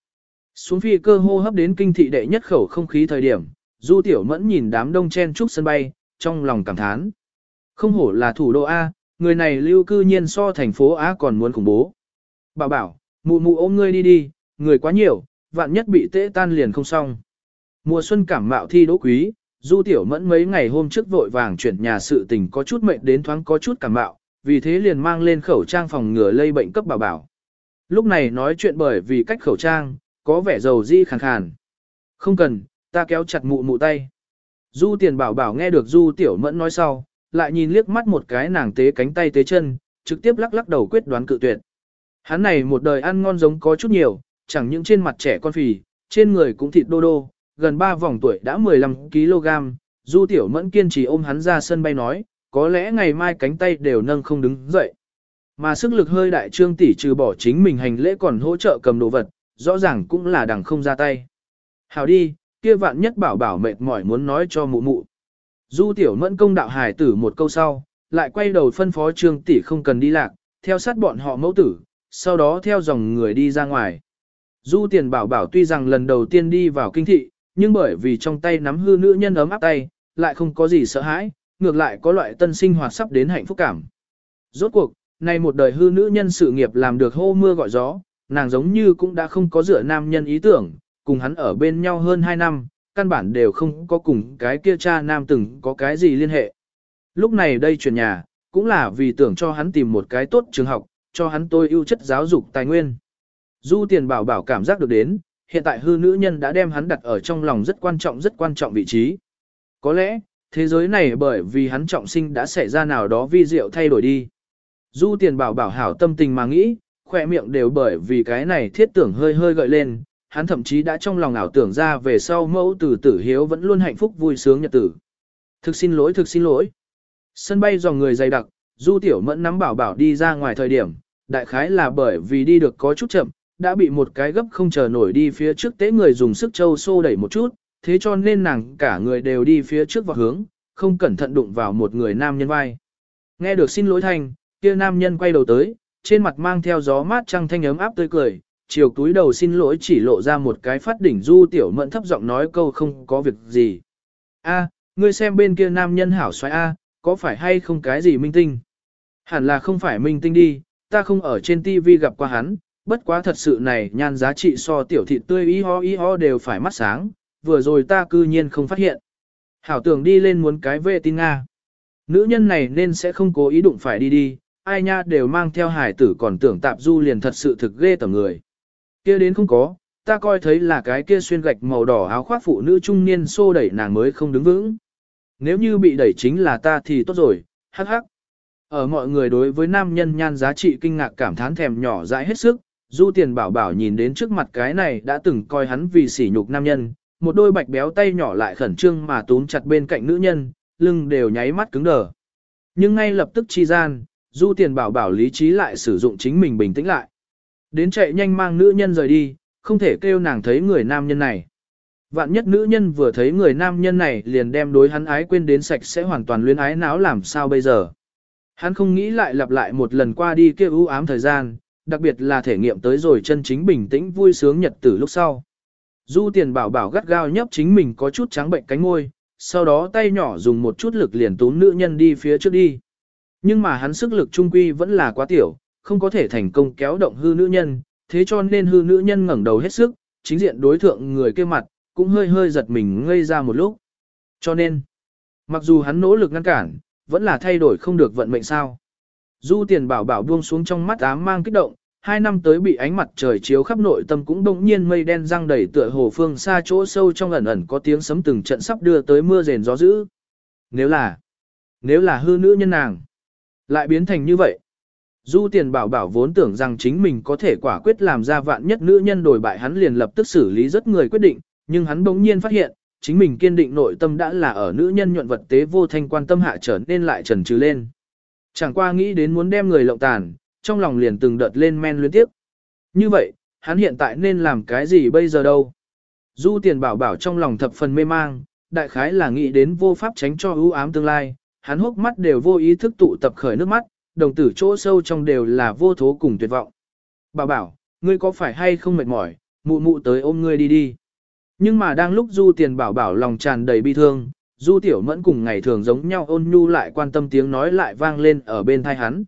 Xuống phi cơ hô hấp đến kinh thị đệ nhất khẩu không khí thời điểm, Du Tiểu Mẫn nhìn đám đông chen trúc sân bay, trong lòng cảm thán. Không hổ là thủ đô A, người này lưu cư nhiên so thành phố Á còn muốn khủng bố. Bảo bảo, mụ mụ ôm ngươi đi đi, người quá nhiều, vạn nhất bị tễ tan liền không xong. Mùa xuân cảm mạo thi đỗ quý, du tiểu mẫn mấy ngày hôm trước vội vàng chuyển nhà sự tình có chút mệnh đến thoáng có chút cảm mạo, vì thế liền mang lên khẩu trang phòng ngừa lây bệnh cấp bảo bảo. Lúc này nói chuyện bởi vì cách khẩu trang, có vẻ dầu di khàn khàn. Không cần, ta kéo chặt mụ mụ tay. Du tiền bảo bảo nghe được du tiểu mẫn nói sau, lại nhìn liếc mắt một cái nàng tế cánh tay tế chân, trực tiếp lắc lắc đầu quyết đoán cự tuyệt. Hắn này một đời ăn ngon giống có chút nhiều, chẳng những trên mặt trẻ con phì, trên người cũng thịt đô đô, gần 3 vòng tuổi đã 15kg, du tiểu mẫn kiên trì ôm hắn ra sân bay nói, có lẽ ngày mai cánh tay đều nâng không đứng dậy. Mà sức lực hơi đại trương tỷ trừ bỏ chính mình hành lễ còn hỗ trợ cầm đồ vật, rõ ràng cũng là đằng không ra tay. Hào đi, kia vạn nhất bảo bảo mệt mỏi muốn nói cho mụ mụ. Du tiểu mẫn công đạo hài tử một câu sau, lại quay đầu phân phó trương tỷ không cần đi lạc, theo sát bọn họ mẫu tử, sau đó theo dòng người đi ra ngoài. Du tiền bảo bảo tuy rằng lần đầu tiên đi vào kinh thị, nhưng bởi vì trong tay nắm hư nữ nhân ấm áp tay, lại không có gì sợ hãi, ngược lại có loại tân sinh hoạt sắp đến hạnh phúc cảm. Rốt cuộc, nay một đời hư nữ nhân sự nghiệp làm được hô mưa gọi gió, nàng giống như cũng đã không có dựa nam nhân ý tưởng, cùng hắn ở bên nhau hơn 2 năm, căn bản đều không có cùng cái kia cha nam từng có cái gì liên hệ. Lúc này đây chuyển nhà, cũng là vì tưởng cho hắn tìm một cái tốt trường học, cho hắn tôi ưu chất giáo dục tài nguyên. Du tiền bảo bảo cảm giác được đến, hiện tại hư nữ nhân đã đem hắn đặt ở trong lòng rất quan trọng rất quan trọng vị trí. Có lẽ, thế giới này bởi vì hắn trọng sinh đã xảy ra nào đó vi diệu thay đổi đi. Du tiền bảo bảo hảo tâm tình mà nghĩ, khỏe miệng đều bởi vì cái này thiết tưởng hơi hơi gợi lên, hắn thậm chí đã trong lòng ảo tưởng ra về sau mẫu tử tử hiếu vẫn luôn hạnh phúc vui sướng nhật tử. Thực xin lỗi thực xin lỗi. Sân bay dòng người dày đặc, du tiểu mẫn nắm bảo bảo đi ra ngoài thời điểm, đại khái là bởi vì đi được có chút chậm, đã bị một cái gấp không chờ nổi đi phía trước tế người dùng sức châu xô đẩy một chút, thế cho nên nàng cả người đều đi phía trước vào hướng, không cẩn thận đụng vào một người nam nhân vai. Nghe được xin lỗi thành, kia nam nhân quay đầu tới, trên mặt mang theo gió mát trăng thanh ấm áp tươi cười, chiều túi đầu xin lỗi chỉ lộ ra một cái phát đỉnh du tiểu mẫn thấp giọng nói câu không có việc gì. A, ngươi xem bên kia nam nhân hảo xoay A, có phải hay không cái gì minh tinh? Hẳn là không phải minh tinh đi, ta không ở trên TV gặp qua hắn, bất quá thật sự này nhan giá trị so tiểu thịt tươi y ho y ho đều phải mắt sáng, vừa rồi ta cư nhiên không phát hiện. Hảo tưởng đi lên muốn cái vệ tin Nga. Nữ nhân này nên sẽ không cố ý đụng phải đi đi, ai nha đều mang theo hải tử còn tưởng tạp du liền thật sự thực ghê tầm người. kia đến không có, ta coi thấy là cái kia xuyên gạch màu đỏ áo khoác phụ nữ trung niên xô đẩy nàng mới không đứng vững. Nếu như bị đẩy chính là ta thì tốt rồi, hắc hắc. Ở mọi người đối với nam nhân nhan giá trị kinh ngạc cảm thán thèm nhỏ dãi hết sức, du tiền bảo bảo nhìn đến trước mặt cái này đã từng coi hắn vì sỉ nhục nam nhân, một đôi bạch béo tay nhỏ lại khẩn trương mà túm chặt bên cạnh nữ nhân, lưng đều nháy mắt cứng đờ. Nhưng ngay lập tức chi gian, du tiền bảo bảo lý trí lại sử dụng chính mình bình tĩnh lại. Đến chạy nhanh mang nữ nhân rời đi, không thể kêu nàng thấy người nam nhân này. Vạn nhất nữ nhân vừa thấy người nam nhân này liền đem đối hắn ái quên đến sạch sẽ hoàn toàn luyến ái náo làm sao bây giờ. Hắn không nghĩ lại lặp lại một lần qua đi kia ưu ám thời gian, đặc biệt là thể nghiệm tới rồi chân chính bình tĩnh vui sướng nhật tử lúc sau. Du tiền bảo bảo gắt gao nhấp chính mình có chút trắng bệnh cánh ngôi, sau đó tay nhỏ dùng một chút lực liền túm nữ nhân đi phía trước đi. Nhưng mà hắn sức lực trung quy vẫn là quá tiểu, không có thể thành công kéo động hư nữ nhân, thế cho nên hư nữ nhân ngẩng đầu hết sức, chính diện đối thượng người kia mặt, cũng hơi hơi giật mình ngây ra một lúc. Cho nên, mặc dù hắn nỗ lực ngăn cản, vẫn là thay đổi không được vận mệnh sao. Du tiền bảo bảo buông xuống trong mắt ám mang kích động, hai năm tới bị ánh mặt trời chiếu khắp nội tâm cũng đông nhiên mây đen răng đầy tựa hồ phương xa chỗ sâu trong ẩn ẩn có tiếng sấm từng trận sắp đưa tới mưa rền gió dữ. Nếu là, nếu là hư nữ nhân nàng, lại biến thành như vậy. Du tiền bảo bảo vốn tưởng rằng chính mình có thể quả quyết làm ra vạn nhất nữ nhân đổi bại hắn liền lập tức xử lý rất người quyết định, nhưng hắn bỗng nhiên phát hiện, chính mình kiên định nội tâm đã là ở nữ nhân nhuận vật tế vô thanh quan tâm hạ trở nên lại trần trừ lên. Chẳng qua nghĩ đến muốn đem người lộng tàn, trong lòng liền từng đợt lên men liên tiếp. Như vậy, hắn hiện tại nên làm cái gì bây giờ đâu? Du tiền bảo bảo trong lòng thập phần mê mang, đại khái là nghĩ đến vô pháp tránh cho ưu ám tương lai, hắn hốc mắt đều vô ý thức tụ tập khởi nước mắt, đồng tử chỗ sâu trong đều là vô thố cùng tuyệt vọng. Bảo bảo, ngươi có phải hay không mệt mỏi, mụ mụ tới ôm ngươi đi đi. Nhưng mà đang lúc du tiền bảo bảo lòng tràn đầy bi thương, du tiểu mẫn cùng ngày thường giống nhau ôn nhu lại quan tâm tiếng nói lại vang lên ở bên thai hắn.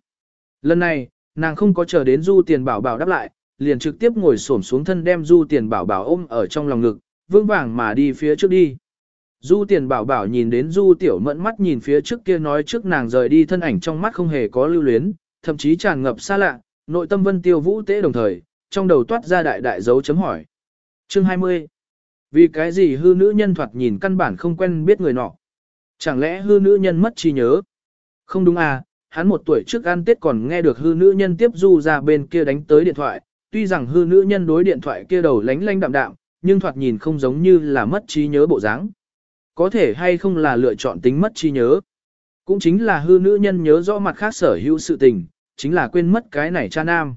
Lần này, nàng không có chờ đến du tiền bảo bảo đáp lại, liền trực tiếp ngồi xổm xuống thân đem du tiền bảo bảo ôm ở trong lòng ngực, vững vàng mà đi phía trước đi. Du tiền bảo bảo nhìn đến du tiểu mẫn mắt nhìn phía trước kia nói trước nàng rời đi thân ảnh trong mắt không hề có lưu luyến, thậm chí tràn ngập xa lạ, nội tâm vân tiêu vũ tế đồng thời, trong đầu toát ra đại đại dấu chấm hỏi. Chương 20 Vì cái gì hư nữ nhân thoạt nhìn căn bản không quen biết người nọ? Chẳng lẽ hư nữ nhân mất trí nhớ? Không đúng à, hắn một tuổi trước ăn tết còn nghe được hư nữ nhân tiếp du ra bên kia đánh tới điện thoại, tuy rằng hư nữ nhân đối điện thoại kia đầu lánh lánh đạm đạm, nhưng thoạt nhìn không giống như là mất trí nhớ bộ dáng. Có thể hay không là lựa chọn tính mất trí nhớ. Cũng chính là hư nữ nhân nhớ rõ mặt khác sở hữu sự tình, chính là quên mất cái này cha nam.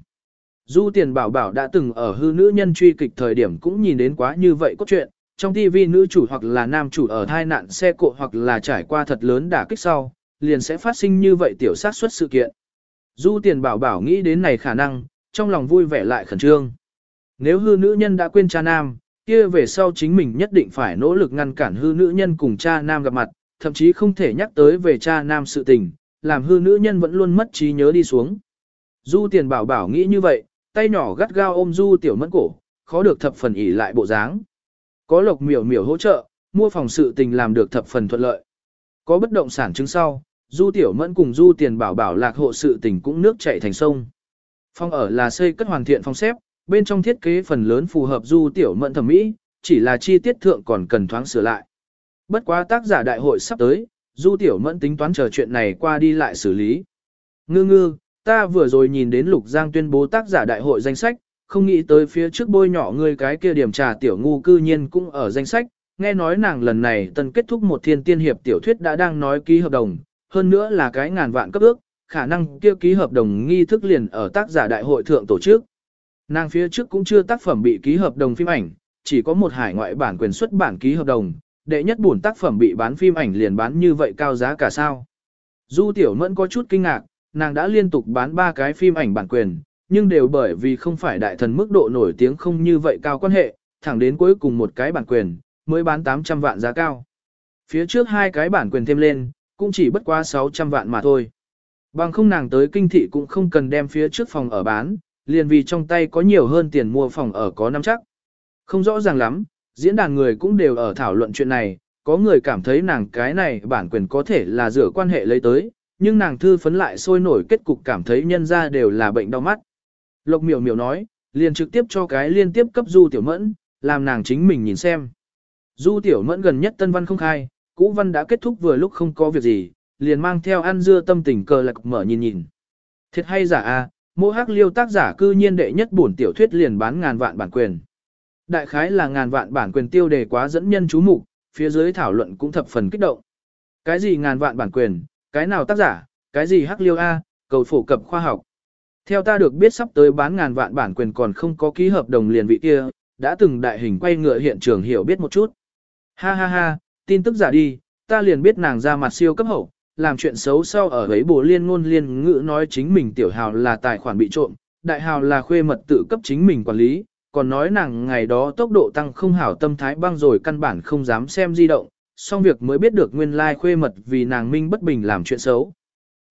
Du tiền bảo bảo đã từng ở hư nữ nhân truy kịch thời điểm cũng nhìn đến quá như vậy cốt truyện, trong TV nữ chủ hoặc là nam chủ ở thai nạn xe cộ hoặc là trải qua thật lớn đả kích sau, liền sẽ phát sinh như vậy tiểu sát suất sự kiện. Du tiền bảo bảo nghĩ đến này khả năng, trong lòng vui vẻ lại khẩn trương. Nếu hư nữ nhân đã quên cha nam, kia về sau chính mình nhất định phải nỗ lực ngăn cản hư nữ nhân cùng cha nam gặp mặt, thậm chí không thể nhắc tới về cha nam sự tình, làm hư nữ nhân vẫn luôn mất trí nhớ đi xuống. Du tiền bảo bảo nghĩ như vậy, tay nhỏ gắt gao ôm du tiểu mẫn cổ, khó được thập phần ỉ lại bộ dáng. Có lộc miểu miểu hỗ trợ, mua phòng sự tình làm được thập phần thuận lợi. Có bất động sản chứng sau, du tiểu mẫn cùng du tiền bảo bảo lạc hộ sự tình cũng nước chảy thành sông. Phòng ở là xây cất hoàn thiện phòng xếp, bên trong thiết kế phần lớn phù hợp du tiểu mẫn thẩm mỹ, chỉ là chi tiết thượng còn cần thoáng sửa lại. Bất quá tác giả đại hội sắp tới, du tiểu mẫn tính toán chờ chuyện này qua đi lại xử lý. Ngư ngư, ta vừa rồi nhìn đến Lục Giang tuyên bố tác giả đại hội danh sách, không nghĩ tới phía trước bôi nhỏ ngươi cái kia điểm trà tiểu ngu cư nhiên cũng ở danh sách, nghe nói nàng lần này tân kết thúc một thiên tiên hiệp tiểu thuyết đã đang nói ký hợp đồng, hơn nữa là cái ngàn vạn cấp ước, khả năng kia ký hợp đồng nghi thức liền ở tác giả đại hội thượng tổ chức. Nàng phía trước cũng chưa tác phẩm bị ký hợp đồng phim ảnh, chỉ có một hải ngoại bản quyền xuất bản ký hợp đồng, đệ nhất buồn tác phẩm bị bán phim ảnh liền bán như vậy cao giá cả sao. Du Tiểu Mẫn có chút kinh ngạc, nàng đã liên tục bán ba cái phim ảnh bản quyền, nhưng đều bởi vì không phải đại thần mức độ nổi tiếng không như vậy cao quan hệ, thẳng đến cuối cùng một cái bản quyền, mới bán 800 vạn giá cao. Phía trước hai cái bản quyền thêm lên, cũng chỉ bất quá 600 vạn mà thôi. Bằng không nàng tới kinh thị cũng không cần đem phía trước phòng ở bán, liền vì trong tay có nhiều hơn tiền mua phòng ở có nắm chắc. Không rõ ràng lắm, diễn đàn người cũng đều ở thảo luận chuyện này, có người cảm thấy nàng cái này bản quyền có thể là rửa quan hệ lấy tới, nhưng nàng thư phấn lại sôi nổi kết cục cảm thấy nhân ra đều là bệnh đau mắt. Lộc miểu miểu nói, liền trực tiếp cho cái liên tiếp cấp Du Tiểu Mẫn, làm nàng chính mình nhìn xem. Du Tiểu Mẫn gần nhất tân văn không khai, cũ văn đã kết thúc vừa lúc không có việc gì, liền mang theo ăn dưa tâm tình cờ lạc mở nhìn nhìn. Thiệt hay giả a, à, mô hắc liêu tác giả cư nhiên đệ nhất bổn tiểu thuyết liền bán ngàn vạn bản quyền. Đại khái là ngàn vạn bản quyền tiêu đề quá dẫn nhân chú mục, phía dưới thảo luận cũng thập phần kích động. Cái gì ngàn vạn bản quyền, cái nào tác giả, cái gì hắc liêu A, cầu phổ cập khoa học. Theo ta được biết sắp tới bán ngàn vạn bản quyền còn không có ký hợp đồng liền vị kia, đã từng đại hình quay ngựa hiện trường hiểu biết một chút. Ha ha ha, tin tức giả đi, ta liền biết nàng ra mặt siêu cấp hậu, làm chuyện xấu sau ở ấy bồ liên ngôn liên ngữ nói chính mình tiểu hào là tài khoản bị trộm, đại hào là khuê mật tự cấp chính mình quản lý, còn nói nàng ngày đó tốc độ tăng không hảo tâm thái băng rồi căn bản không dám xem di động, xong việc mới biết được nguyên lai like khuê mật vì nàng minh bất bình làm chuyện xấu.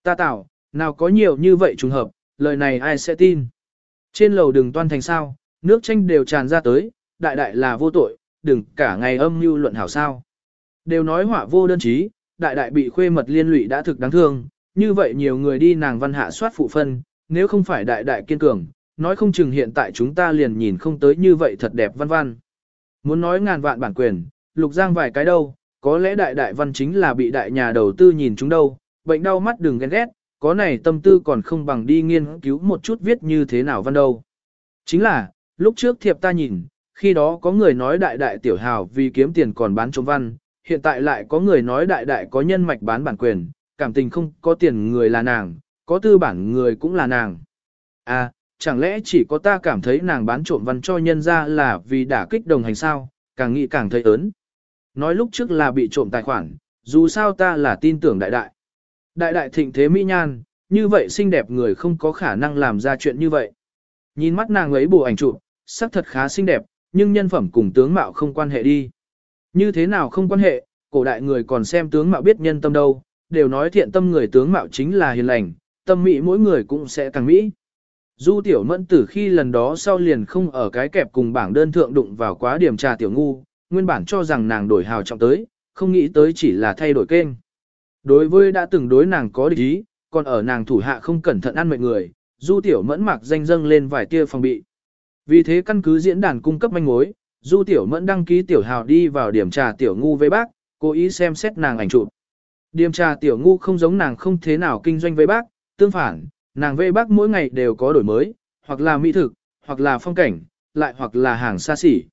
Ta tạo, nào có nhiều như vậy trùng hợp, lời này ai sẽ tin. Trên lầu đừng toan thành sao, nước tranh đều tràn ra tới, đại đại là vô tội, đừng cả ngày âm mưu luận hảo sao. Đều nói họa vô đơn chí, đại đại bị khuê mật liên lụy đã thực đáng thương, như vậy nhiều người đi nàng văn hạ soát phụ phân, nếu không phải đại đại kiên cường, nói không chừng hiện tại chúng ta liền nhìn không tới như vậy thật đẹp văn văn. Muốn nói ngàn vạn bản quyền, lục giang vài cái đâu, có lẽ đại đại văn chính là bị đại nhà đầu tư nhìn chúng đâu, bệnh đau mắt đừng ghen ghét, có này tâm tư còn không bằng đi nghiên cứu một chút viết như thế nào văn đâu. Chính là, lúc trước thiệp ta nhìn, khi đó có người nói đại đại tiểu hào vì kiếm tiền còn bán trống văn, hiện tại lại có người nói đại đại có nhân mạch bán bản quyền, cảm tình không có tiền người là nàng, có tư bản người cũng là nàng. À, chẳng lẽ chỉ có ta cảm thấy nàng bán trộm văn cho nhân ra là vì đã kích đồng hành sao, càng nghĩ càng thấy ớn. Nói lúc trước là bị trộm tài khoản, dù sao ta là tin tưởng đại đại. Đại đại thịnh thế mỹ nhan, như vậy xinh đẹp người không có khả năng làm ra chuyện như vậy. Nhìn mắt nàng ấy bộ ảnh chụp, sắc thật khá xinh đẹp, nhưng nhân phẩm cùng tướng mạo không quan hệ đi. Như thế nào không quan hệ, cổ đại người còn xem tướng mạo biết nhân tâm đâu, đều nói thiện tâm người tướng mạo chính là hiền lành, tâm mỹ mỗi người cũng sẽ càng mỹ. Du tiểu mẫn tử khi lần đó sau liền không ở cái kẹp cùng bảng đơn thượng đụng vào quá điểm trà tiểu ngu, nguyên bản cho rằng nàng đổi hào trọng tới, không nghĩ tới chỉ là thay đổi kênh. Đối với đã từng đối nàng có địch ý, còn ở nàng thủ hạ không cẩn thận ăn mệt người, du tiểu mẫn mặc danh dâng lên vài tia phòng bị. Vì thế căn cứ diễn đàn cung cấp manh mối, du tiểu mẫn đăng ký tiểu hào đi vào điểm trà tiểu ngu với bác, cố ý xem xét nàng ảnh chụp. Điểm trà tiểu ngu không giống nàng không thế nào kinh doanh với bác, tương phản, nàng với bác mỗi ngày đều có đổi mới, hoặc là mỹ thực, hoặc là phong cảnh, lại hoặc là hàng xa xỉ.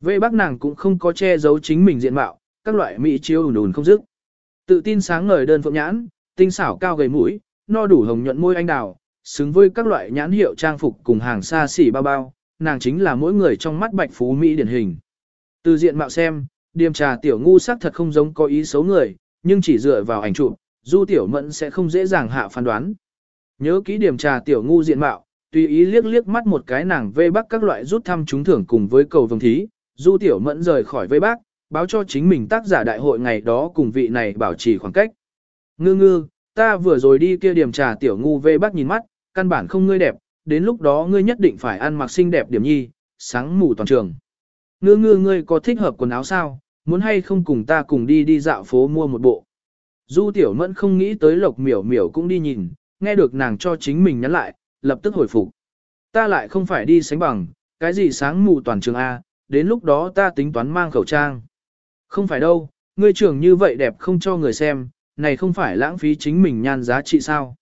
Vệ bác nàng cũng không có che giấu chính mình diện mạo, các loại mỹ chiêu ùn ùn không dứt. Tự tin sáng ngời đơn phượng nhãn, tinh xảo cao gầy mũi, no đủ hồng nhuận môi anh đào, xứng với các loại nhãn hiệu trang phục cùng hàng xa xỉ bao bao, nàng chính là mỗi người trong mắt bạch phú mỹ điển hình. Từ diện mạo xem, điềm trà tiểu ngu sắc thật không giống có ý xấu người, nhưng chỉ dựa vào ảnh chụp, du tiểu mẫn sẽ không dễ dàng hạ phán đoán. Nhớ kỹ điểm trà tiểu ngu diện mạo, tùy ý liếc liếc mắt một cái nàng vây bắc các loại rút thăm trúng thưởng cùng với cầu vồng thí, du tiểu mẫn rời khỏi vây bắc, báo cho chính mình tác giả đại hội ngày đó cùng vị này bảo trì khoảng cách. Ngư ngư, ta vừa rồi đi kia điểm trà tiểu ngu vây bắc nhìn mắt, căn bản không ngươi đẹp, đến lúc đó ngươi nhất định phải ăn mặc xinh đẹp điểm nhi, sáng mù toàn trường. Ngư ngư ngươi có thích hợp quần áo sao, muốn hay không cùng ta cùng đi đi dạo phố mua một bộ. Du tiểu mẫn không nghĩ tới lộc miểu miểu cũng đi nhìn, nghe được nàng cho chính mình nhắn lại, lập tức hồi phục. Ta lại không phải đi sánh bằng, cái gì sáng mù toàn trường A, đến lúc đó ta tính toán mang khẩu trang. Không phải đâu, ngươi trưởng như vậy đẹp không cho người xem, này không phải lãng phí chính mình nhan giá trị sao.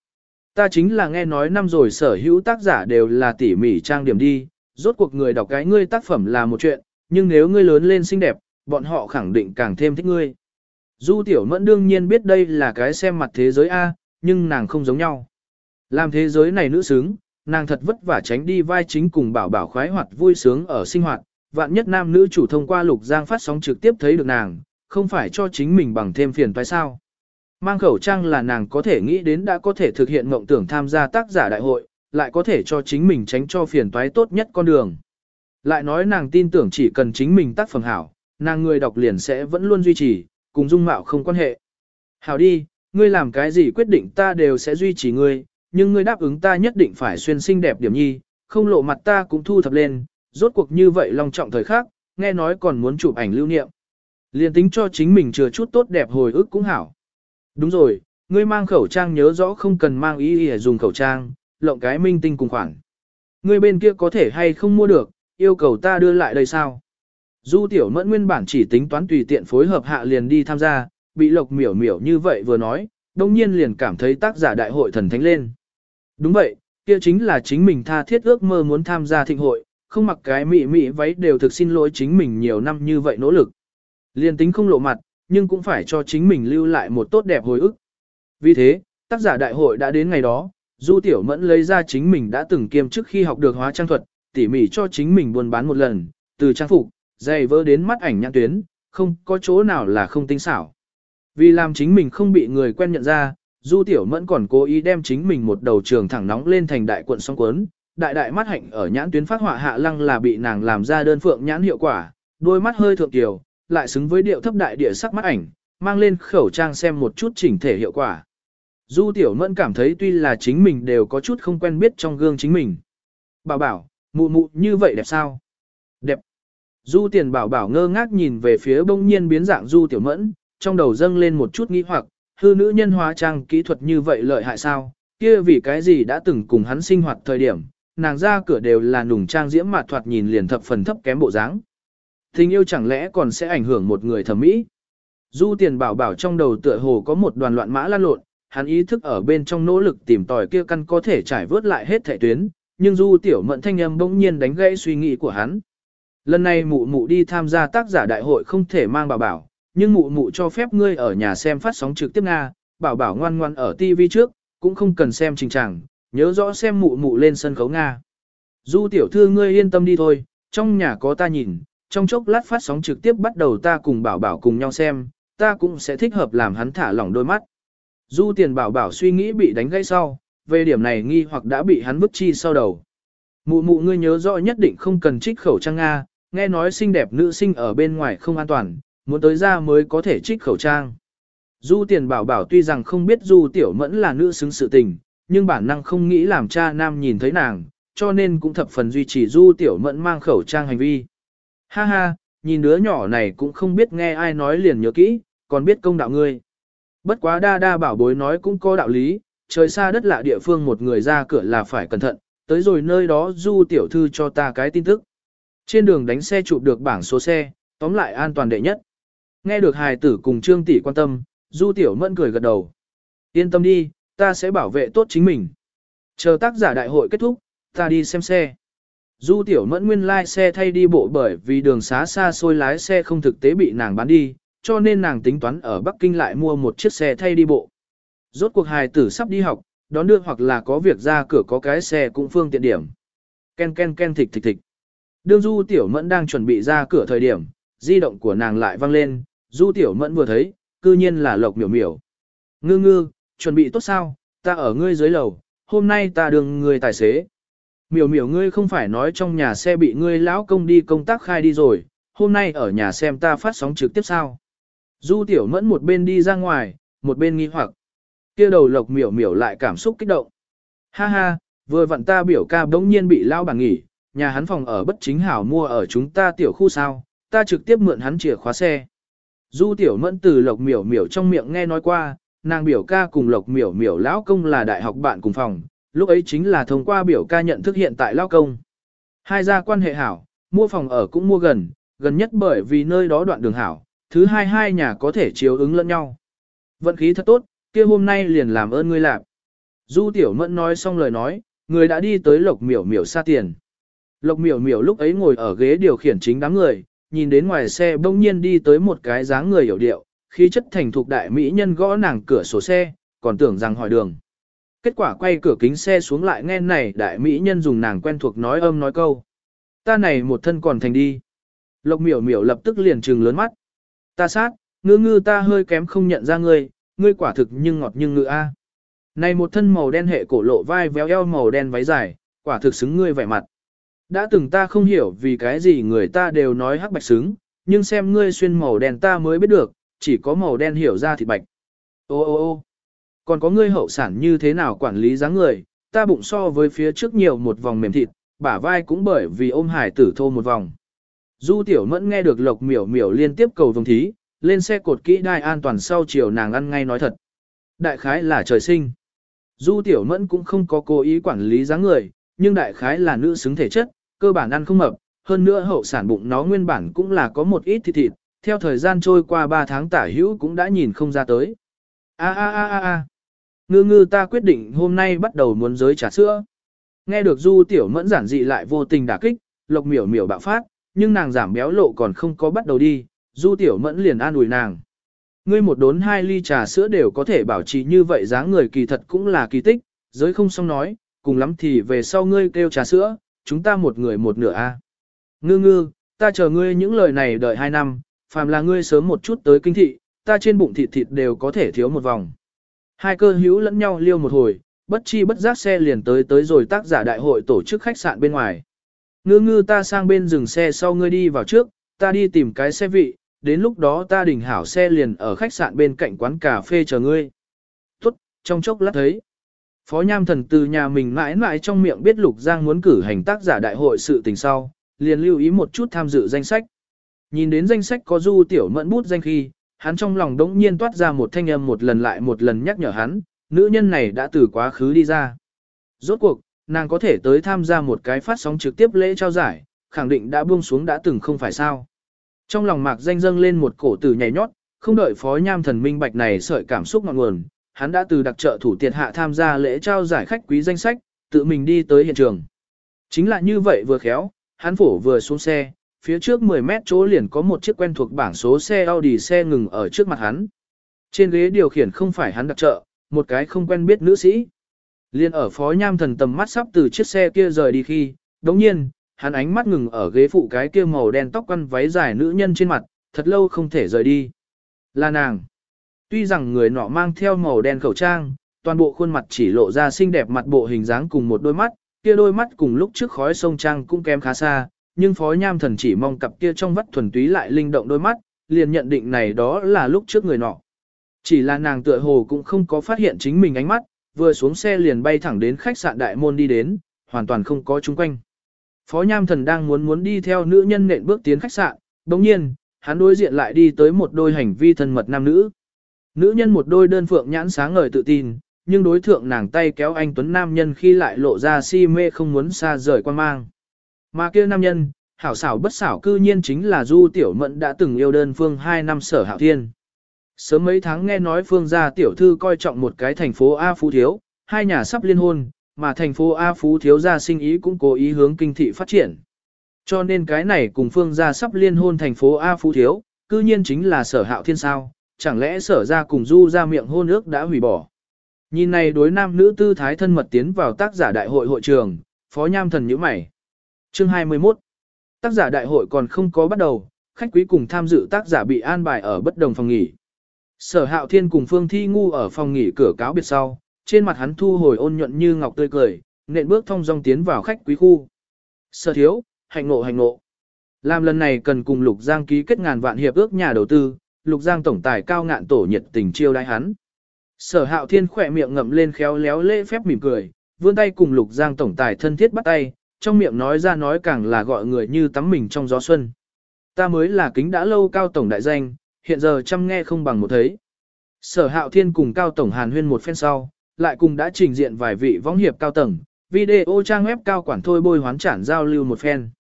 Ta chính là nghe nói năm rồi sở hữu tác giả đều là tỉ mỉ trang điểm đi, rốt cuộc người đọc cái ngươi tác phẩm là một chuyện, nhưng nếu ngươi lớn lên xinh đẹp, bọn họ khẳng định càng thêm thích ngươi. Du tiểu mẫn đương nhiên biết đây là cái xem mặt thế giới A, nhưng nàng không giống nhau. Làm thế giới này nữ sướng, nàng thật vất vả tránh đi vai chính cùng bảo bảo khoái hoạt vui sướng ở sinh hoạt, vạn nhất nam nữ chủ thông qua lục giang phát sóng trực tiếp thấy được nàng, không phải cho chính mình bằng thêm phiền phải sao. Mang khẩu trang là nàng có thể nghĩ đến đã có thể thực hiện mộng tưởng tham gia tác giả đại hội, lại có thể cho chính mình tránh cho phiền toái tốt nhất con đường. Lại nói nàng tin tưởng chỉ cần chính mình tác phẩm hảo, nàng người đọc liền sẽ vẫn luôn duy trì, cùng dung mạo không quan hệ. Hảo đi, ngươi làm cái gì quyết định ta đều sẽ duy trì ngươi, nhưng ngươi đáp ứng ta nhất định phải xuyên xinh đẹp điểm nhi, không lộ mặt ta cũng thu thập lên, rốt cuộc như vậy long trọng thời khắc, nghe nói còn muốn chụp ảnh lưu niệm. Liên tính cho chính mình chừa chút tốt đẹp hồi ức cũng hảo. Đúng rồi, ngươi mang khẩu trang nhớ rõ không cần mang ý ý dùng khẩu trang, lộng cái minh tinh cùng khoản. ngươi bên kia có thể hay không mua được, yêu cầu ta đưa lại đây sao? Du tiểu mẫn nguyên bản chỉ tính toán tùy tiện phối hợp hạ liền đi tham gia, bị lộc miểu miểu như vậy vừa nói, đông nhiên liền cảm thấy tác giả đại hội thần thánh lên. Đúng vậy, kia chính là chính mình tha thiết ước mơ muốn tham gia thịnh hội, không mặc cái mị mị váy đều thực xin lỗi chính mình nhiều năm như vậy nỗ lực. Liền tính không lộ mặt, nhưng cũng phải cho chính mình lưu lại một tốt đẹp hồi ức. Vì thế, tác giả đại hội đã đến ngày đó, Du Tiểu Mẫn lấy ra chính mình đã từng kiêm trước khi học được hóa trang thuật, tỉ mỉ cho chính mình buôn bán một lần, từ trang phục, giày vỡ đến mắt ảnh nhãn tuyến, không có chỗ nào là không tinh xảo. Vì làm chính mình không bị người quen nhận ra, Du Tiểu Mẫn còn cố ý đem chính mình một đầu trường thẳng nóng lên thành đại cuộn song cuốn, đại đại mắt hạnh ở nhãn tuyến phát họa hạ lăng là bị nàng làm ra đơn phượng nhãn hiệu quả, đôi mắt hơi thượng tiểu, lại xứng với điệu thấp đại địa sắc mắt ảnh, mang lên khẩu trang xem một chút chỉnh thể hiệu quả. Du Tiểu Mẫn cảm thấy tuy là chính mình đều có chút không quen biết trong gương chính mình. Bảo bảo, mụ mụ như vậy đẹp sao? Đẹp. Du Tiền bảo bảo ngơ ngác nhìn về phía bông nhiên biến dạng Du Tiểu Mẫn, trong đầu dâng lên một chút nghĩ hoặc, hư nữ nhân hóa trang kỹ thuật như vậy lợi hại sao? Kia vì cái gì đã từng cùng hắn sinh hoạt thời điểm, nàng ra cửa đều là nùng trang diễm mà thoạt nhìn liền thập phần thấp kém bộ dáng. Tình yêu chẳng lẽ còn sẽ ảnh hưởng một người thẩm mỹ? Du tiền bảo bảo trong đầu tựa hồ có một đoàn loạn mã lan lộn, hắn ý thức ở bên trong nỗ lực tìm tòi kia căn có thể trải vớt lại hết thể tuyến, nhưng du tiểu mận thanh âm bỗng nhiên đánh gãy suy nghĩ của hắn. Lần này mụ mụ đi tham gia tác giả đại hội không thể mang bảo bảo, nhưng mụ mụ cho phép ngươi ở nhà xem phát sóng trực tiếp Nga, bảo bảo ngoan ngoan ở TV trước, cũng không cần xem trình tràng, nhớ rõ xem mụ mụ lên sân khấu Nga. Du tiểu thư ngươi yên tâm đi thôi, trong nhà có ta nhìn, trong chốc lát phát sóng trực tiếp bắt đầu ta cùng bảo bảo cùng nhau xem, ta cũng sẽ thích hợp làm hắn thả lỏng đôi mắt. Du tiền bảo bảo suy nghĩ bị đánh gãy sau, về điểm này nghi hoặc đã bị hắn bức chi sau đầu. Mụ mụ ngươi nhớ rõ nhất định không cần trích khẩu trang Nga, nghe nói xinh đẹp nữ sinh ở bên ngoài không an toàn, muốn tới ra mới có thể trích khẩu trang. Du tiền bảo bảo tuy rằng không biết Du tiểu mẫn là nữ xứng sự tình, nhưng bản năng không nghĩ làm cha nam nhìn thấy nàng, cho nên cũng thập phần duy trì Du tiểu mẫn mang khẩu trang hành vi. Ha ha, nhìn đứa nhỏ này cũng không biết nghe ai nói liền nhớ kỹ, còn biết công đạo ngươi. Bất quá đa đa bảo bối nói cũng có đạo lý, trời xa đất lạ địa phương một người ra cửa là phải cẩn thận, tới rồi nơi đó du tiểu thư cho ta cái tin tức. Trên đường đánh xe chụp được bảng số xe, tóm lại an toàn đệ nhất. Nghe được hài tử cùng trương tỷ quan tâm, du tiểu mẫn cười gật đầu. Yên tâm đi, ta sẽ bảo vệ tốt chính mình. Chờ tác giả đại hội kết thúc, ta đi xem xe. Du tiểu mẫn nguyên lai like xe thay đi bộ bởi vì đường xá xa xôi lái xe không thực tế bị nàng bán đi, cho nên nàng tính toán ở Bắc Kinh lại mua một chiếc xe thay đi bộ. Rốt cuộc hài tử sắp đi học, đón đưa hoặc là có việc ra cửa có cái xe cũng phương tiện điểm. Ken ken ken thịch thịch thịch. Đương Du Tiểu Mẫn đang chuẩn bị ra cửa thời điểm, di động của nàng lại vang lên, Du Tiểu Mẫn vừa thấy, cư nhiên là Lộc Miểu Miểu. Ngư ngư, chuẩn bị tốt sao, ta ở ngươi dưới lầu, hôm nay ta đường người tài xế. Miểu miểu ngươi không phải nói trong nhà xe bị ngươi lão công đi công tác khai đi rồi, hôm nay ở nhà xem ta phát sóng trực tiếp sao. Du tiểu mẫn một bên đi ra ngoài, một bên nghi hoặc. kia đầu lộc miểu miểu lại cảm xúc kích động. Ha ha, vừa vặn ta biểu ca đống nhiên bị lao bảng nghỉ, nhà hắn phòng ở bất chính hảo mua ở chúng ta tiểu khu sao, ta trực tiếp mượn hắn chìa khóa xe. Du tiểu mẫn từ lộc miểu miểu trong miệng nghe nói qua, nàng biểu ca cùng lộc miểu miểu lão công là đại học bạn cùng phòng, lúc ấy chính là thông qua biểu ca nhận thức hiện tại lao công. Hai gia quan hệ hảo, mua phòng ở cũng mua gần, gần nhất bởi vì nơi đó đoạn đường hảo, thứ hai hai nhà có thể chiếu ứng lẫn nhau. Vận khí thật tốt, kia hôm nay liền làm ơn ngươi làm. Du tiểu mẫn nói xong lời nói, người đã đi tới lộc miểu miểu xa tiền. Lộc miểu miểu lúc ấy ngồi ở ghế điều khiển chính đám người, nhìn đến ngoài xe bỗng nhiên đi tới một cái dáng người hiểu điệu, khí chất thành thục đại mỹ nhân gõ nàng cửa sổ xe, còn tưởng rằng hỏi đường. Kết quả quay cửa kính xe xuống lại nghe này đại mỹ nhân dùng nàng quen thuộc nói âm nói câu. Ta này một thân còn thành đi. Lộc miểu miểu lập tức liền trừng lớn mắt. Ta sát, ngư ngư ta hơi kém không nhận ra ngươi, ngươi quả thực nhưng ngọt nhưng ngự a. Này một thân màu đen hệ cổ lộ vai véo eo màu đen váy dài, quả thực xứng ngươi vẻ mặt. Đã từng ta không hiểu vì cái gì người ta đều nói hắc bạch xứng, nhưng xem ngươi xuyên màu đen ta mới biết được, chỉ có màu đen hiểu ra thịt bạch. Ô ô ô còn có ngươi hậu sản như thế nào quản lý dáng người, ta bụng so với phía trước nhiều một vòng mềm thịt, bả vai cũng bởi vì ôm hải tử thô một vòng. Du tiểu mẫn nghe được lộc miểu miểu liên tiếp cầu vồng thí, lên xe cột kỹ đai an toàn sau chiều nàng ăn ngay nói thật. Đại khái là trời sinh. Du tiểu mẫn cũng không có cố ý quản lý dáng người, nhưng đại khái là nữ xứng thể chất, cơ bản ăn không mập, hơn nữa hậu sản bụng nó nguyên bản cũng là có một ít thịt thịt, theo thời gian trôi qua 3 tháng tả hữu cũng đã nhìn không ra tới. A a a a a. Ngư ngư ta quyết định hôm nay bắt đầu muốn giới trà sữa. Nghe được Du Tiểu Mẫn giản dị lại vô tình đả kích, Lộc Miểu Miểu bạo phát, nhưng nàng giảm béo lộ còn không có bắt đầu đi, Du Tiểu Mẫn liền an ủi nàng. Ngươi một đốn hai ly trà sữa đều có thể bảo trì như vậy dáng người kỳ thật cũng là kỳ tích, giới không xong nói, cùng lắm thì về sau ngươi kêu trà sữa, chúng ta một người một nửa a. Ngư ngư, ta chờ ngươi những lời này đợi hai năm, phàm là ngươi sớm một chút tới kinh thị, ta trên bụng thịt thịt đều có thể thiếu một vòng. Hai cơ hữu lẫn nhau liêu một hồi, bất chi bất giác xe liền tới tới rồi tác giả đại hội tổ chức khách sạn bên ngoài. Ngư ngư ta sang bên dừng xe sau ngươi đi vào trước, ta đi tìm cái xe vị, đến lúc đó ta đỉnh hảo xe liền ở khách sạn bên cạnh quán cà phê chờ ngươi. Tốt, trong chốc lát thấy. Phó Nham Thần từ nhà mình mãi mãi trong miệng biết Lục Giang muốn cử hành tác giả đại hội sự tình sau, liền lưu ý một chút tham dự danh sách. Nhìn đến danh sách có du tiểu mẫn bút danh khi, hắn trong lòng đống nhiên toát ra một thanh âm một lần lại một lần nhắc nhở hắn, nữ nhân này đã từ quá khứ đi ra. Rốt cuộc, nàng có thể tới tham gia một cái phát sóng trực tiếp lễ trao giải, khẳng định đã buông xuống đã từng không phải sao. Trong lòng mạc danh dâng lên một cổ tử nhảy nhót, không đợi phó nham thần minh bạch này sợi cảm xúc ngọn nguồn, hắn đã từ đặc trợ thủ tiệt hạ tham gia lễ trao giải khách quý danh sách, tự mình đi tới hiện trường. Chính là như vậy vừa khéo, hắn phổ vừa xuống xe, phía trước 10 mét chỗ liền có một chiếc quen thuộc bảng số xe Audi xe ngừng ở trước mặt hắn. Trên ghế điều khiển không phải hắn đặc trợ, một cái không quen biết nữ sĩ. Liên ở phó nham thần tầm mắt sắp từ chiếc xe kia rời đi khi, đồng nhiên, hắn ánh mắt ngừng ở ghế phụ cái kia màu đen tóc quăn váy dài nữ nhân trên mặt, thật lâu không thể rời đi. Là nàng. Tuy rằng người nọ mang theo màu đen khẩu trang, toàn bộ khuôn mặt chỉ lộ ra xinh đẹp mặt bộ hình dáng cùng một đôi mắt, kia đôi mắt cùng lúc trước khói sông trang cũng kém khá xa, nhưng phó nham thần chỉ mong cặp kia trong vắt thuần túy lại linh động đôi mắt, liền nhận định này đó là lúc trước người nọ. Chỉ là nàng tựa hồ cũng không có phát hiện chính mình ánh mắt, vừa xuống xe liền bay thẳng đến khách sạn đại môn đi đến, hoàn toàn không có chung quanh. Phó Nham Thần đang muốn muốn đi theo nữ nhân nện bước tiến khách sạn, đồng nhiên, hắn đối diện lại đi tới một đôi hành vi thân mật nam nữ. Nữ nhân một đôi đơn phượng nhãn sáng ngời tự tin, nhưng đối thượng nàng tay kéo anh Tuấn Nam nhân khi lại lộ ra si mê không muốn xa rời quan mang. Mà kia nam nhân, hảo xảo bất xảo cư nhiên chính là Du Tiểu Mẫn đã từng yêu đơn phương 2 năm sở hạo thiên. Sớm mấy tháng nghe nói phương gia tiểu thư coi trọng một cái thành phố A Phú Thiếu, hai nhà sắp liên hôn, mà thành phố A Phú Thiếu gia sinh ý cũng cố ý hướng kinh thị phát triển. Cho nên cái này cùng phương gia sắp liên hôn thành phố A Phú Thiếu, cư nhiên chính là sở hạo thiên sao, chẳng lẽ sở ra cùng du ra miệng hôn ước đã hủy bỏ. Nhìn này đối nam nữ tư thái thân mật tiến vào tác giả đại hội hội trường, phó nham thần như mày. Chương 21 Tác giả đại hội còn không có bắt đầu, khách quý cùng tham dự tác giả bị an bài ở bất đồng phòng nghỉ. Sở hạo thiên cùng Phương Thi Ngu ở phòng nghỉ cửa cáo biệt sau, trên mặt hắn thu hồi ôn nhuận như ngọc tươi cười, nện bước thông dong tiến vào khách quý khu. Sở thiếu, hành ngộ hành ngộ. Làm lần này cần cùng Lục Giang ký kết ngàn vạn hiệp ước nhà đầu tư, Lục Giang tổng tài cao ngạn tổ nhiệt tình chiêu đãi hắn. Sở hạo thiên khỏe miệng ngậm lên khéo léo lễ phép mỉm cười, vươn tay cùng Lục Giang tổng tài thân thiết bắt tay, trong miệng nói ra nói càng là gọi người như tắm mình trong gió xuân. Ta mới là kính đã lâu cao tổng đại danh, hiện giờ chăm nghe không bằng một thấy. Sở hạo thiên cùng cao tổng hàn huyên một phen sau, lại cùng đã trình diện vài vị võng hiệp cao tầng, video trang web cao quản thôi bôi hoán trản giao lưu một phen.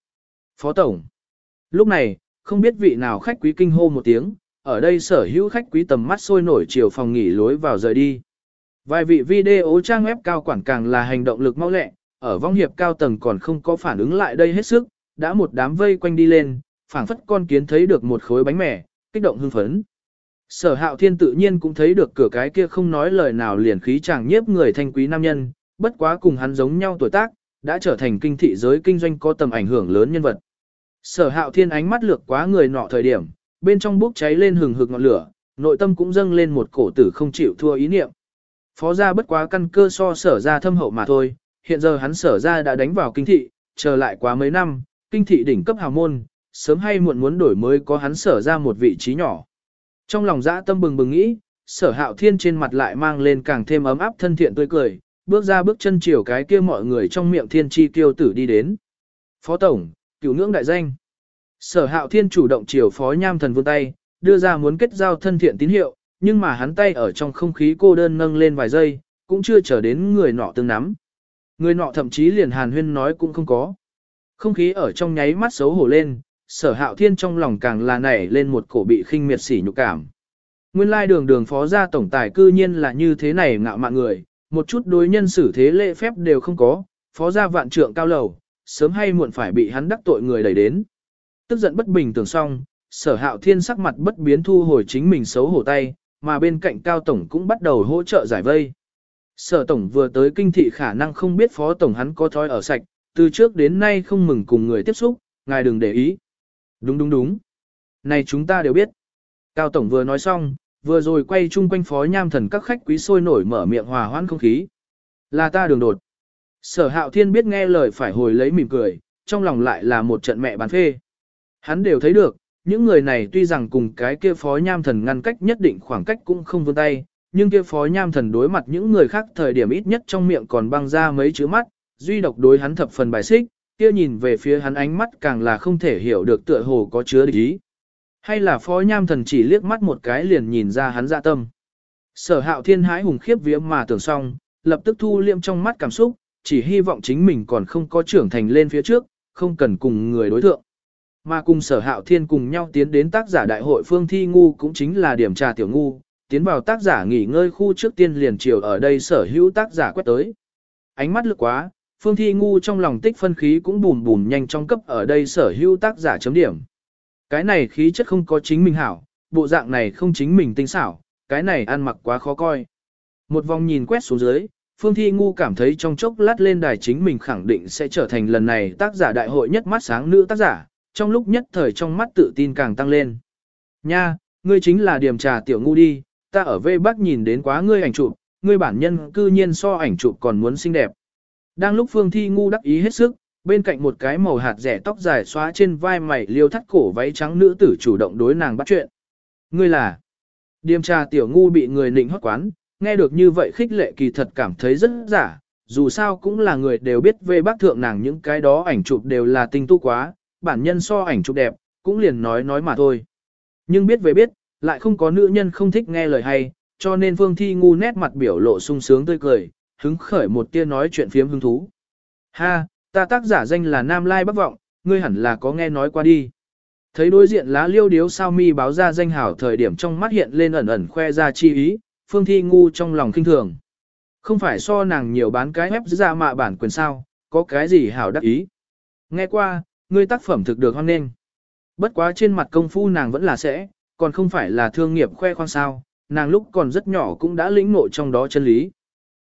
Phó tổng. Lúc này, không biết vị nào khách quý kinh hô một tiếng, ở đây sở hữu khách quý tầm mắt sôi nổi chiều phòng nghỉ lối vào rời đi. Vài vị video trang web cao quản càng là hành động lực mau lẹ, ở vong hiệp cao tầng còn không có phản ứng lại đây hết sức, đã một đám vây quanh đi lên, phảng phất con kiến thấy được một khối bánh mẻ, kích động hưng phấn. Sở hạo thiên tự nhiên cũng thấy được cửa cái kia không nói lời nào liền khí chàng nhiếp người thanh quý nam nhân, bất quá cùng hắn giống nhau tuổi tác, đã trở thành kinh thị giới kinh doanh có tầm ảnh hưởng lớn nhân vật. Sở hạo thiên ánh mắt lược quá người nọ thời điểm, bên trong bốc cháy lên hừng hực ngọn lửa, nội tâm cũng dâng lên một cổ tử không chịu thua ý niệm. Phó gia bất quá căn cơ so sở ra thâm hậu mà thôi, hiện giờ hắn sở ra đã đánh vào kinh thị, chờ lại quá mấy năm, kinh thị đỉnh cấp hào môn, sớm hay muộn muốn đổi mới có hắn sở ra một vị trí nhỏ. Trong lòng dã tâm bừng bừng nghĩ, sở hạo thiên trên mặt lại mang lên càng thêm ấm áp thân thiện tươi cười, bước ra bước chân chiều cái kia mọi người trong miệng thiên chi tiêu tử đi đến. Phó Tổng, cựu ngưỡng đại danh. Sở hạo thiên chủ động chiều phó nham thần vươn tay, đưa ra muốn kết giao thân thiện tín hiệu, nhưng mà hắn tay ở trong không khí cô đơn nâng lên vài giây, cũng chưa chờ đến người nọ tương nắm. Người nọ thậm chí liền hàn huyên nói cũng không có. Không khí ở trong nháy mắt xấu hổ lên, sở hạo thiên trong lòng càng là nảy lên một cổ bị khinh miệt sỉ nhục cảm. Nguyên lai đường đường phó gia tổng tài cư nhiên là như thế này ngạo mạn người, một chút đối nhân xử thế lễ phép đều không có, phó gia vạn trượng cao lầu, sớm hay muộn phải bị hắn đắc tội người đẩy đến. Tức giận bất bình tưởng xong, sở hạo thiên sắc mặt bất biến thu hồi chính mình xấu hổ tay, mà bên cạnh cao tổng cũng bắt đầu hỗ trợ giải vây. Sở tổng vừa tới kinh thị khả năng không biết phó tổng hắn có thói ở sạch, từ trước đến nay không mừng cùng người tiếp xúc, ngài đừng để ý. Đúng đúng đúng. Này chúng ta đều biết. Cao tổng vừa nói xong, vừa rồi quay chung quanh phó nham thần các khách quý sôi nổi mở miệng hòa hoãn không khí. Là ta đường đột. Sở hạo thiên biết nghe lời phải hồi lấy mỉm cười, trong lòng lại là một trận mẹ bán phê. Hắn đều thấy được, những người này tuy rằng cùng cái kia phó nham thần ngăn cách nhất định khoảng cách cũng không vươn tay, nhưng kia phó nham thần đối mặt những người khác thời điểm ít nhất trong miệng còn băng ra mấy chữ mắt, duy độc đối hắn thập phần bài xích, kia nhìn về phía hắn ánh mắt càng là không thể hiểu được tựa hồ có chứa địch ý. Hay là phó nham thần chỉ liếc mắt một cái liền nhìn ra hắn dạ tâm. Sở hạo thiên hãi hùng khiếp vía mà tưởng xong, lập tức thu liệm trong mắt cảm xúc, chỉ hy vọng chính mình còn không có trưởng thành lên phía trước, không cần cùng người đối thượng. Mà cùng sở hạo thiên cùng nhau tiến đến tác giả đại hội phương thi ngu cũng chính là điểm trà tiểu ngu, tiến vào tác giả nghỉ ngơi khu trước tiên liền chiều ở đây sở hữu tác giả quét tới. Ánh mắt lực quá, phương thi ngu trong lòng tích phân khí cũng bùm bùm nhanh trong cấp ở đây sở hữu tác giả chấm điểm. Cái này khí chất không có chính mình hảo, bộ dạng này không chính mình tinh xảo, cái này ăn mặc quá khó coi. Một vòng nhìn quét xuống dưới, Phương Thi Ngu cảm thấy trong chốc lát lên đài chính mình khẳng định sẽ trở thành lần này tác giả đại hội nhất mắt sáng nữ tác giả, trong lúc nhất thời trong mắt tự tin càng tăng lên. Nha, ngươi chính là điểm trà tiểu ngu đi, ta ở vê bắc nhìn đến quá ngươi ảnh chụp, ngươi bản nhân cư nhiên so ảnh chụp còn muốn xinh đẹp. Đang lúc Phương Thi Ngu đắc ý hết sức, bên cạnh một cái màu hạt rẻ tóc dài xóa trên vai mày liêu thắt cổ váy trắng nữ tử chủ động đối nàng bắt chuyện. Ngươi là Điềm trà tiểu ngu bị người nịnh hót quán, nghe được như vậy khích lệ kỳ thật cảm thấy rất giả, dù sao cũng là người đều biết về bác thượng nàng những cái đó ảnh chụp đều là tinh tu quá, bản nhân so ảnh chụp đẹp, cũng liền nói nói mà thôi. Nhưng biết về biết, lại không có nữ nhân không thích nghe lời hay, cho nên Phương Thi ngu nét mặt biểu lộ sung sướng tươi cười, hứng khởi một tia nói chuyện phiếm hứng thú. Ha, ta tác giả danh là Nam Lai Bắc Vọng, ngươi hẳn là có nghe nói qua đi. Thấy đối diện lá liêu điếu sao mi báo ra danh hảo thời điểm trong mắt hiện lên ẩn ẩn khoe ra chi ý, Phương Thi ngu trong lòng kinh thường. Không phải so nàng nhiều bán cái ép ra mạ bản quyền sao, có cái gì hảo đắc ý. Nghe qua, ngươi tác phẩm thực được hoan nghênh. Bất quá trên mặt công phu nàng vẫn là sẽ, còn không phải là thương nghiệp khoe khoang sao, nàng lúc còn rất nhỏ cũng đã lĩnh ngộ trong đó chân lý.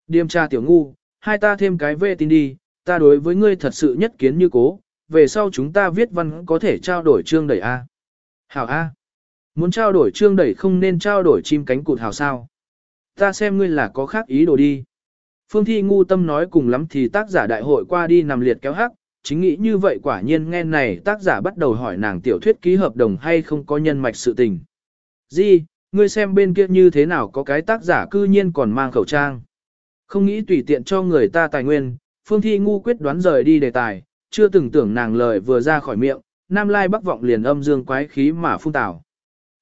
Điềm tra tiểu ngu, hai ta thêm cái về tin đi, ta đối với ngươi thật sự nhất kiến như cố, về sau chúng ta viết văn có thể trao đổi chương đẩy A. Hảo A. Muốn trao đổi chương đẩy không nên trao đổi chim cánh cụt hảo sao. Ta xem ngươi là có khác ý đồ đi. Phương Thi ngu tâm nói cùng lắm thì tác giả đại hội qua đi nằm liệt kéo hắc, chính nghĩ như vậy quả nhiên nghe này tác giả bắt đầu hỏi nàng tiểu thuyết ký hợp đồng hay không có nhân mạch sự tình. Di, ngươi xem bên kia như thế nào có cái tác giả cư nhiên còn mang khẩu trang. Không nghĩ tùy tiện cho người ta tài nguyên, Phương Thi ngu quyết đoán rời đi đề tài, chưa từng tưởng nàng lời vừa ra khỏi miệng, Nam Lai Bắc vọng liền âm dương quái khí mà phun tảo.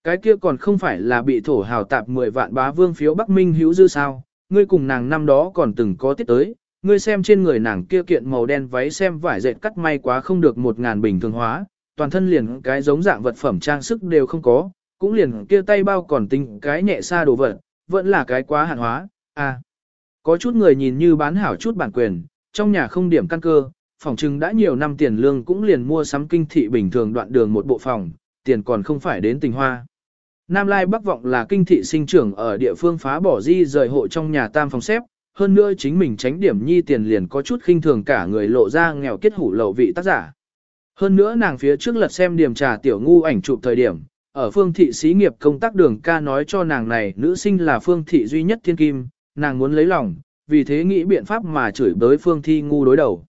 Cái kia còn không phải là bị thổ hào tạp 10 vạn bá vương phiếu Bắc Minh hữu dư sao, ngươi cùng nàng năm đó còn từng có tiết tới, ngươi xem trên người nàng kia kiện màu đen váy xem vải dệt cắt may quá không được một ngàn bình thường hóa, toàn thân liền cái giống dạng vật phẩm trang sức đều không có, cũng liền kia tay bao còn tinh cái nhẹ xa đồ vật, vẫn là cái quá hạn hóa, à. Có chút người nhìn như bán hảo chút bản quyền, trong nhà không điểm căn cơ, phòng trưng đã nhiều năm tiền lương cũng liền mua sắm kinh thị bình thường đoạn đường một bộ phòng, tiền còn không phải đến tình hoa. Nam Lai Bắc Vọng là kinh thị sinh trưởng ở địa phương phá bỏ di rời hộ trong nhà tam phòng xếp, hơn nữa chính mình tránh điểm nhi tiền liền có chút khinh thường cả người lộ ra nghèo kết hủ lậu vị tác giả. Hơn nữa nàng phía trước lật xem điểm trà tiểu ngu ảnh chụp thời điểm, ở phương thị xí nghiệp công tác đường ca nói cho nàng này nữ sinh là phương thị duy nhất thiên kim, nàng muốn lấy lòng, vì thế nghĩ biện pháp mà chửi bới phương thi ngu đối đầu.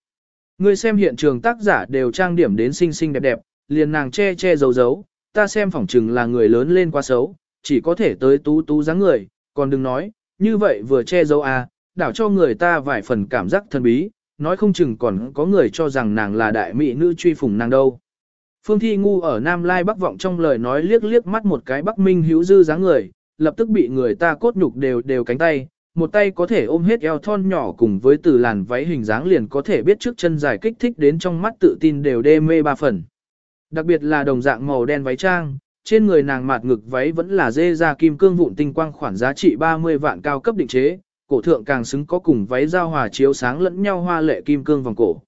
Người xem hiện trường tác giả đều trang điểm đến xinh xinh đẹp đẹp, liền nàng che che giấu giấu, ta xem phỏng chừng là người lớn lên quá xấu, chỉ có thể tới tú tú dáng người, còn đừng nói, như vậy vừa che giấu à, đảo cho người ta vài phần cảm giác thần bí, nói không chừng còn có người cho rằng nàng là đại mỹ nữ truy phủng nàng đâu. Phương Thi Ngu ở Nam Lai Bắc Vọng trong lời nói liếc liếc mắt một cái Bắc Minh hữu dư dáng người, lập tức bị người ta cốt nhục đều đều cánh tay, một tay có thể ôm hết eo thon nhỏ cùng với từ làn váy hình dáng liền có thể biết trước chân dài kích thích đến trong mắt tự tin đều đê mê ba phần. Đặc biệt là đồng dạng màu đen váy trang, trên người nàng mạt ngực váy vẫn là dê da kim cương vụn tinh quang khoản giá trị 30 vạn cao cấp định chế, cổ thượng càng xứng có cùng váy giao hòa chiếu sáng lẫn nhau hoa lệ kim cương vòng cổ.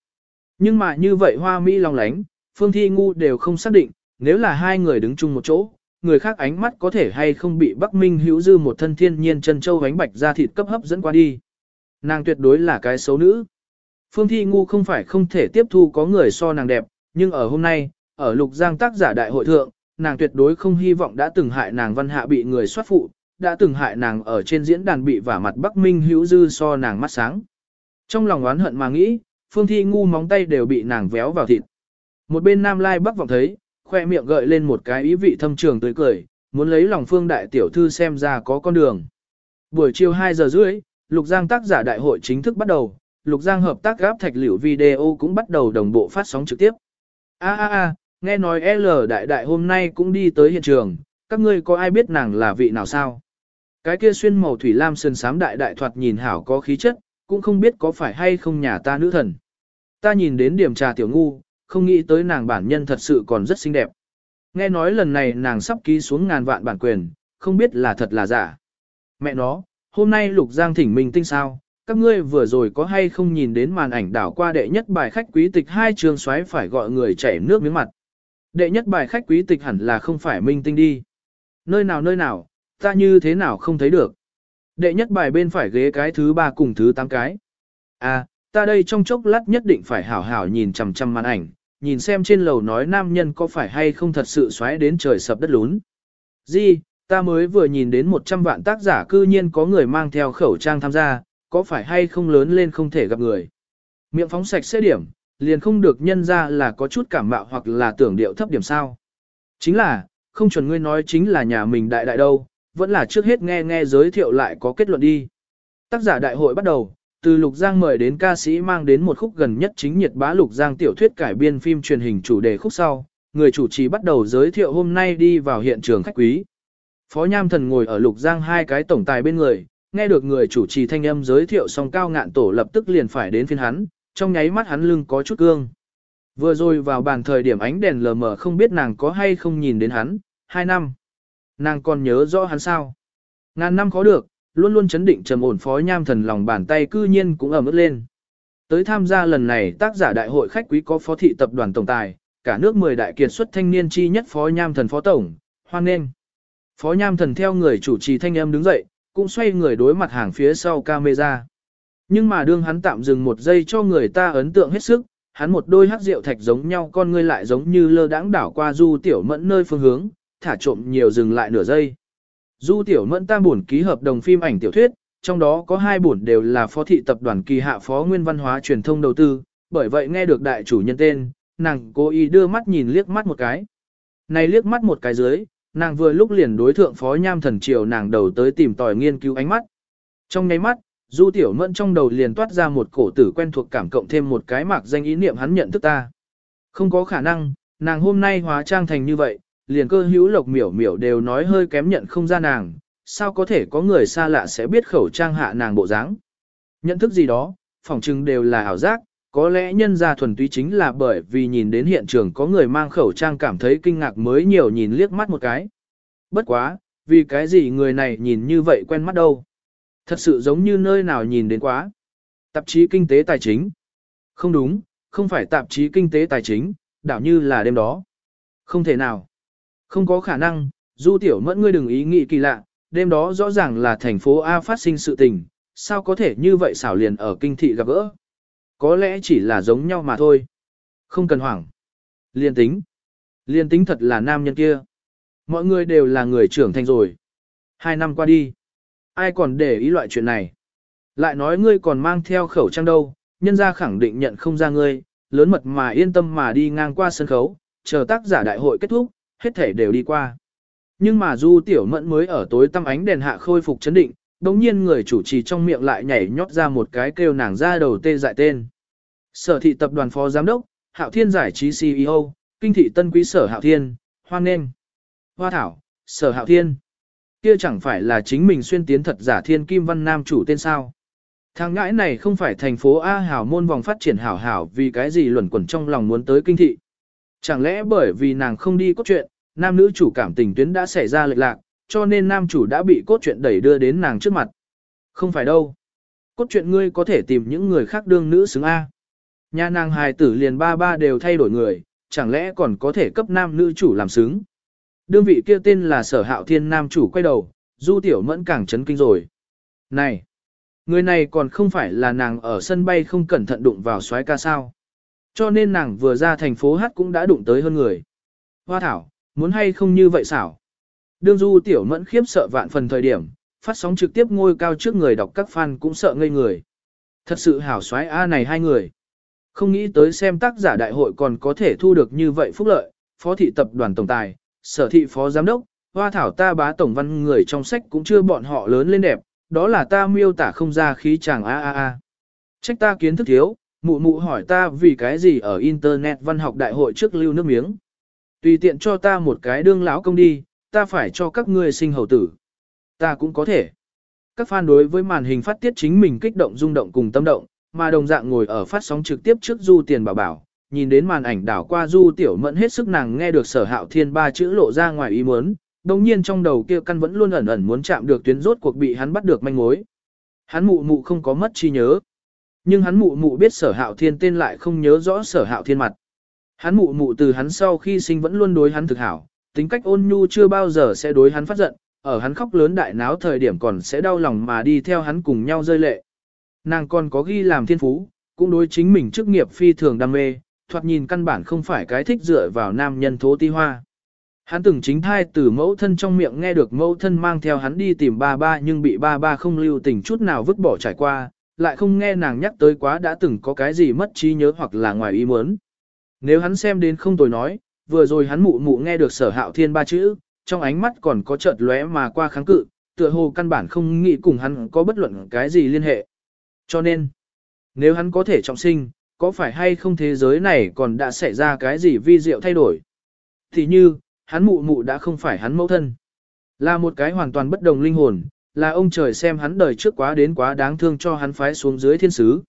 Nhưng mà như vậy hoa mỹ long lánh, Phương Thi Ngu đều không xác định, nếu là hai người đứng chung một chỗ, người khác ánh mắt có thể hay không bị Bắc Minh hữu dư một thân thiên nhiên chân châu bánh bạch ra thịt cấp hấp dẫn qua đi. Nàng tuyệt đối là cái xấu nữ. Phương Thi Ngu không phải không thể tiếp thu có người so nàng đẹp, nhưng ở hôm nay, ở lục giang tác giả đại hội thượng, nàng tuyệt đối không hy vọng đã từng hại nàng văn hạ bị người soát phụ, đã từng hại nàng ở trên diễn đàn bị vả mặt Bắc Minh hữu dư so nàng mắt sáng. Trong lòng oán hận mà nghĩ, Phương Thi Ngu móng tay đều bị nàng véo vào thịt. Một bên Nam Lai Bắc vọng thấy, khoe miệng gợi lên một cái ý vị thâm trường tươi cười, muốn lấy lòng Phương Đại Tiểu Thư xem ra có con đường. Buổi chiều 2 giờ rưỡi, Lục Giang tác giả đại hội chính thức bắt đầu, Lục Giang hợp tác gáp thạch liễu video cũng bắt đầu đồng bộ phát sóng trực tiếp. A a a, nghe nói L đại đại hôm nay cũng đi tới hiện trường, các ngươi có ai biết nàng là vị nào sao? Cái kia xuyên màu thủy lam sơn sám đại đại thoạt nhìn hảo có khí chất, cũng không biết có phải hay không nhà ta nữ thần. Ta nhìn đến điểm trà tiểu ngu, không nghĩ tới nàng bản nhân thật sự còn rất xinh đẹp. Nghe nói lần này nàng sắp ký xuống ngàn vạn bản quyền, không biết là thật là giả. Mẹ nó, hôm nay lục giang thỉnh minh tinh sao, các ngươi vừa rồi có hay không nhìn đến màn ảnh đảo qua đệ nhất bài khách quý tịch hai trường xoáy phải gọi người chảy nước miếng mặt. Đệ nhất bài khách quý tịch hẳn là không phải minh tinh đi. Nơi nào nơi nào, ta như thế nào không thấy được. Đệ nhất bài bên phải ghế cái thứ ba cùng thứ tám cái. À, ta đây trong chốc lát nhất định phải hảo hảo nhìn chằm chằm màn ảnh, nhìn xem trên lầu nói nam nhân có phải hay không thật sự xoáy đến trời sập đất lún. Di, ta mới vừa nhìn đến 100 vạn tác giả cư nhiên có người mang theo khẩu trang tham gia, có phải hay không lớn lên không thể gặp người. Miệng phóng sạch sẽ điểm, liền không được nhân ra là có chút cảm mạo hoặc là tưởng điệu thấp điểm sao. Chính là, không chuẩn ngươi nói chính là nhà mình đại đại đâu, vẫn là trước hết nghe nghe giới thiệu lại có kết luận đi. Tác giả đại hội bắt đầu, từ Lục Giang mời đến ca sĩ mang đến một khúc gần nhất chính nhiệt bá Lục Giang tiểu thuyết cải biên phim truyền hình chủ đề khúc sau, người chủ trì bắt đầu giới thiệu hôm nay đi vào hiện trường khách quý. Phó Nham Thần ngồi ở Lục Giang hai cái tổng tài bên người, nghe được người chủ trì thanh âm giới thiệu xong cao ngạn tổ lập tức liền phải đến phiên hắn, trong nháy mắt hắn lưng có chút cương. Vừa rồi vào bàn thời điểm ánh đèn lờ mờ không biết nàng có hay không nhìn đến hắn, hai năm. Nàng còn nhớ rõ hắn sao. Ngàn năm khó được, luôn luôn chấn định trầm ổn phó nham thần lòng bàn tay cư nhiên cũng ẩm ướt lên. Tới tham gia lần này tác giả đại hội khách quý có phó thị tập đoàn tổng tài, cả nước 10 đại kiệt xuất thanh niên chi nhất phó nham thần phó tổng, hoan nghênh. Phó nham thần theo người chủ trì thanh âm đứng dậy, cũng xoay người đối mặt hàng phía sau camera. Nhưng mà đương hắn tạm dừng một giây cho người ta ấn tượng hết sức, hắn một đôi hắc rượu thạch giống nhau con ngươi lại giống như lơ đãng đảo qua du tiểu mẫn nơi phương hướng, thả trộm nhiều dừng lại nửa giây. Du tiểu mẫn ta buồn ký hợp đồng phim ảnh tiểu thuyết, trong đó có hai buồn đều là phó thị tập đoàn kỳ hạ phó nguyên văn hóa truyền thông đầu tư, bởi vậy nghe được đại chủ nhân tên, nàng cố ý đưa mắt nhìn liếc mắt một cái. Này liếc mắt một cái dưới, nàng vừa lúc liền đối thượng phó nham thần triều nàng đầu tới tìm tòi nghiên cứu ánh mắt. Trong nháy mắt, du tiểu mẫn trong đầu liền toát ra một cổ tử quen thuộc cảm cộng thêm một cái mạc danh ý niệm hắn nhận thức ta. Không có khả năng, nàng hôm nay hóa trang thành như vậy, liền cơ hữu lộc miểu miểu đều nói hơi kém nhận không ra nàng, sao có thể có người xa lạ sẽ biết khẩu trang hạ nàng bộ dáng. Nhận thức gì đó, phỏng chừng đều là ảo giác, có lẽ nhân ra thuần túy chính là bởi vì nhìn đến hiện trường có người mang khẩu trang cảm thấy kinh ngạc mới nhiều nhìn liếc mắt một cái. Bất quá, vì cái gì người này nhìn như vậy quen mắt đâu. Thật sự giống như nơi nào nhìn đến quá. Tạp chí kinh tế tài chính. Không đúng, không phải tạp chí kinh tế tài chính, đảo như là đêm đó. Không thể nào. Không có khả năng, du tiểu mẫn ngươi đừng ý nghĩ kỳ lạ, đêm đó rõ ràng là thành phố A phát sinh sự tình, sao có thể như vậy xảo liền ở kinh thị gặp gỡ. Có lẽ chỉ là giống nhau mà thôi. Không cần hoảng. Liên tính. Liên tính thật là nam nhân kia. Mọi người đều là người trưởng thành rồi. Hai năm qua đi. Ai còn để ý loại chuyện này. Lại nói ngươi còn mang theo khẩu trang đâu, nhân ra khẳng định nhận không ra ngươi, lớn mật mà yên tâm mà đi ngang qua sân khấu, chờ tác giả đại hội kết thúc, hết thể đều đi qua. Nhưng mà Du Tiểu Mẫn mới ở tối tăm ánh đèn hạ khôi phục chấn định, đồng nhiên người chủ trì trong miệng lại nhảy nhót ra một cái kêu nàng ra đầu tê dại tên. Sở thị tập đoàn phó giám đốc, Hạo Thiên giải trí CEO, kinh thị tân quý sở Hạo Thiên, hoan nghênh. Hoa thảo, sở Hạo Thiên. Kia chẳng phải là chính mình xuyên tiến thật giả thiên kim văn nam chủ tên sao. Thằng ngãi này không phải thành phố A hảo môn vòng phát triển hảo hảo vì cái gì luẩn quẩn trong lòng muốn tới kinh thị. Chẳng lẽ bởi vì nàng không đi cốt truyện, nam nữ chủ cảm tình tuyến đã xảy ra lệch lạc, cho nên nam chủ đã bị cốt truyện đẩy đưa đến nàng trước mặt. Không phải đâu. Cốt truyện ngươi có thể tìm những người khác đương nữ xứng A. Nhà nàng hài tử liền ba ba đều thay đổi người, chẳng lẽ còn có thể cấp nam nữ chủ làm xứng. Đương vị kia tên là sở hạo thiên nam chủ quay đầu, du tiểu mẫn càng chấn kinh rồi. Này! Người này còn không phải là nàng ở sân bay không cẩn thận đụng vào xoái ca sao. Cho nên nàng vừa ra thành phố hát cũng đã đụng tới hơn người. Hoa thảo, muốn hay không như vậy xảo. Đương du tiểu mẫn khiếp sợ vạn phần thời điểm, phát sóng trực tiếp ngôi cao trước người đọc các fan cũng sợ ngây người. Thật sự hảo xoái A này hai người. Không nghĩ tới xem tác giả đại hội còn có thể thu được như vậy phúc lợi, phó thị tập đoàn tổng tài, sở thị phó giám đốc, hoa thảo ta bá tổng văn người trong sách cũng chưa bọn họ lớn lên đẹp, đó là ta miêu tả không ra khí chàng a a a. Trách ta kiến thức thiếu, mụ mụ hỏi ta vì cái gì ở Internet văn học đại hội trước lưu nước miếng. Tùy tiện cho ta một cái đương lão công đi, ta phải cho các ngươi sinh hầu tử. Ta cũng có thể. Các fan đối với màn hình phát tiết chính mình kích động rung động cùng tâm động, mà đồng dạng ngồi ở phát sóng trực tiếp trước du tiền bảo bảo, nhìn đến màn ảnh đảo qua du tiểu mẫn hết sức nàng nghe được sở hạo thiên ba chữ lộ ra ngoài ý muốn, đồng nhiên trong đầu kia căn vẫn luôn ẩn ẩn muốn chạm được tuyến rốt cuộc bị hắn bắt được manh mối. Hắn mụ mụ không có mất chi nhớ. Nhưng hắn mụ mụ biết sở hạo thiên tên lại không nhớ rõ sở hạo thiên mặt. Hắn mụ mụ từ hắn sau khi sinh vẫn luôn đối hắn thực hảo, tính cách ôn nhu chưa bao giờ sẽ đối hắn phát giận, ở hắn khóc lớn đại náo thời điểm còn sẽ đau lòng mà đi theo hắn cùng nhau rơi lệ. Nàng còn có ghi làm thiên phú, cũng đối chính mình chức nghiệp phi thường đam mê, thoạt nhìn căn bản không phải cái thích dựa vào nam nhân thố ti hoa. Hắn từng chính thai từ mẫu thân trong miệng nghe được mẫu thân mang theo hắn đi tìm ba ba nhưng bị ba ba không lưu tình chút nào vứt bỏ trải qua, lại không nghe nàng nhắc tới quá đã từng có cái gì mất trí nhớ hoặc là ngoài ý muốn. Nếu hắn xem đến không tồi nói, vừa rồi hắn mụ mụ nghe được sở hạo thiên ba chữ, trong ánh mắt còn có chợt lóe mà qua kháng cự, tựa hồ căn bản không nghĩ cùng hắn có bất luận cái gì liên hệ. Cho nên, nếu hắn có thể trọng sinh, có phải hay không thế giới này còn đã xảy ra cái gì vi diệu thay đổi? Thì như, hắn mụ mụ đã không phải hắn mẫu thân. Là một cái hoàn toàn bất đồng linh hồn, là ông trời xem hắn đời trước quá đến quá đáng thương cho hắn phái xuống dưới thiên sứ.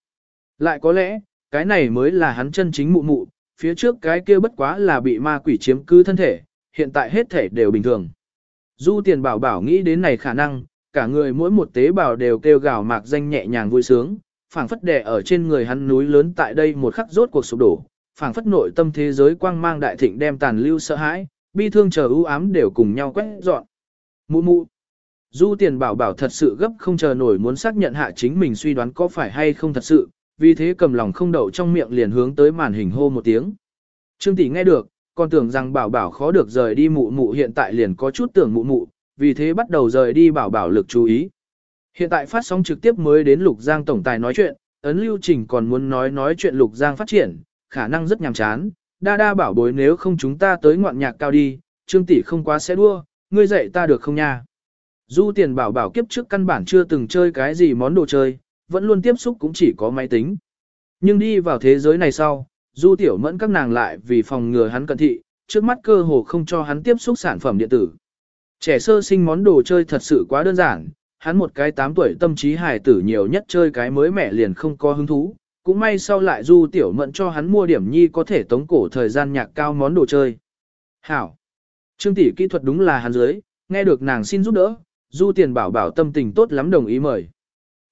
Lại có lẽ, cái này mới là hắn chân chính mụ mụ, phía trước cái kia bất quá là bị ma quỷ chiếm cứ thân thể, hiện tại hết thể đều bình thường. Du tiền bảo bảo nghĩ đến này khả năng, cả người mỗi một tế bào đều kêu gào mạc danh nhẹ nhàng vui sướng, phảng phất đè ở trên người hắn núi lớn tại đây một khắc rốt cuộc sụp đổ, phảng phất nội tâm thế giới quang mang đại thịnh đem tàn lưu sợ hãi, bi thương chờ ưu ám đều cùng nhau quét dọn. Mụ mụ. Du tiền bảo bảo thật sự gấp không chờ nổi muốn xác nhận hạ chính mình suy đoán có phải hay không thật sự, vì thế cầm lòng không đậu trong miệng liền hướng tới màn hình hô một tiếng. Trương tỷ nghe được, còn tưởng rằng bảo bảo khó được rời đi mụ mụ hiện tại liền có chút tưởng mụ mụ, vì thế bắt đầu rời đi bảo bảo lực chú ý. Hiện tại phát sóng trực tiếp mới đến Lục Giang tổng tài nói chuyện, ấn lưu trình còn muốn nói nói chuyện Lục Giang phát triển, khả năng rất nhàm chán, đa đa bảo bối nếu không chúng ta tới ngoạn nhạc cao đi, trương tỷ không quá sẽ đua, ngươi dạy ta được không nha. Du tiền bảo bảo kiếp trước căn bản chưa từng chơi cái gì món đồ chơi, vẫn luôn tiếp xúc cũng chỉ có máy tính. Nhưng đi vào thế giới này sau, du tiểu mẫn các nàng lại vì phòng ngừa hắn cận thị, trước mắt cơ hồ không cho hắn tiếp xúc sản phẩm điện tử. Trẻ sơ sinh món đồ chơi thật sự quá đơn giản, hắn một cái 8 tuổi tâm trí hài tử nhiều nhất chơi cái mới mẻ liền không có hứng thú, cũng may sau lại du tiểu mẫn cho hắn mua điểm nhi có thể tống cổ thời gian nhạc cao món đồ chơi. Hảo! Trương tỷ kỹ thuật đúng là hắn dưới, nghe được nàng xin giúp đỡ, du tiền bảo bảo tâm tình tốt lắm đồng ý mời.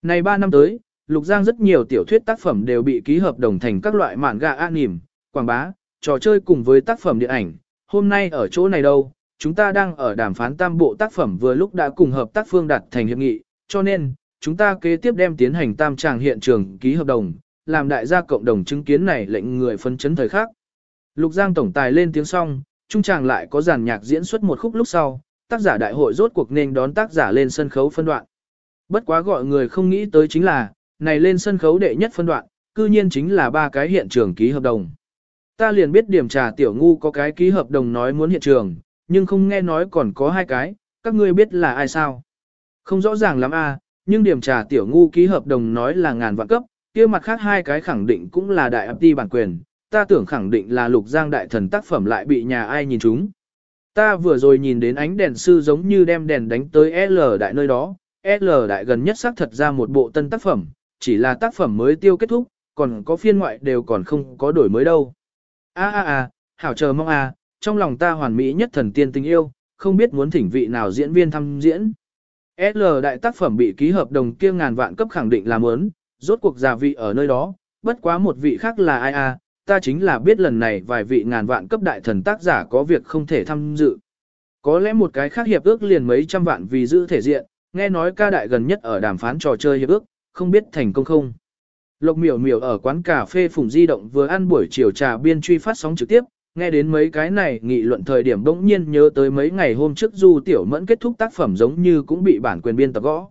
Này 3 năm tới, Lục Giang rất nhiều tiểu thuyết tác phẩm đều bị ký hợp đồng thành các loại mạn gà nỉm, quảng bá, trò chơi cùng với tác phẩm điện ảnh. Hôm nay ở chỗ này đâu, chúng ta đang ở đàm phán tam bộ tác phẩm vừa lúc đã cùng hợp tác phương đặt thành hiệp nghị, cho nên, chúng ta kế tiếp đem tiến hành tam tràng hiện trường ký hợp đồng, làm đại gia cộng đồng chứng kiến này lệnh người phân chấn thời khác. Lục Giang tổng tài lên tiếng xong, trung tràng lại có giàn nhạc diễn xuất một khúc lúc sau, tác giả đại hội rốt cuộc nên đón tác giả lên sân khấu phân đoạn. Bất quá gọi người không nghĩ tới chính là, này lên sân khấu đệ nhất phân đoạn, cư nhiên chính là ba cái hiện trường ký hợp đồng. Ta liền biết điểm trà tiểu ngu có cái ký hợp đồng nói muốn hiện trường, nhưng không nghe nói còn có hai cái, các ngươi biết là ai sao? Không rõ ràng lắm a, à, nhưng điểm trà tiểu ngu ký hợp đồng nói là ngàn vạn cấp, kia mặt khác hai cái khẳng định cũng là đại ấp bản quyền, ta tưởng khẳng định là lục giang đại thần tác phẩm lại bị nhà ai nhìn chúng. Ta vừa rồi nhìn đến ánh đèn sư giống như đem đèn đánh tới L đại nơi đó, L đại gần nhất xác thật ra một bộ tân tác phẩm, chỉ là tác phẩm mới tiêu kết thúc, còn có phiên ngoại đều còn không có đổi mới đâu. A a a, hảo chờ mong a, trong lòng ta hoàn mỹ nhất thần tiên tình yêu, không biết muốn thỉnh vị nào diễn viên thăm diễn. L đại tác phẩm bị ký hợp đồng kia ngàn vạn cấp khẳng định là muốn, rốt cuộc giả vị ở nơi đó, bất quá một vị khác là ai a, ta chính là biết lần này vài vị ngàn vạn cấp đại thần tác giả có việc không thể tham dự. Có lẽ một cái khác hiệp ước liền mấy trăm vạn vì giữ thể diện, nghe nói ca đại gần nhất ở đàm phán trò chơi hiệp ước, không biết thành công không. Lộc miểu miểu ở quán cà phê Phùng Di Động vừa ăn buổi chiều trà biên truy phát sóng trực tiếp, nghe đến mấy cái này nghị luận thời điểm bỗng nhiên nhớ tới mấy ngày hôm trước Du Tiểu Mẫn kết thúc tác phẩm giống như cũng bị bản quyền biên tập gõ.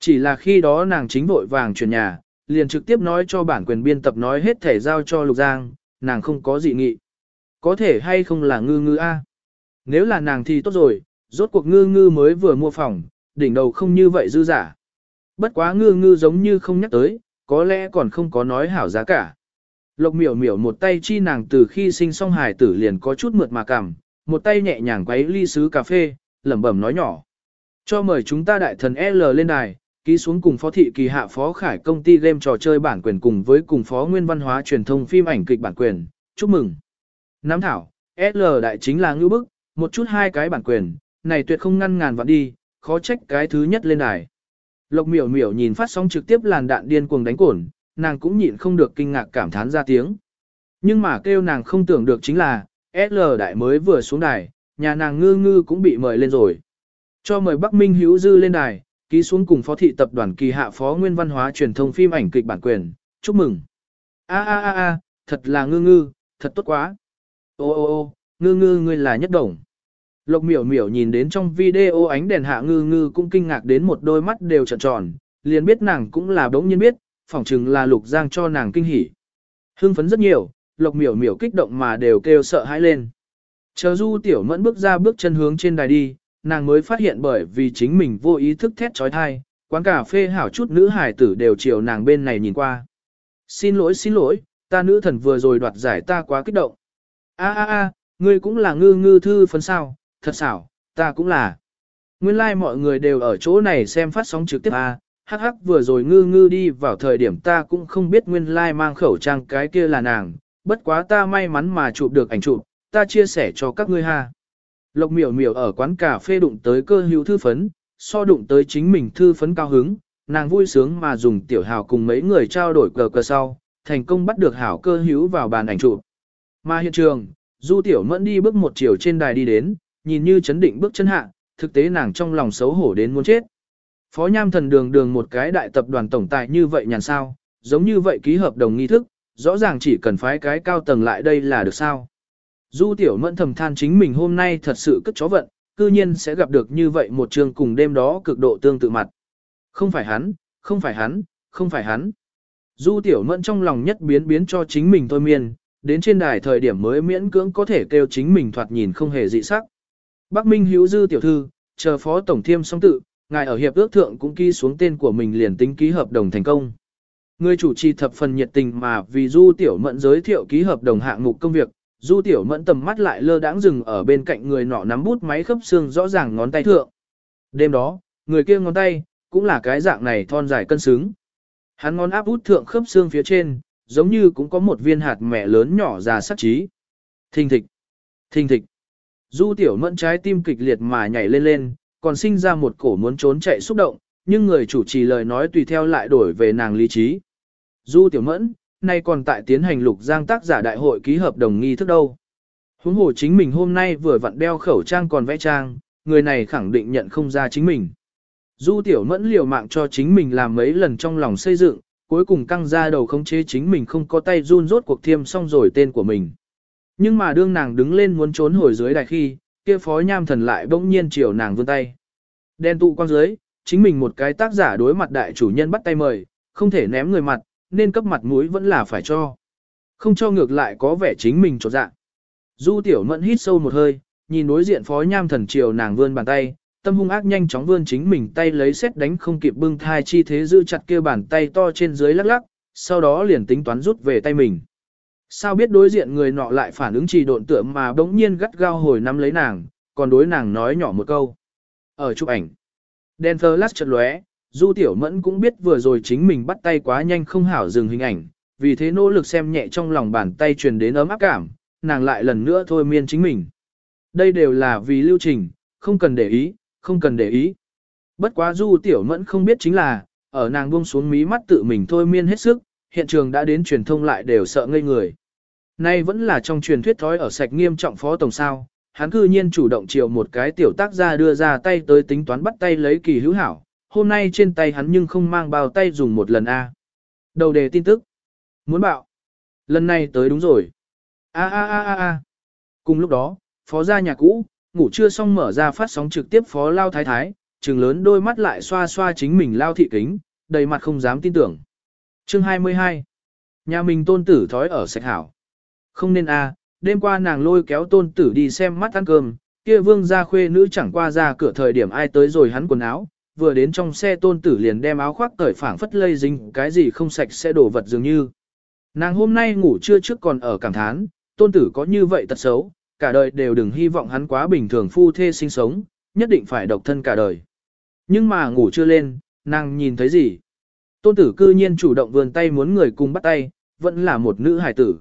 Chỉ là khi đó nàng chính vội vàng chuyển nhà, liền trực tiếp nói cho bản quyền biên tập nói hết thể giao cho Lục Giang, nàng không có dị nghị. Có thể hay không là ngư ngư a? Nếu là nàng thì tốt rồi, rốt cuộc ngư ngư mới vừa mua phòng, đỉnh đầu không như vậy dư giả. Bất quá ngư ngư giống như không nhắc tới, có lẽ còn không có nói hảo giá cả. Lộc miểu miểu một tay chi nàng từ khi sinh xong hài tử liền có chút mượt mà cảm, một tay nhẹ nhàng quấy ly sứ cà phê, lẩm bẩm nói nhỏ. Cho mời chúng ta đại thần L lên đài, ký xuống cùng phó thị kỳ hạ phó khải công ty game trò chơi bản quyền cùng với cùng phó nguyên văn hóa truyền thông phim ảnh kịch bản quyền, chúc mừng. Nam thảo, L đại chính là ngữ bức, một chút hai cái bản quyền, này tuyệt không ngăn ngàn vạn đi, khó trách cái thứ nhất lên đài. Lộc miểu miểu nhìn phát sóng trực tiếp làn đạn điên cuồng đánh cổn, nàng cũng nhịn không được kinh ngạc cảm thán ra tiếng. Nhưng mà kêu nàng không tưởng được chính là, SL đại mới vừa xuống đài, nhà nàng ngư ngư cũng bị mời lên rồi. Cho mời Bắc Minh Hữu Dư lên đài, ký xuống cùng phó thị tập đoàn kỳ hạ phó nguyên văn hóa truyền thông phim ảnh kịch bản quyền, chúc mừng. A a a a, thật là ngư ngư, thật tốt quá. Ô ô ô, ngư ngư ngươi là nhất đồng. Lộc miểu miểu nhìn đến trong video ánh đèn hạ ngư ngư cũng kinh ngạc đến một đôi mắt đều trợn tròn, liền biết nàng cũng là bỗng nhiên biết, phỏng chừng là lục giang cho nàng kinh hỉ. Hưng phấn rất nhiều, lộc miểu miểu kích động mà đều kêu sợ hãi lên. Chờ du tiểu mẫn bước ra bước chân hướng trên đài đi, nàng mới phát hiện bởi vì chính mình vô ý thức thét trói thai, quán cà phê hảo chút nữ hải tử đều chiều nàng bên này nhìn qua. Xin lỗi xin lỗi, ta nữ thần vừa rồi đoạt giải ta quá kích động. A a a, ngươi cũng là ngư ngư thư phấn sao, thật xảo, ta cũng là. Nguyên lai like mọi người đều ở chỗ này xem phát sóng trực tiếp à? hắc hắc vừa rồi ngư ngư đi vào thời điểm ta cũng không biết nguyên lai like mang khẩu trang cái kia là nàng, bất quá ta may mắn mà chụp được ảnh chụp, ta chia sẻ cho các ngươi ha. Lộc miểu miểu ở quán cà phê đụng tới cơ hữu thư phấn, so đụng tới chính mình thư phấn cao hứng, nàng vui sướng mà dùng tiểu hào cùng mấy người trao đổi cờ cờ sau, thành công bắt được hảo cơ hữu vào bàn ảnh chụp. Mà hiện trường, du tiểu mẫn đi bước một chiều trên đài đi đến, nhìn như chấn định bước chân hạ, thực tế nàng trong lòng xấu hổ đến muốn chết. Phó Nham Thần đường đường một cái đại tập đoàn tổng tài như vậy nhàn sao, giống như vậy ký hợp đồng nghi thức, rõ ràng chỉ cần phái cái cao tầng lại đây là được sao. Du tiểu mẫn thầm than chính mình hôm nay thật sự cất chó vận, cư nhiên sẽ gặp được như vậy một trường cùng đêm đó cực độ tương tự mặt. Không phải hắn, không phải hắn, không phải hắn. Du tiểu mẫn trong lòng nhất biến biến cho chính mình thôi miên, đến trên đài thời điểm mới miễn cưỡng có thể kêu chính mình thoạt nhìn không hề dị sắc. Bắc Minh Hữu Dư tiểu thư, chờ phó tổng thiêm xong tự, ngài ở hiệp ước thượng cũng ký xuống tên của mình liền tính ký hợp đồng thành công. Người chủ trì thập phần nhiệt tình mà vì Du Tiểu Mẫn giới thiệu ký hợp đồng hạng mục công việc, Du Tiểu Mẫn tầm mắt lại lơ đãng dừng ở bên cạnh người nọ nắm bút máy khớp xương rõ ràng ngón tay thượng. Đêm đó, người kia ngón tay, cũng là cái dạng này thon dài cân xứng. Hắn ngón áp út thượng khớp xương phía trên, giống như cũng có một viên hạt mẹ lớn nhỏ già sắc trí. Thình thịch, thình thịch. Du tiểu mẫn trái tim kịch liệt mà nhảy lên lên, còn sinh ra một cổ muốn trốn chạy xúc động, nhưng người chủ trì lời nói tùy theo lại đổi về nàng lý trí. Du tiểu mẫn, nay còn tại tiến hành lục giang tác giả đại hội ký hợp đồng nghi thức đâu. Huống hồ chính mình hôm nay vừa vặn đeo khẩu trang còn vẽ trang, người này khẳng định nhận không ra chính mình. Du tiểu mẫn liều mạng cho chính mình làm mấy lần trong lòng xây dựng, cuối cùng căng ra đầu không chế chính mình không có tay run rốt cuộc thiêm xong rồi tên của mình. Nhưng mà đương nàng đứng lên muốn trốn hồi dưới đài khi, kia phó nham thần lại bỗng nhiên chiều nàng vươn tay. Đen tụ quang dưới, chính mình một cái tác giả đối mặt đại chủ nhân bắt tay mời, không thể ném người mặt, nên cấp mặt mũi vẫn là phải cho. Không cho ngược lại có vẻ chính mình trột dạ. Du tiểu mẫn hít sâu một hơi, nhìn đối diện phó nham thần chiều nàng vươn bàn tay, tâm hung ác nhanh chóng vươn chính mình tay lấy xét đánh không kịp bưng thai chi thế giữ chặt kia bàn tay to trên dưới lắc lắc, sau đó liền tính toán rút về tay mình. Sao biết đối diện người nọ lại phản ứng trì độn tựa mà bỗng nhiên gắt gao hồi nắm lấy nàng, còn đối nàng nói nhỏ một câu. Ở chụp ảnh, đèn flash chợt lóe, Du Tiểu Mẫn cũng biết vừa rồi chính mình bắt tay quá nhanh không hảo dừng hình ảnh, vì thế nỗ lực xem nhẹ trong lòng bàn tay truyền đến ấm áp cảm, nàng lại lần nữa thôi miên chính mình. Đây đều là vì lưu trình, không cần để ý, không cần để ý. Bất quá Du Tiểu Mẫn không biết chính là, ở nàng buông xuống mí mắt tự mình thôi miên hết sức, hiện trường đã đến truyền thông lại đều sợ ngây người. Nay vẫn là trong truyền thuyết thói ở sạch nghiêm trọng phó tổng sao, hắn cư nhiên chủ động chiều một cái tiểu tác gia đưa ra tay tới tính toán bắt tay lấy kỳ hữu hảo, hôm nay trên tay hắn nhưng không mang bao tay dùng một lần a. Đầu đề tin tức. Muốn bạo. Lần này tới đúng rồi. A a a a a. Cùng lúc đó, phó gia nhà cũ, ngủ chưa xong mở ra phát sóng trực tiếp phó lao thái thái, trừng lớn đôi mắt lại xoa xoa chính mình lao thị kính, đầy mặt không dám tin tưởng. Chương 22. Nhà mình tôn tử thói ở sạch hảo. Không nên a, đêm qua nàng lôi kéo tôn tử đi xem mắt ăn cơm, kia vương gia khuê nữ chẳng qua ra cửa thời điểm ai tới rồi hắn quần áo, vừa đến trong xe tôn tử liền đem áo khoác cởi phảng phất lây dính cái gì không sạch sẽ đổ vật dường như. Nàng hôm nay ngủ trưa trước còn ở cảm thán, tôn tử có như vậy tật xấu, cả đời đều đừng hy vọng hắn quá bình thường phu thê sinh sống, nhất định phải độc thân cả đời. Nhưng mà ngủ chưa lên, nàng nhìn thấy gì? Tôn tử cư nhiên chủ động vươn tay muốn người cùng bắt tay, vẫn là một nữ hài tử.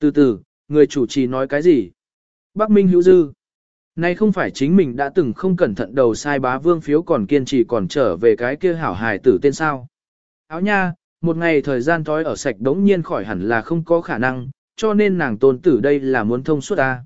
Từ từ, người chủ trì nói cái gì? Bắc Minh hữu dư. nay không phải chính mình đã từng không cẩn thận đầu sai bá vương phiếu còn kiên trì còn trở về cái kia hảo hài tử tên sao. Áo nha, một ngày thời gian thói ở sạch đống nhiên khỏi hẳn là không có khả năng, cho nên nàng tôn tử đây là muốn thông suốt ta.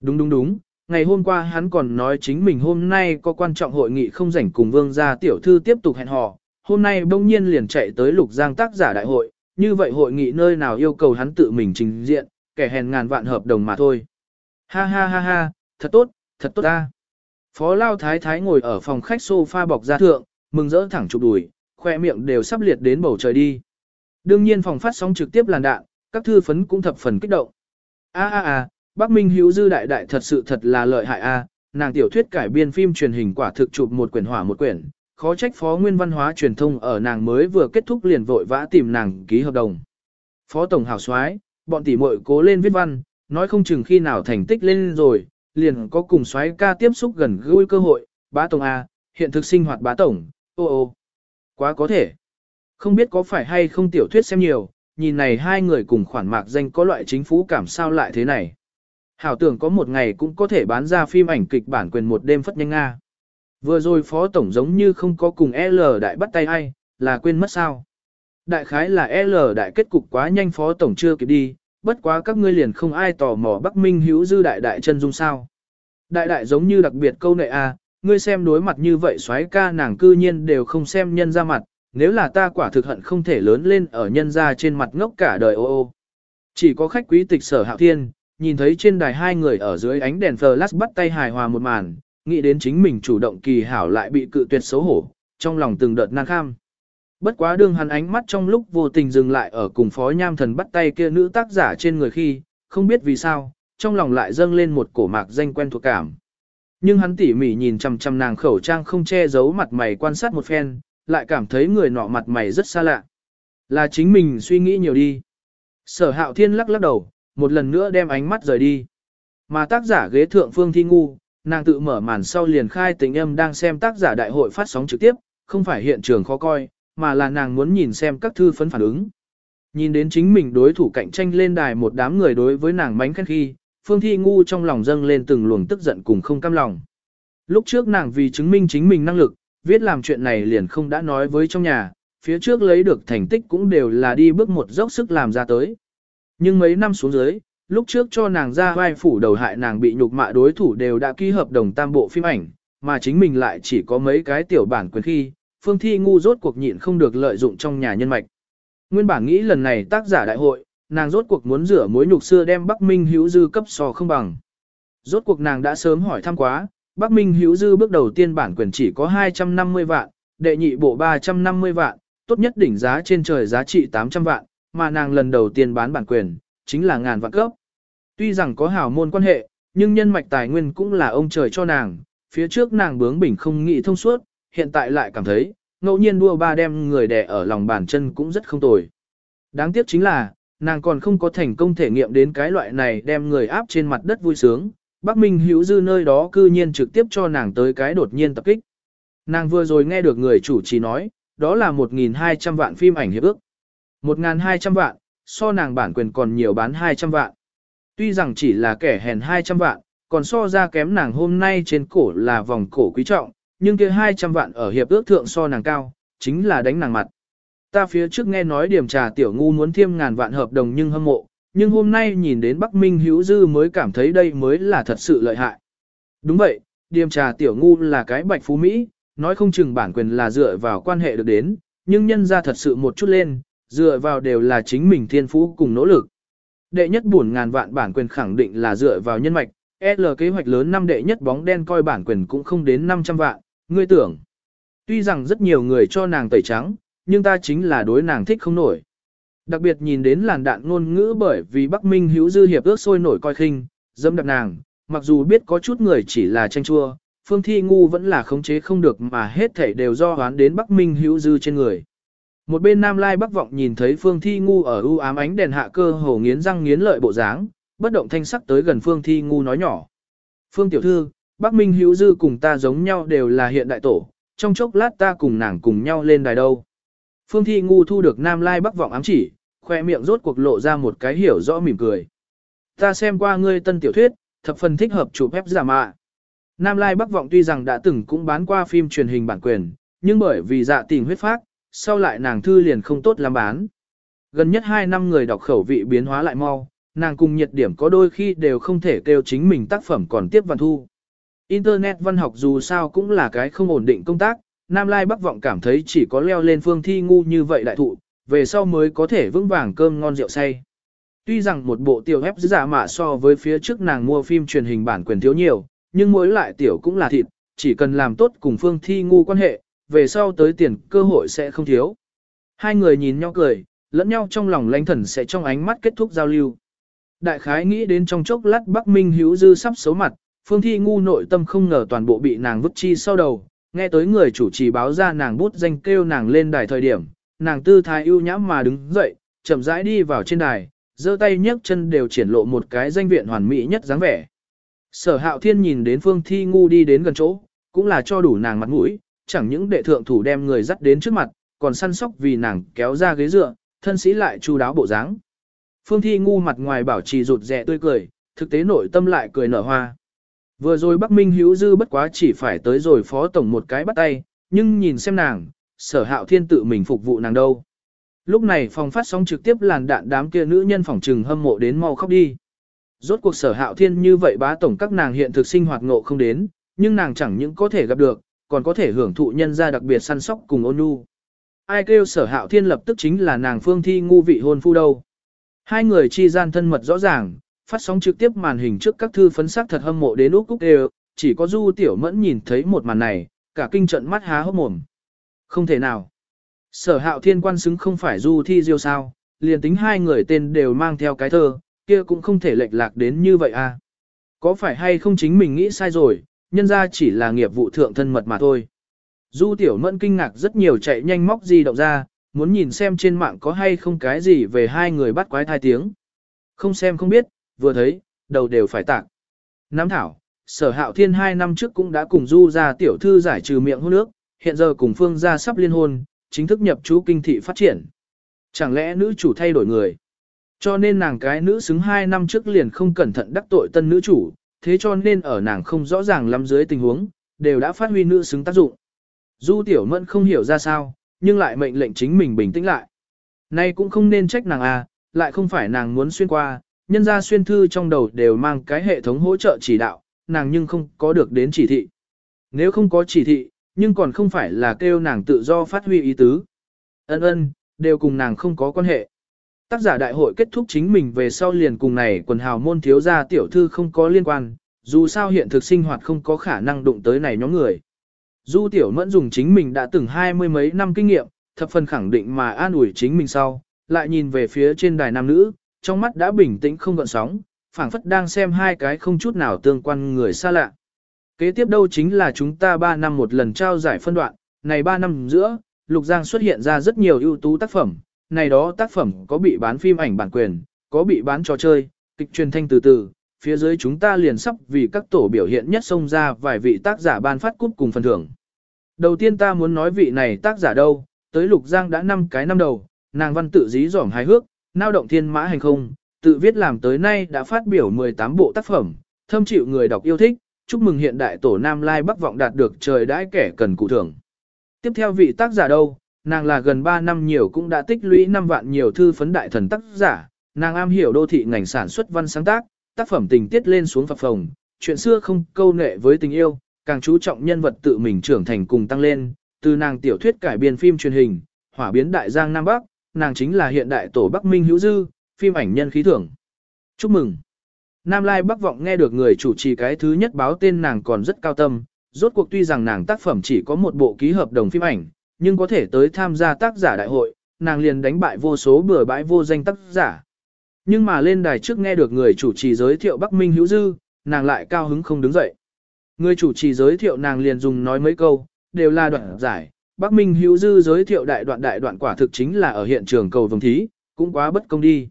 Đúng đúng đúng, ngày hôm qua hắn còn nói chính mình hôm nay có quan trọng hội nghị không rảnh cùng vương gia tiểu thư tiếp tục hẹn hò, hôm nay bỗng nhiên liền chạy tới lục giang tác giả đại hội, như vậy hội nghị nơi nào yêu cầu hắn tự mình trình diện, kẻ hèn ngàn vạn hợp đồng mà thôi. Ha ha ha ha, thật tốt, thật tốt ta. Phó Lao Thái Thái ngồi ở phòng khách sofa bọc ra thượng, mừng rỡ thẳng chụp đùi, khoe miệng đều sắp liệt đến bầu trời đi. Đương nhiên phòng phát sóng trực tiếp làn đạn, các thư phấn cũng thập phần kích động. A a a, Bắc Minh Hữu Dư đại đại thật sự thật là lợi hại a, nàng tiểu thuyết cải biên phim truyền hình quả thực chụp một quyển hỏa một quyển, khó trách phó nguyên văn hóa truyền thông ở nàng mới vừa kết thúc liền vội vã tìm nàng ký hợp đồng. Phó tổng hảo soái, bọn tỷ muội cố lên viết văn, nói không chừng khi nào thành tích lên rồi, liền có cùng soái ca tiếp xúc gần gũi cơ hội, bá tổng A, hiện thực sinh hoạt bá tổng, ô ô. Quá có thể. Không biết có phải hay không tiểu thuyết xem nhiều, nhìn này hai người cùng khoản mạc danh có loại chính phủ cảm sao lại thế này. Hảo tưởng có một ngày cũng có thể bán ra phim ảnh kịch bản quyền một đêm phất nhanh Nga. Vừa rồi phó tổng giống như không có cùng L đại bắt tay ai, là quên mất sao. Đại khái là L đại kết cục quá nhanh phó tổng chưa kịp đi, bất quá các ngươi liền không ai tò mò Bắc Minh hữu dư đại đại chân dung sao. Đại đại giống như đặc biệt câu nệ a, ngươi xem đối mặt như vậy xoái ca nàng cư nhiên đều không xem nhân ra mặt, nếu là ta quả thực hận không thể lớn lên ở nhân ra trên mặt ngốc cả đời ô ô. Chỉ có khách quý tịch sở hạo thiên, nhìn thấy trên đài hai người ở dưới ánh đèn flash bắt tay hài hòa một màn, nghĩ đến chính mình chủ động kỳ hảo lại bị cự tuyệt xấu hổ, trong lòng từng đợt nan kham. Bất quá đương hắn ánh mắt trong lúc vô tình dừng lại ở cùng phó nham thần bắt tay kia nữ tác giả trên người khi, không biết vì sao, trong lòng lại dâng lên một cổ mạc danh quen thuộc cảm. Nhưng hắn tỉ mỉ nhìn chằm chằm nàng khẩu trang không che giấu mặt mày quan sát một phen, lại cảm thấy người nọ mặt mày rất xa lạ. Là chính mình suy nghĩ nhiều đi. Sở hạo thiên lắc lắc đầu, một lần nữa đem ánh mắt rời đi. Mà tác giả ghế thượng phương thi ngu, nàng tự mở màn sau liền khai tình âm đang xem tác giả đại hội phát sóng trực tiếp, không phải hiện trường khó coi, mà là nàng muốn nhìn xem các thư phấn phản ứng. Nhìn đến chính mình đối thủ cạnh tranh lên đài một đám người đối với nàng mánh khen khi, Phương Thi Ngu trong lòng dâng lên từng luồng tức giận cùng không cam lòng. Lúc trước nàng vì chứng minh chính mình năng lực, viết làm chuyện này liền không đã nói với trong nhà, phía trước lấy được thành tích cũng đều là đi bước một dốc sức làm ra tới. Nhưng mấy năm xuống dưới, lúc trước cho nàng ra vai phủ đầu hại nàng bị nhục mạ đối thủ đều đã ký hợp đồng tam bộ phim ảnh, mà chính mình lại chỉ có mấy cái tiểu bản quyền khi, Phương Thi ngu rốt cuộc nhịn không được lợi dụng trong nhà nhân mạch. Nguyên bản nghĩ lần này tác giả đại hội, nàng rốt cuộc muốn rửa mối nhục xưa đem Bắc Minh Hữu Dư cấp so không bằng. Rốt cuộc nàng đã sớm hỏi thăm quá, Bắc Minh Hữu Dư bước đầu tiên bản quyền chỉ có 250 vạn, đệ nhị bộ 350 vạn, tốt nhất đỉnh giá trên trời giá trị 800 vạn, mà nàng lần đầu tiên bán bản quyền, chính là ngàn vạn cấp. Tuy rằng có hảo môn quan hệ, nhưng nhân mạch tài nguyên cũng là ông trời cho nàng, phía trước nàng bướng bỉnh không nghĩ thông suốt, hiện tại lại cảm thấy, ngẫu nhiên đua ba đem người đè ở lòng bàn chân cũng rất không tồi. Đáng tiếc chính là, nàng còn không có thành công thể nghiệm đến cái loại này đem người áp trên mặt đất vui sướng, Bắc Minh hữu dư nơi đó cư nhiên trực tiếp cho nàng tới cái đột nhiên tập kích. Nàng vừa rồi nghe được người chủ trì nói, đó là 1.200 vạn phim ảnh hiệp ước. 1.200 vạn, so nàng bản quyền còn nhiều bán 200 vạn. Tuy rằng chỉ là kẻ hèn 200 vạn, còn so ra kém nàng hôm nay trên cổ là vòng cổ quý trọng, nhưng kia 200 vạn ở hiệp ước thượng so nàng cao, chính là đánh nàng mặt. Ta phía trước nghe nói điểm trà tiểu ngu muốn thêm ngàn vạn hợp đồng nhưng hâm mộ, nhưng hôm nay nhìn đến Bắc Minh Hữu Dư mới cảm thấy đây mới là thật sự lợi hại. Đúng vậy, điểm trà tiểu ngu là cái bạch phú Mỹ, nói không chừng bản quyền là dựa vào quan hệ được đến, nhưng nhân ra thật sự một chút lên, dựa vào đều là chính mình thiên phú cùng nỗ lực. Đệ nhất buồn ngàn vạn bản quyền khẳng định là dựa vào nhân mạch, L kế hoạch lớn năm đệ nhất bóng đen coi bản quyền cũng không đến 500 vạn, ngươi tưởng. Tuy rằng rất nhiều người cho nàng tẩy trắng, nhưng ta chính là đối nàng thích không nổi. Đặc biệt nhìn đến làn đạn ngôn ngữ bởi vì Bắc Minh hữu dư hiệp ước sôi nổi coi khinh, dâm đập nàng, mặc dù biết có chút người chỉ là tranh chua, Phương Thi Ngu vẫn là khống chế không được mà hết thảy đều do hoán đến Bắc Minh hữu dư trên người. Một bên Nam Lai Bắc Vọng nhìn thấy Phương Thi Ngu ở u ám ánh đèn hạ cơ hồ nghiến răng nghiến lợi bộ dáng, bất động thanh sắc tới gần Phương Thi Ngu nói nhỏ. Phương Tiểu Thư, Bắc Minh hữu dư cùng ta giống nhau đều là hiện đại tổ, trong chốc lát ta cùng nàng cùng nhau lên đài đâu. Phương Thi Ngu thu được Nam Lai Bắc Vọng ám chỉ, khoe miệng rốt cuộc lộ ra một cái hiểu rõ mỉm cười. Ta xem qua ngươi tân tiểu thuyết, thập phần thích hợp chụp phép giả mạ. Nam Lai Bắc Vọng tuy rằng đã từng cũng bán qua phim truyền hình bản quyền, nhưng bởi vì dạ tình huyết phát, sau lại nàng thư liền không tốt làm bán. Gần nhất 2 năm người đọc khẩu vị biến hóa lại mau, nàng cùng nhiệt điểm có đôi khi đều không thể kêu chính mình tác phẩm còn tiếp văn thu. Internet văn học dù sao cũng là cái không ổn định công tác, Nam Lai Bắc Vọng cảm thấy chỉ có leo lên phương thi ngu như vậy đại thụ, về sau mới có thể vững vàng cơm ngon rượu say. Tuy rằng một bộ tiểu ép giả mạ so với phía trước nàng mua phim truyền hình bản quyền thiếu nhiều, nhưng mỗi lại tiểu cũng là thịt, chỉ cần làm tốt cùng phương thi ngu quan hệ, về sau tới tiền cơ hội sẽ không thiếu. Hai người nhìn nhau cười, lẫn nhau trong lòng lãnh thần sẽ trong ánh mắt kết thúc giao lưu. Đại khái nghĩ đến trong chốc lát Bắc Minh hữu dư sắp xấu mặt, phương thi ngu nội tâm không ngờ toàn bộ bị nàng vứt chi sau đầu, nghe tới người chủ trì báo ra nàng bút danh kêu nàng lên đài thời điểm, nàng tư thái ưu nhãm mà đứng dậy, chậm rãi đi vào trên đài, giơ tay nhấc chân đều triển lộ một cái danh viện hoàn mỹ nhất dáng vẻ. Sở hạo thiên nhìn đến phương thi ngu đi đến gần chỗ, cũng là cho đủ nàng mặt mũi, chẳng những đệ thượng thủ đem người dắt đến trước mặt, còn săn sóc vì nàng kéo ra ghế dựa, thân sĩ lại chu đáo bộ dáng. Phương thi ngu mặt ngoài bảo trì rụt rè tươi cười, thực tế nội tâm lại cười nở hoa. Vừa rồi Bắc Minh hữu dư bất quá chỉ phải tới rồi phó tổng một cái bắt tay, nhưng nhìn xem nàng, sở hạo thiên tự mình phục vụ nàng đâu. Lúc này phòng phát sóng trực tiếp làn đạn đám kia nữ nhân phòng trừng hâm mộ đến mau khóc đi. Rốt cuộc sở hạo thiên như vậy bá tổng các nàng hiện thực sinh hoạt ngộ không đến, nhưng nàng chẳng những có thể gặp được, còn có thể hưởng thụ nhân gia đặc biệt săn sóc cùng ôn nhu. Ai kêu sở hạo thiên lập tức chính là nàng phương thi ngu vị hôn phu đâu. Hai người chi gian thân mật rõ ràng, phát sóng trực tiếp màn hình trước các thư phấn sắc thật hâm mộ đến úc cúc đều, chỉ có du tiểu mẫn nhìn thấy một màn này, cả kinh trận mắt há hốc mồm. Không thể nào. Sở hạo thiên quan xứng không phải du thi diêu sao, liền tính hai người tên đều mang theo cái thơ, kia cũng không thể lệch lạc đến như vậy à. Có phải hay không chính mình nghĩ sai rồi, nhân ra chỉ là nghiệp vụ thượng thân mật mà thôi. Du tiểu mẫn kinh ngạc rất nhiều chạy nhanh móc di động ra, muốn nhìn xem trên mạng có hay không cái gì về hai người bắt quái thai tiếng. Không xem không biết, vừa thấy, đầu đều phải tạc. Nam thảo, sở hạo thiên hai năm trước cũng đã cùng du ra tiểu thư giải trừ miệng hôn nước, hiện giờ cùng phương gia sắp liên hôn, chính thức nhập chú kinh thị phát triển. Chẳng lẽ nữ chủ thay đổi người? Cho nên nàng cái nữ xứng hai năm trước liền không cẩn thận đắc tội tân nữ chủ, thế cho nên ở nàng không rõ ràng lắm dưới tình huống, đều đã phát huy nữ xứng tác dụng. Du tiểu mẫn không hiểu ra sao, nhưng lại mệnh lệnh chính mình bình tĩnh lại. Nay cũng không nên trách nàng à, lại không phải nàng muốn xuyên qua, nhân ra xuyên thư trong đầu đều mang cái hệ thống hỗ trợ chỉ đạo, nàng nhưng không có được đến chỉ thị. Nếu không có chỉ thị, nhưng còn không phải là kêu nàng tự do phát huy ý tứ. Ân ân, đều cùng nàng không có quan hệ. Tác giả đại hội kết thúc chính mình về sau liền cùng này quần hào môn thiếu gia tiểu thư không có liên quan, dù sao hiện thực sinh hoạt không có khả năng đụng tới này nhóm người. Du tiểu mẫn dùng chính mình đã từng hai mươi mấy năm kinh nghiệm, thập phần khẳng định mà an ủi chính mình sau, lại nhìn về phía trên đài nam nữ, trong mắt đã bình tĩnh không gợn sóng, phảng phất đang xem hai cái không chút nào tương quan người xa lạ. Kế tiếp đâu chính là chúng ta 3 năm một lần trao giải phân đoạn, này 3 năm giữa, Lục Giang xuất hiện ra rất nhiều ưu tú tác phẩm, này đó tác phẩm có bị bán phim ảnh bản quyền, có bị bán trò chơi, kịch truyền thanh từ từ, phía dưới chúng ta liền sắp vì các tổ biểu hiện nhất xông ra vài vị tác giả ban phát cúp cùng phần thưởng. Đầu tiên ta muốn nói vị này tác giả đâu, tới Lục Giang đã năm cái năm đầu, nàng văn tự dí dỏm hài hước, nao động thiên mã hành không, tự viết làm tới nay đã phát biểu 18 bộ tác phẩm, thâm chịu người đọc yêu thích, chúc mừng hiện đại tổ Nam Lai Bắc Vọng đạt được trời đãi kẻ cần cụ thưởng. Tiếp theo vị tác giả đâu, nàng là gần 3 năm nhiều cũng đã tích lũy 5 vạn nhiều thư phấn đại thần tác giả, nàng am hiểu đô thị ngành sản xuất văn sáng tác, tác phẩm tình tiết lên xuống phập phồng, chuyện xưa không câu nệ với tình yêu, càng chú trọng nhân vật tự mình trưởng thành cùng tăng lên, từ nàng tiểu thuyết cải biên phim truyền hình, hỏa biến đại giang Nam Bắc, nàng chính là hiện đại tổ Bắc Minh hữu dư, phim ảnh nhân khí thưởng. Chúc mừng! Nam Lai Bắc Vọng nghe được người chủ trì cái thứ nhất báo tên nàng còn rất cao tâm, rốt cuộc tuy rằng nàng tác phẩm chỉ có một bộ ký hợp đồng phim ảnh, nhưng có thể tới tham gia tác giả đại hội, nàng liền đánh bại vô số bừa bãi vô danh tác giả. Nhưng mà lên đài trước nghe được người chủ trì giới thiệu Bắc Minh Hữu Dư, nàng lại cao hứng không đứng dậy. Người chủ trì giới thiệu nàng liền dùng nói mấy câu, đều là đoạn giải. Bắc Minh Hữu Dư giới thiệu đại đoạn đại đoạn quả thực chính là ở hiện trường cầu vồng thí, cũng quá bất công đi.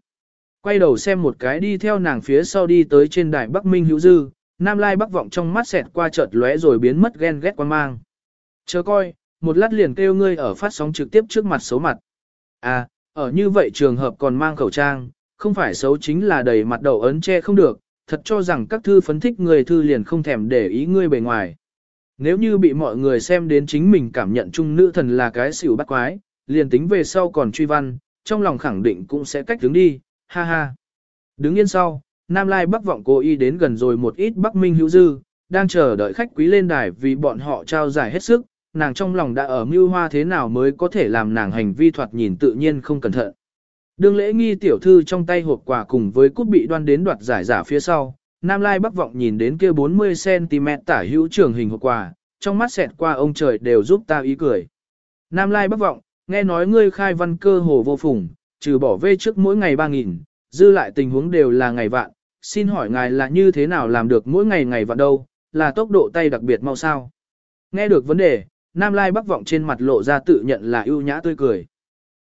Quay đầu xem một cái đi theo nàng phía sau đi tới trên đài Bắc Minh Hữu Dư, Nam Lai Bắc vọng trong mắt xẹt qua chợt lóe rồi biến mất ghen ghét quan mang. Chờ coi, một lát liền kêu ngươi ở phát sóng trực tiếp trước mặt xấu mặt. À, ở như vậy trường hợp còn mang khẩu trang, không phải xấu chính là đầy mặt đầu ấn che không được, thật cho rằng các thư phấn thích người thư liền không thèm để ý ngươi bề ngoài. Nếu như bị mọi người xem đến chính mình cảm nhận chung nữ thần là cái xỉu bắt quái, liền tính về sau còn truy văn, trong lòng khẳng định cũng sẽ cách đứng đi, ha ha. Đứng yên sau, Nam Lai Bắc vọng cô y đến gần rồi một ít Bắc Minh hữu dư, đang chờ đợi khách quý lên đài vì bọn họ trao giải hết sức, nàng trong lòng đã ở mưu hoa thế nào mới có thể làm nàng hành vi thoạt nhìn tự nhiên không cẩn thận. Đương lễ nghi tiểu thư trong tay hộp quà cùng với cút bị đoan đến đoạt giải giả phía sau, Nam Lai Bắc vọng nhìn đến kia 40cm tả hữu trường hình hộp quà, trong mắt xẹt qua ông trời đều giúp ta ý cười. Nam Lai Bắc vọng, nghe nói ngươi khai văn cơ hồ vô phùng, trừ bỏ vê trước mỗi ngày 3.000, dư lại tình huống đều là ngày vạn, xin hỏi ngài là như thế nào làm được mỗi ngày ngày vạn đâu, là tốc độ tay đặc biệt mau sao. Nghe được vấn đề, Nam Lai Bắc vọng trên mặt lộ ra tự nhận là ưu nhã tươi cười.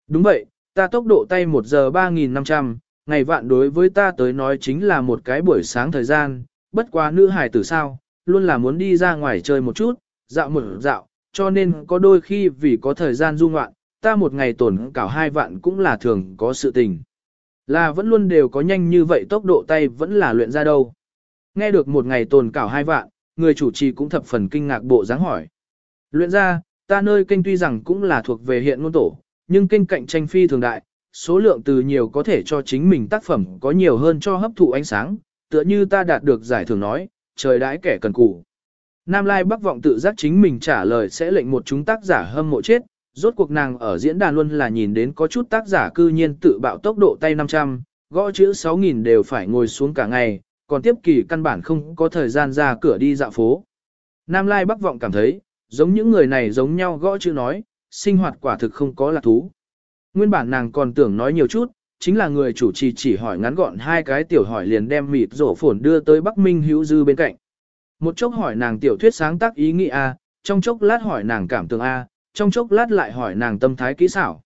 Đúng vậy, ta tốc độ tay 1 giờ 3.500, ngày vạn đối với ta tới nói chính là một cái buổi sáng thời gian, bất quá nữ hải tử sao, luôn là muốn đi ra ngoài chơi một chút, dạo một dạo, cho nên có đôi khi vì có thời gian du ngoạn, ta một ngày tổn cảo hai vạn cũng là thường có sự tình. Là vẫn luôn đều có nhanh như vậy tốc độ tay vẫn là luyện ra đâu. Nghe được một ngày tồn cảo hai vạn, người chủ trì cũng thập phần kinh ngạc bộ dáng hỏi. Luyện ra, ta nơi kênh tuy rằng cũng là thuộc về hiện ngôn tổ, nhưng kênh cạnh tranh phi thường đại, số lượng từ nhiều có thể cho chính mình tác phẩm có nhiều hơn cho hấp thụ ánh sáng, tựa như ta đạt được giải thưởng nói, trời đãi kẻ cần cù. Nam Lai Bắc vọng tự giác chính mình trả lời sẽ lệnh một chúng tác giả hâm mộ chết, rốt cuộc nàng ở diễn đàn luôn là nhìn đến có chút tác giả cư nhiên tự bạo tốc độ tay 500, gõ chữ 6.000 đều phải ngồi xuống cả ngày, còn tiếp kỳ căn bản không có thời gian ra cửa đi dạo phố. Nam Lai Bắc vọng cảm thấy, giống những người này giống nhau gõ chữ nói, sinh hoạt quả thực không có lạc thú. Nguyên bản nàng còn tưởng nói nhiều chút, chính là người chủ trì chỉ hỏi ngắn gọn hai cái tiểu hỏi liền đem mịt rổ phồn đưa tới Bắc Minh Hữu Dư bên cạnh. Một chốc hỏi nàng tiểu thuyết sáng tác ý nghĩ A, trong chốc lát hỏi nàng cảm tưởng A, trong chốc lát lại hỏi nàng tâm thái kỹ xảo.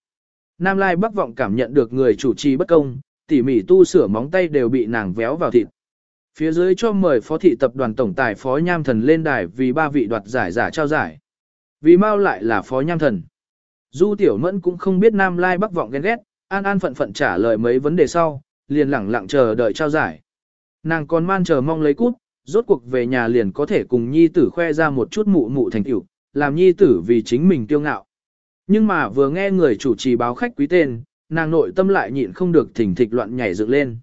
Nam Lai Bắc vọng cảm nhận được người chủ trì bất công, tỉ mỉ tu sửa móng tay đều bị nàng véo vào thịt. Phía dưới cho mời phó thị tập đoàn tổng tài phó nham thần lên đài vì ba vị đoạt giải giả trao giải. Vì mau lại là phó nham thần. Du tiểu mẫn cũng không biết Nam Lai Bắc vọng ghen ghét, an an phận phận trả lời mấy vấn đề sau, liền lẳng lặng chờ đợi trao giải. Nàng còn man chờ mong lấy cút, rốt cuộc về nhà liền có thể cùng nhi tử khoe ra một chút mụ mụ thành tiểu, làm nhi tử vì chính mình tiêu ngạo. Nhưng mà vừa nghe người chủ trì báo khách quý tên, nàng nội tâm lại nhịn không được thỉnh thịch loạn nhảy dựng lên.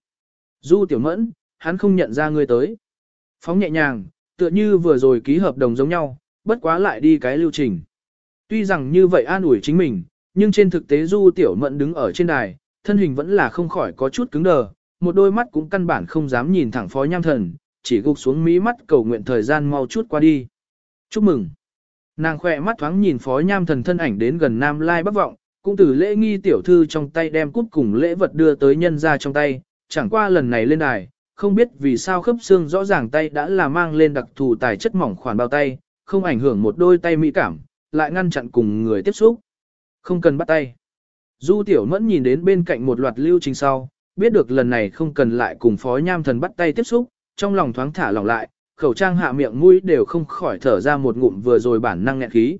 Du tiểu mẫn, hắn không nhận ra ngươi tới. Phóng nhẹ nhàng, tựa như vừa rồi ký hợp đồng giống nhau, bất quá lại đi cái lưu trình. Tuy rằng như vậy an ủi chính mình, nhưng trên thực tế Du Tiểu Mẫn đứng ở trên đài, thân hình vẫn là không khỏi có chút cứng đờ, một đôi mắt cũng căn bản không dám nhìn thẳng phó nham thần, chỉ gục xuống mí mắt cầu nguyện thời gian mau chút qua đi. Chúc mừng! Nàng khỏe mắt thoáng nhìn phó nham thần thân ảnh đến gần Nam Lai Bắc Vọng, cũng từ lễ nghi tiểu thư trong tay đem cút cùng lễ vật đưa tới nhân ra trong tay, chẳng qua lần này lên đài, không biết vì sao khớp xương rõ ràng tay đã là mang lên đặc thù tài chất mỏng khoản bao tay, không ảnh hưởng một đôi tay mỹ cảm, lại ngăn chặn cùng người tiếp xúc. Không cần bắt tay. Du tiểu mẫn nhìn đến bên cạnh một loạt lưu trình sau, biết được lần này không cần lại cùng phó nham thần bắt tay tiếp xúc, trong lòng thoáng thả lỏng lại, khẩu trang hạ miệng mũi đều không khỏi thở ra một ngụm vừa rồi bản năng nghẹn khí.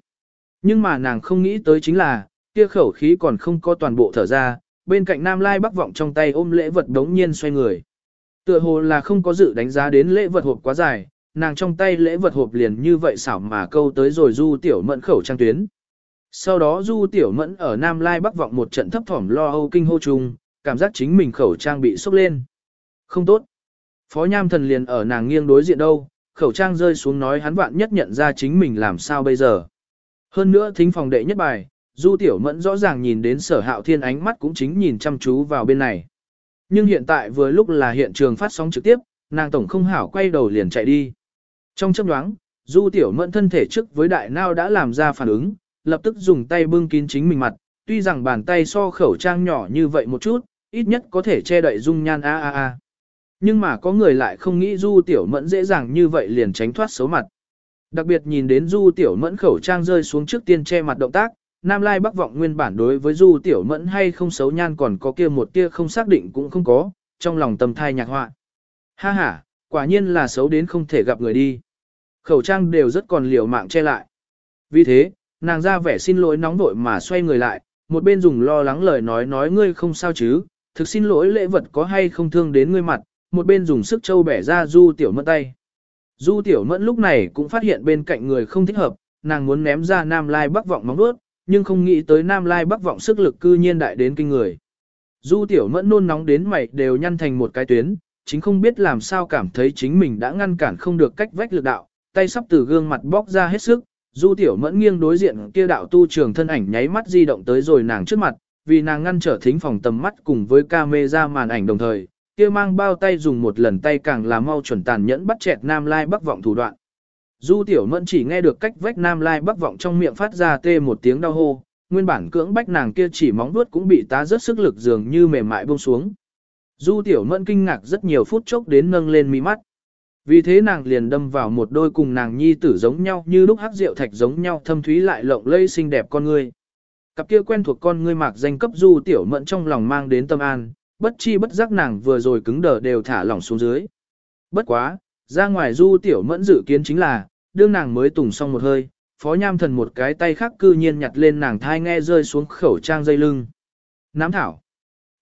Nhưng mà nàng không nghĩ tới chính là, kia khẩu khí còn không có toàn bộ thở ra, bên cạnh Nam Lai Bắc vọng trong tay ôm lễ vật đống nhiên xoay người. Tựa hồ là không có dự đánh giá đến lễ vật hộp quá dài, nàng trong tay lễ vật hộp liền như vậy xảo mà câu tới rồi du tiểu mẫn khẩu trang tuyến. Sau đó du tiểu mẫn ở Nam Lai Bắc vọng một trận thấp thỏm lo âu kinh hô chung, cảm giác chính mình khẩu trang bị sốc lên. Không tốt. Phó Nham Thần liền ở nàng nghiêng đối diện đâu, khẩu trang rơi xuống nói hắn vạn nhất nhận ra chính mình làm sao bây giờ. Hơn nữa thính phòng đệ nhất bài, Du Tiểu Mẫn rõ ràng nhìn đến sở hạo thiên ánh mắt cũng chính nhìn chăm chú vào bên này. Nhưng hiện tại vừa lúc là hiện trường phát sóng trực tiếp, nàng tổng không hảo quay đầu liền chạy đi. Trong chấp đoáng, Du Tiểu Mẫn thân thể trước với đại nao đã làm ra phản ứng, lập tức dùng tay bưng kín chính mình mặt, tuy rằng bàn tay so khẩu trang nhỏ như vậy một chút, ít nhất có thể che đậy dung nhan a a a. Nhưng mà có người lại không nghĩ Du Tiểu Mẫn dễ dàng như vậy liền tránh thoát xấu mặt. Đặc biệt nhìn đến Du Tiểu Mẫn khẩu trang rơi xuống trước tiên che mặt động tác, Nam Lai Bắc vọng nguyên bản đối với Du Tiểu Mẫn hay không xấu nhan còn có kia một tia không xác định cũng không có, trong lòng tâm thai nhạc họa. Ha ha, quả nhiên là xấu đến không thể gặp người đi. Khẩu trang đều rất còn liều mạng che lại. Vì thế, nàng ra vẻ xin lỗi nóng vội mà xoay người lại, một bên dùng lo lắng lời nói nói ngươi không sao chứ, thực xin lỗi lễ vật có hay không thương đến ngươi mặt, một bên dùng sức trâu bẻ ra Du Tiểu Mẫn tay. Du Tiểu Mẫn lúc này cũng phát hiện bên cạnh người không thích hợp, nàng muốn ném ra Nam Lai Bắc vọng móng vuốt, nhưng không nghĩ tới Nam Lai Bắc vọng sức lực cư nhiên đại đến kinh người. Du Tiểu Mẫn nôn nóng đến mày đều nhăn thành một cái tuyến, chính không biết làm sao cảm thấy chính mình đã ngăn cản không được cách vách lực đạo, tay sắp từ gương mặt bóc ra hết sức. Du Tiểu Mẫn nghiêng đối diện kia đạo tu trường thân ảnh nháy mắt di động tới rồi nàng trước mặt, vì nàng ngăn trở thính phòng tầm mắt cùng với camera màn ảnh đồng thời, kia mang bao tay dùng một lần tay càng là mau chuẩn tàn nhẫn bắt chẹt Nam Lai Bắc vọng thủ đoạn. Du Tiểu Mẫn chỉ nghe được cách vách Nam Lai Bắc vọng trong miệng phát ra tê một tiếng đau hô, nguyên bản cưỡng bách nàng kia chỉ móng vuốt cũng bị tá rất sức lực dường như mềm mại buông xuống. Du Tiểu Mẫn kinh ngạc rất nhiều phút chốc đến nâng lên mi mắt. Vì thế nàng liền đâm vào một đôi cùng nàng nhi tử giống nhau như lúc hắc rượu thạch giống nhau thâm thúy lại lộng lây xinh đẹp con ngươi. Cặp kia quen thuộc con ngươi mạc danh cấp Du Tiểu Mẫn trong lòng mang đến tâm an, bất chi bất giác nàng vừa rồi cứng đờ đều thả lỏng xuống dưới. Bất quá, ra ngoài Du Tiểu Mẫn dự kiến chính là, đương nàng mới tùng xong một hơi, phó nham thần một cái tay khác cư nhiên nhặt lên nàng thai nghe rơi xuống khẩu trang dây lưng. Nám thảo.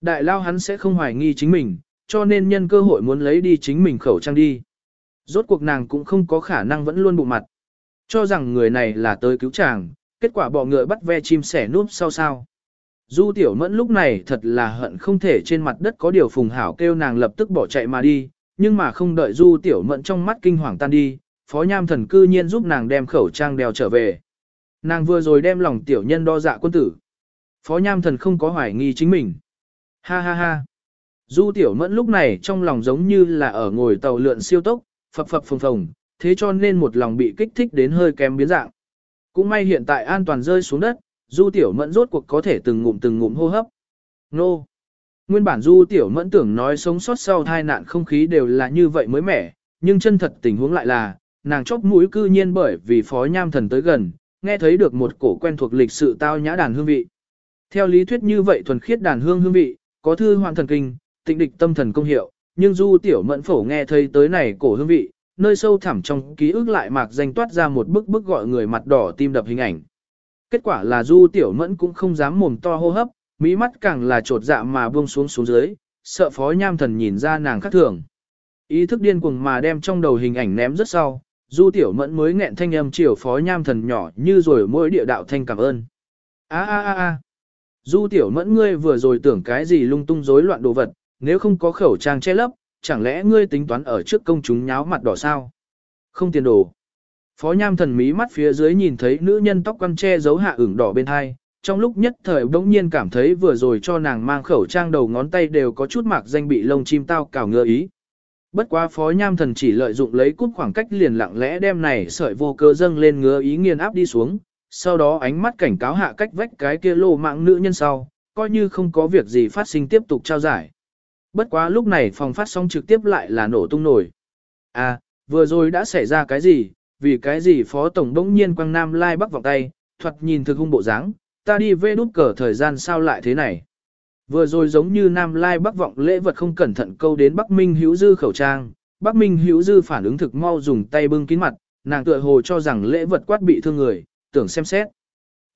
Đại lao hắn sẽ không hoài nghi chính mình, cho nên nhân cơ hội muốn lấy đi chính mình khẩu trang đi. Rốt cuộc nàng cũng không có khả năng vẫn luôn bụng mặt. Cho rằng người này là tới cứu chàng, kết quả bọ ngựa bắt ve chim sẻ núp sau sao. Du tiểu mẫn lúc này thật là hận không thể trên mặt đất có điều phùng hảo kêu nàng lập tức bỏ chạy mà đi, nhưng mà không đợi du tiểu mẫn trong mắt kinh hoàng tan đi, phó nham thần cư nhiên giúp nàng đem khẩu trang đeo trở về. Nàng vừa rồi đem lòng tiểu nhân đo dạ quân tử. Phó nham thần không có hoài nghi chính mình. Ha ha ha. Du tiểu mẫn lúc này trong lòng giống như là ở ngồi tàu lượn siêu tốc, phập phập phồng phồng, thế cho nên một lòng bị kích thích đến hơi kém biến dạng. Cũng may hiện tại an toàn rơi xuống đất, du tiểu mẫn rốt cuộc có thể từng ngụm từng ngụm hô hấp. Nô. Nguyên bản du tiểu mẫn tưởng nói sống sót sau tai nạn không khí đều là như vậy mới mẻ, nhưng chân thật tình huống lại là, nàng chóp mũi cư nhiên bởi vì phó nham thần tới gần, nghe thấy được một cổ quen thuộc lịch sự tao nhã đàn hương vị. Theo lý thuyết như vậy thuần khiết đàn hương hương vị, có thư hoàn thần kinh, tịnh địch tâm thần công hiệu, nhưng du tiểu mẫn phổ nghe thấy tới này cổ hương vị, nơi sâu thẳm trong ký ức lại mạc danh toát ra một bức bức gọi người mặt đỏ tim đập hình ảnh. Kết quả là du tiểu mẫn cũng không dám mồm to hô hấp, mỹ mắt càng là trột dạ mà buông xuống xuống dưới, sợ phó nham thần nhìn ra nàng khác thường. Ý thức điên cuồng mà đem trong đầu hình ảnh ném rất sau, Du Tiểu Mẫn mới nghẹn thanh âm chiều phó nham thần nhỏ như rồi mỗi địa đạo thanh cảm ơn. A a a a. Du Tiểu Mẫn ngươi vừa rồi tưởng cái gì lung tung rối loạn đồ vật, nếu không có khẩu trang che lấp, chẳng lẽ ngươi tính toán ở trước công chúng nháo mặt đỏ sao? Không tiền đồ. Phó nham thần mí mắt phía dưới nhìn thấy nữ nhân tóc quăn che giấu hạ ửng đỏ bên hai, trong lúc nhất thời bỗng nhiên cảm thấy vừa rồi cho nàng mang khẩu trang đầu ngón tay đều có chút mạc danh bị lông chim tao cào ngựa ý. Bất quá phó nham thần chỉ lợi dụng lấy cút khoảng cách liền lặng lẽ đem này sợi vô cơ dâng lên ngứa ý nghiền áp đi xuống, sau đó ánh mắt cảnh cáo hạ cách vách cái kia lô mạng nữ nhân sau, coi như không có việc gì phát sinh tiếp tục trao giải. Bất quá lúc này phòng phát sóng trực tiếp lại là nổ tung nổi. À, vừa rồi đã xảy ra cái gì, vì cái gì phó tổng đống nhiên quang nam lai bắc vòng tay, thuật nhìn thực hung bộ dáng, ta đi vê đút cờ thời gian sao lại thế này. Vừa rồi giống như Nam Lai Bắc vọng lễ vật không cẩn thận câu đến Bắc Minh hữu dư khẩu trang, Bắc Minh hữu dư phản ứng thực mau dùng tay bưng kín mặt, nàng tựa hồ cho rằng lễ vật quát bị thương người, tưởng xem xét.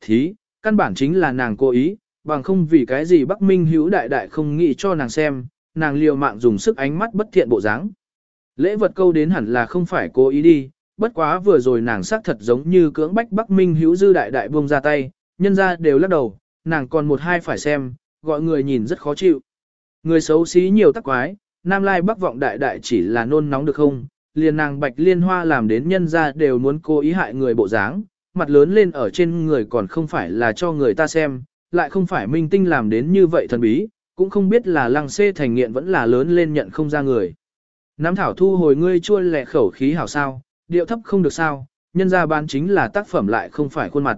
Thí, căn bản chính là nàng cố ý, bằng không vì cái gì Bắc Minh hữu đại đại không nghĩ cho nàng xem, nàng liều mạng dùng sức ánh mắt bất thiện bộ dáng. Lễ vật câu đến hẳn là không phải cố ý đi, bất quá vừa rồi nàng xác thật giống như cưỡng bách Bắc Minh hữu dư đại đại buông ra tay, nhân ra đều lắc đầu, nàng còn một hai phải xem, gọi người nhìn rất khó chịu. Người xấu xí nhiều tắc quái, Nam Lai Bắc vọng đại đại chỉ là nôn nóng được không, liền nàng bạch liên hoa làm đến nhân ra đều muốn cố ý hại người bộ dáng, mặt lớn lên ở trên người còn không phải là cho người ta xem, lại không phải minh tinh làm đến như vậy thần bí, cũng không biết là lăng xê thành nghiện vẫn là lớn lên nhận không ra người. Nam thảo thu hồi ngươi chua lẹ khẩu khí hảo sao, điệu thấp không được sao, nhân ra bán chính là tác phẩm lại không phải khuôn mặt.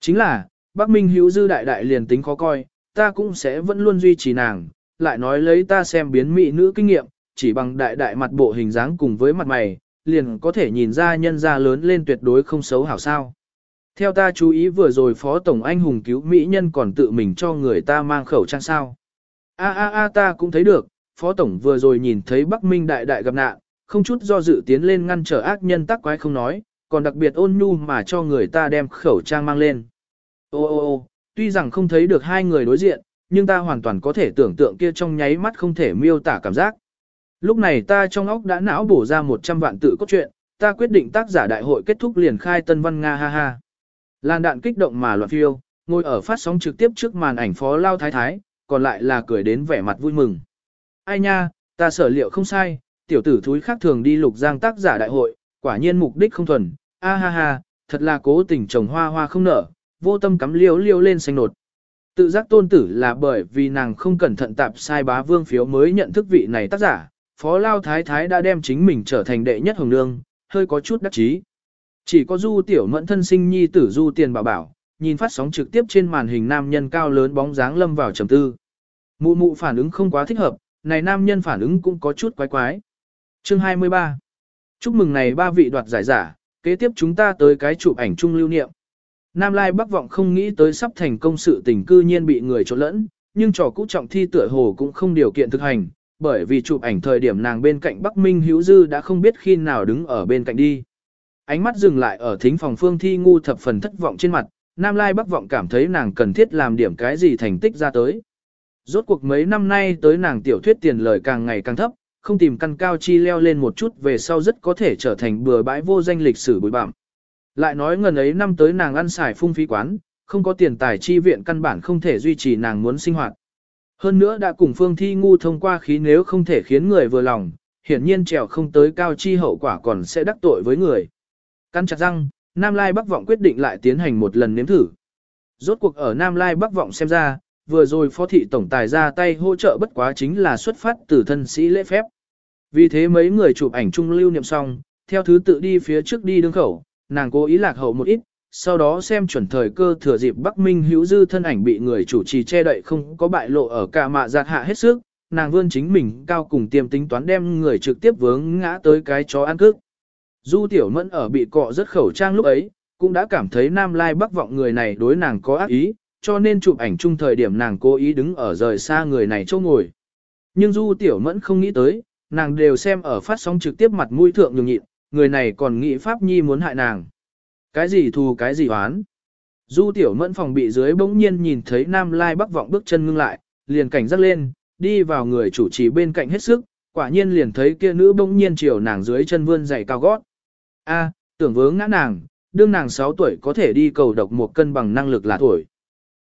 Chính là, Bắc Minh hữu dư đại đại liền tính khó coi, ta cũng sẽ vẫn luôn duy trì nàng, lại nói lấy ta xem biến mỹ nữ kinh nghiệm, chỉ bằng đại đại mặt bộ hình dáng cùng với mặt mày, liền có thể nhìn ra nhân ra lớn lên tuyệt đối không xấu hảo sao. Theo ta chú ý vừa rồi Phó Tổng Anh hùng cứu mỹ nhân còn tự mình cho người ta mang khẩu trang sao. A a a ta cũng thấy được, Phó Tổng vừa rồi nhìn thấy Bắc Minh đại đại gặp nạn, không chút do dự tiến lên ngăn trở ác nhân tắc quái không nói, còn đặc biệt ôn nhu mà cho người ta đem khẩu trang mang lên. Ô ô ô, tuy rằng không thấy được hai người đối diện, nhưng ta hoàn toàn có thể tưởng tượng kia trong nháy mắt không thể miêu tả cảm giác. Lúc này ta trong óc đã não bổ ra 100 vạn tự cốt truyện, ta quyết định tác giả đại hội kết thúc liền khai tân văn Nga ha ha. Làn đạn kích động mà loạn phiêu, ngồi ở phát sóng trực tiếp trước màn ảnh phó lao thái thái, còn lại là cười đến vẻ mặt vui mừng. Ai nha, ta sở liệu không sai, tiểu tử thúi khác thường đi lục giang tác giả đại hội, quả nhiên mục đích không thuần, a ha ha, thật là cố tình trồng hoa hoa không nở, vô tâm cắm liêu liêu lên xanh nột. Tự giác tôn tử là bởi vì nàng không cẩn thận tạp sai bá vương phiếu mới nhận thức vị này tác giả, phó lao thái thái đã đem chính mình trở thành đệ nhất hồng nương, hơi có chút đắc chí. Chỉ có du tiểu mẫn thân sinh nhi tử du tiền bảo bảo, nhìn phát sóng trực tiếp trên màn hình nam nhân cao lớn bóng dáng lâm vào trầm tư. Mụ mụ phản ứng không quá thích hợp, này nam nhân phản ứng cũng có chút quái quái. Chương 23 Chúc mừng này ba vị đoạt giải giả, kế tiếp chúng ta tới cái chụp ảnh chung lưu niệm. Nam Lai Bắc Vọng không nghĩ tới sắp thành công sự tình cư nhiên bị người trộn lẫn, nhưng trò cũ trọng thi tựa hồ cũng không điều kiện thực hành, bởi vì chụp ảnh thời điểm nàng bên cạnh Bắc Minh Hữu Dư đã không biết khi nào đứng ở bên cạnh đi. Ánh mắt dừng lại ở thính phòng phương thi ngu thập phần thất vọng trên mặt, Nam Lai Bắc Vọng cảm thấy nàng cần thiết làm điểm cái gì thành tích ra tới. Rốt cuộc mấy năm nay tới nàng tiểu thuyết tiền lời càng ngày càng thấp, không tìm căn cao chi leo lên một chút về sau rất có thể trở thành bừa bãi vô danh lịch sử bụi bặm. Lại nói ngần ấy năm tới nàng ăn xài phung phí quán, không có tiền tài chi viện căn bản không thể duy trì nàng muốn sinh hoạt. Hơn nữa đã cùng phương thi ngu thông qua khí nếu không thể khiến người vừa lòng, hiển nhiên trèo không tới cao chi hậu quả còn sẽ đắc tội với người. Căn chặt răng, Nam Lai Bắc Vọng quyết định lại tiến hành một lần nếm thử. Rốt cuộc ở Nam Lai Bắc Vọng xem ra, vừa rồi phó thị tổng tài ra tay hỗ trợ bất quá chính là xuất phát từ thân sĩ lễ phép. Vì thế mấy người chụp ảnh chung lưu niệm xong, theo thứ tự đi phía trước đi đương khẩu, nàng cố ý lạc hậu một ít, sau đó xem chuẩn thời cơ thừa dịp Bắc Minh hữu dư thân ảnh bị người chủ trì che đậy không có bại lộ ở cả mạ giạt hạ hết sức, nàng vươn chính mình cao cùng tiềm tính toán đem người trực tiếp vướng ngã tới cái chó ăn cước. Du tiểu mẫn ở bị cọ rất khẩu trang lúc ấy, cũng đã cảm thấy nam lai bắc vọng người này đối nàng có ác ý, cho nên chụp ảnh chung thời điểm nàng cố ý đứng ở rời xa người này chỗ ngồi. Nhưng du tiểu mẫn không nghĩ tới, nàng đều xem ở phát sóng trực tiếp mặt mũi thượng nhường nhịn, người này còn nghĩ Pháp Nhi muốn hại nàng. Cái gì thù cái gì oán. Du tiểu mẫn phòng bị dưới bỗng nhiên nhìn thấy Nam Lai Bắc vọng bước chân ngưng lại, liền cảnh giác lên, đi vào người chủ trì bên cạnh hết sức, quả nhiên liền thấy kia nữ bỗng nhiên chiều nàng dưới chân vươn giày cao gót. A, tưởng vướng ngã nàng, đương nàng 6 tuổi có thể đi cầu độc một cân bằng năng lực là tuổi.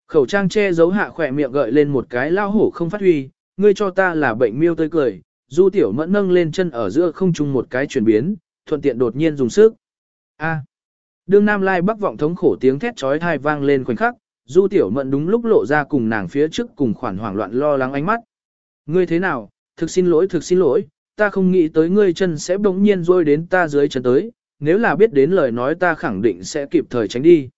Khẩu trang che giấu hạ khỏe miệng gợi lên một cái lao hổ không phát huy, ngươi cho ta là bệnh miêu tươi cười, du tiểu mẫn nâng lên chân ở giữa không trung một cái chuyển biến, thuận tiện đột nhiên dùng sức. A. Đương Nam Lai Bắc vọng thống khổ tiếng thét chói tai vang lên khoảnh khắc, Du Tiểu Mẫn đúng lúc lộ ra cùng nàng phía trước cùng khoản hoảng loạn lo lắng ánh mắt. Ngươi thế nào? Thực xin lỗi, thực xin lỗi, ta không nghĩ tới ngươi chân sẽ bỗng nhiên rơi đến ta dưới chân tới, nếu là biết đến lời nói ta khẳng định sẽ kịp thời tránh đi.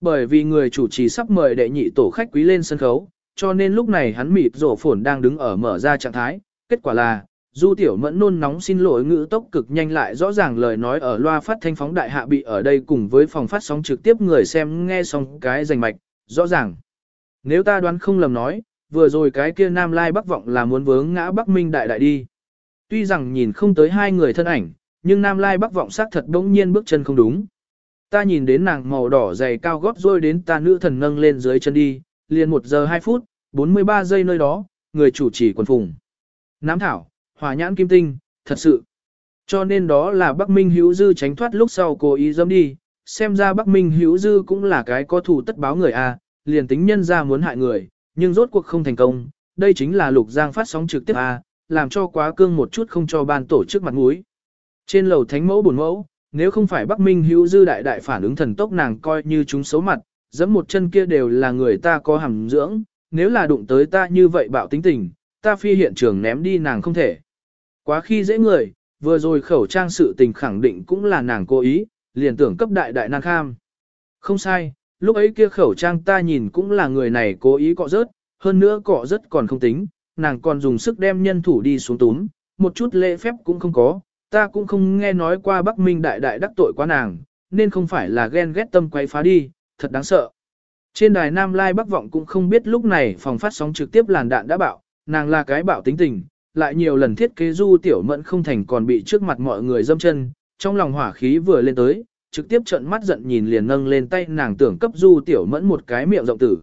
Bởi vì người chủ trì sắp mời đệ nhị tổ khách quý lên sân khấu, cho nên lúc này hắn mịt rổ phổn đang đứng ở mở ra trạng thái, kết quả là, Du tiểu mẫn nôn nóng xin lỗi ngữ tốc cực nhanh lại rõ ràng lời nói ở loa phát thanh phóng đại hạ bị ở đây cùng với phòng phát sóng trực tiếp người xem nghe xong cái rành mạch, rõ ràng. Nếu ta đoán không lầm nói, vừa rồi cái kia nam lai bắc vọng là muốn vướng ngã bắc minh đại đại đi. tuy rằng nhìn không tới hai người thân ảnh, nhưng Nam Lai Bắc vọng xác thật đống nhiên bước chân không đúng. Ta nhìn đến nàng màu đỏ dày cao gót rôi đến ta nữ thần nâng lên dưới chân đi, liền 1 giờ 2 phút, 43 giây nơi đó, người chủ trì quần phùng. Nám thảo, hòa nhãn kim tinh, thật sự. Cho nên đó là Bắc Minh Hữu Dư tránh thoát lúc sau cố ý dâm đi, xem ra Bắc Minh Hữu Dư cũng là cái có thủ tất báo người a, liền tính nhân ra muốn hại người, nhưng rốt cuộc không thành công, đây chính là Lục Giang phát sóng trực tiếp a, làm cho quá cương một chút không cho ban tổ chức mặt mũi. Trên lầu thánh mẫu buồn mẫu, nếu không phải Bắc Minh Hữu Dư đại đại phản ứng thần tốc nàng coi như chúng xấu mặt, dẫm một chân kia đều là người ta có hàm dưỡng, nếu là đụng tới ta như vậy bạo tính tình, ta phi hiện trường ném đi nàng không thể. Quá khi dễ người, vừa rồi khẩu trang sự tình khẳng định cũng là nàng cố ý, liền tưởng cấp đại đại nàng kham. Không sai, lúc ấy kia khẩu trang ta nhìn cũng là người này cố ý cọ rớt, hơn nữa cọ rớt còn không tính, nàng còn dùng sức đem nhân thủ đi xuống túm, một chút lễ phép cũng không có, ta cũng không nghe nói qua Bắc Minh đại đại đắc tội quá nàng, nên không phải là ghen ghét tâm quay phá đi, thật đáng sợ. Trên đài Nam Lai Bắc Vọng cũng không biết lúc này phòng phát sóng trực tiếp làn đạn đã bạo, nàng là cái bạo tính tình, lại nhiều lần thiết kế du tiểu mẫn không thành còn bị trước mặt mọi người dâm chân, trong lòng hỏa khí vừa lên tới, trực tiếp trợn mắt giận nhìn liền nâng lên tay nàng tưởng cấp du tiểu mẫn một cái miệng rộng tử.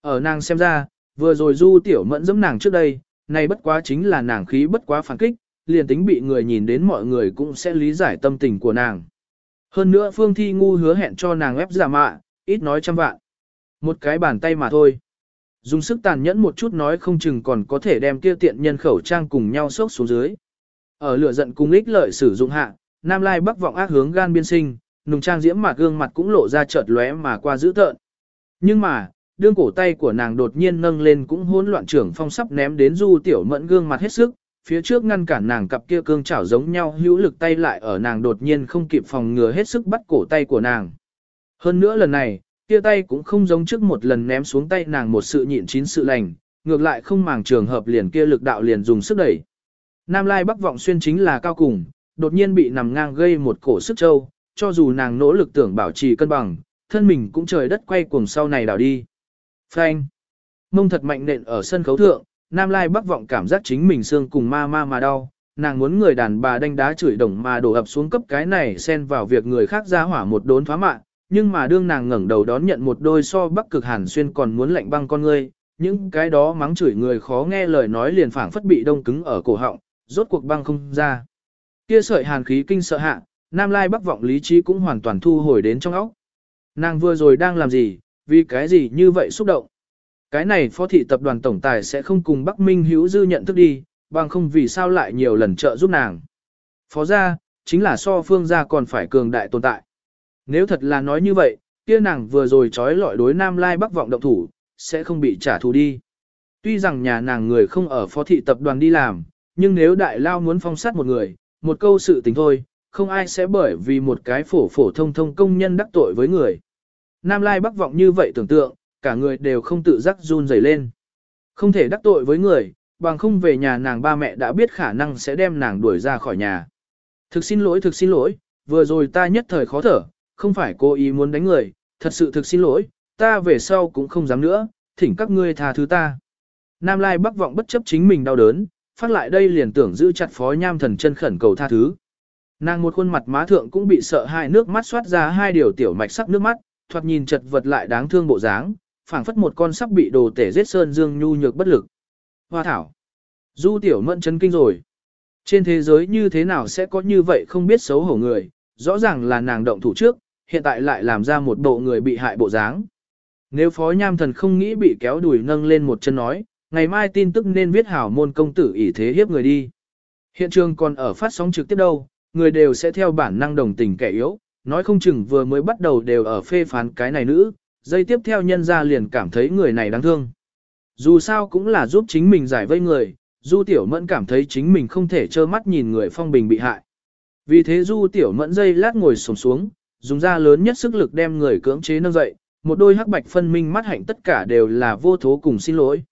Ở nàng xem ra, vừa rồi du tiểu mẫn dẫm nàng trước đây, này bất quá chính là nàng khí bất quá phản kích, liền tính bị người nhìn đến mọi người cũng sẽ lý giải tâm tình của nàng. Hơn nữa Phương Thi Ngu hứa hẹn cho nàng ép giả mạ, ít nói trăm vạn. Một cái bàn tay mà thôi. Dùng sức tàn nhẫn một chút nói không chừng còn có thể đem kia tiện nhân khẩu trang cùng nhau sốc xuống dưới. Ở lửa giận cùng ích lợi sử dụng hạ, Nam Lai Bắc vọng ác hướng gan biên sinh, nùng trang diễm mặt gương mặt cũng lộ ra chợt lóe mà qua dữ tợn. Nhưng mà, đương cổ tay của nàng đột nhiên nâng lên cũng hỗn loạn trưởng phong sắp ném đến du tiểu mẫn gương mặt hết sức, phía trước ngăn cản nàng cặp kia cương chảo giống nhau hữu lực tay lại ở nàng đột nhiên không kịp phòng ngừa hết sức bắt cổ tay của nàng. Hơn nữa lần này, kia tay cũng không giống trước một lần ném xuống tay nàng một sự nhịn chín sự lành, ngược lại không màng trường hợp liền kia lực đạo liền dùng sức đẩy. Nam Lai Bắc vọng xuyên chính là cao cùng, đột nhiên bị nằm ngang gây một cổ sức trâu, cho dù nàng nỗ lực tưởng bảo trì cân bằng, thân mình cũng trời đất quay cuồng sau này đảo đi. Phanh! Mông thật mạnh nện ở sân khấu thượng, Nam Lai Bắc vọng cảm giác chính mình xương cùng ma ma mà đau, nàng muốn người đàn bà đánh đá chửi đồng mà đổ ập xuống cấp cái này xen vào việc người khác ra hỏa một đốn thoá mạng, nhưng mà đương nàng ngẩng đầu đón nhận một đôi so Bắc Cực Hàn xuyên còn muốn lạnh băng con ngươi, những cái đó mắng chửi người khó nghe lời nói liền phảng phất bị đông cứng ở cổ họng, rốt cuộc băng không ra. Kia sợi hàn khí kinh sợ hạ, Nam Lai Bắc vọng lý trí cũng hoàn toàn thu hồi đến trong óc. Nàng vừa rồi đang làm gì, vì cái gì như vậy xúc động. Cái này phó thị tập đoàn tổng tài sẽ không cùng Bắc Minh hữu dư nhận thức đi, bằng không vì sao lại nhiều lần trợ giúp nàng. Phó gia, chính là so phương gia còn phải cường đại tồn tại. Nếu thật là nói như vậy, kia nàng vừa rồi trói lọi đối Nam Lai Bắc vọng động thủ, sẽ không bị trả thù đi. Tuy rằng nhà nàng người không ở phó thị tập đoàn đi làm, nhưng nếu đại lao muốn phong sát một người, một câu sự tình thôi, không ai sẽ bởi vì một cái phổ phổ thông thông công nhân đắc tội với người. Nam Lai Bắc vọng như vậy tưởng tượng, cả người đều không tự giác run rẩy lên. Không thể đắc tội với người, bằng không về nhà nàng ba mẹ đã biết khả năng sẽ đem nàng đuổi ra khỏi nhà. Thực xin lỗi, thực xin lỗi, vừa rồi ta nhất thời khó thở, không phải cô ý muốn đánh người, thật sự thực xin lỗi, ta về sau cũng không dám nữa, thỉnh các ngươi tha thứ ta. Nam Lai Bắc vọng bất chấp chính mình đau đớn, phát lại đây liền tưởng giữ chặt phó nham thần chân khẩn cầu tha thứ. Nàng một khuôn mặt má thượng cũng bị sợ hai nước mắt xoát ra hai điều tiểu mạch sắc nước mắt, thoạt nhìn chật vật lại đáng thương bộ dáng, phảng phất một con sắp bị đồ tể giết sơn dương nhu nhược bất lực. Hoa thảo. Du tiểu mẫn chấn kinh rồi. Trên thế giới như thế nào sẽ có như vậy không biết xấu hổ người, rõ ràng là nàng động thủ trước, hiện tại lại làm ra một bộ người bị hại bộ dáng. Nếu phó nham thần không nghĩ bị kéo đùi nâng lên một chân nói, ngày mai tin tức nên viết hảo môn công tử ỷ thế hiếp người đi. Hiện trường còn ở phát sóng trực tiếp đâu, người đều sẽ theo bản năng đồng tình kẻ yếu, nói không chừng vừa mới bắt đầu đều ở phê phán cái này nữ, dây tiếp theo nhân ra liền cảm thấy người này đáng thương. Dù sao cũng là giúp chính mình giải vây người, Du Tiểu Mẫn cảm thấy chính mình không thể trơ mắt nhìn người phong bình bị hại. Vì thế Du Tiểu Mẫn dây lát ngồi sổng xuống, dùng ra lớn nhất sức lực đem người cưỡng chế nâng dậy, một đôi hắc bạch phân minh mắt hạnh tất cả đều là vô thố cùng xin lỗi.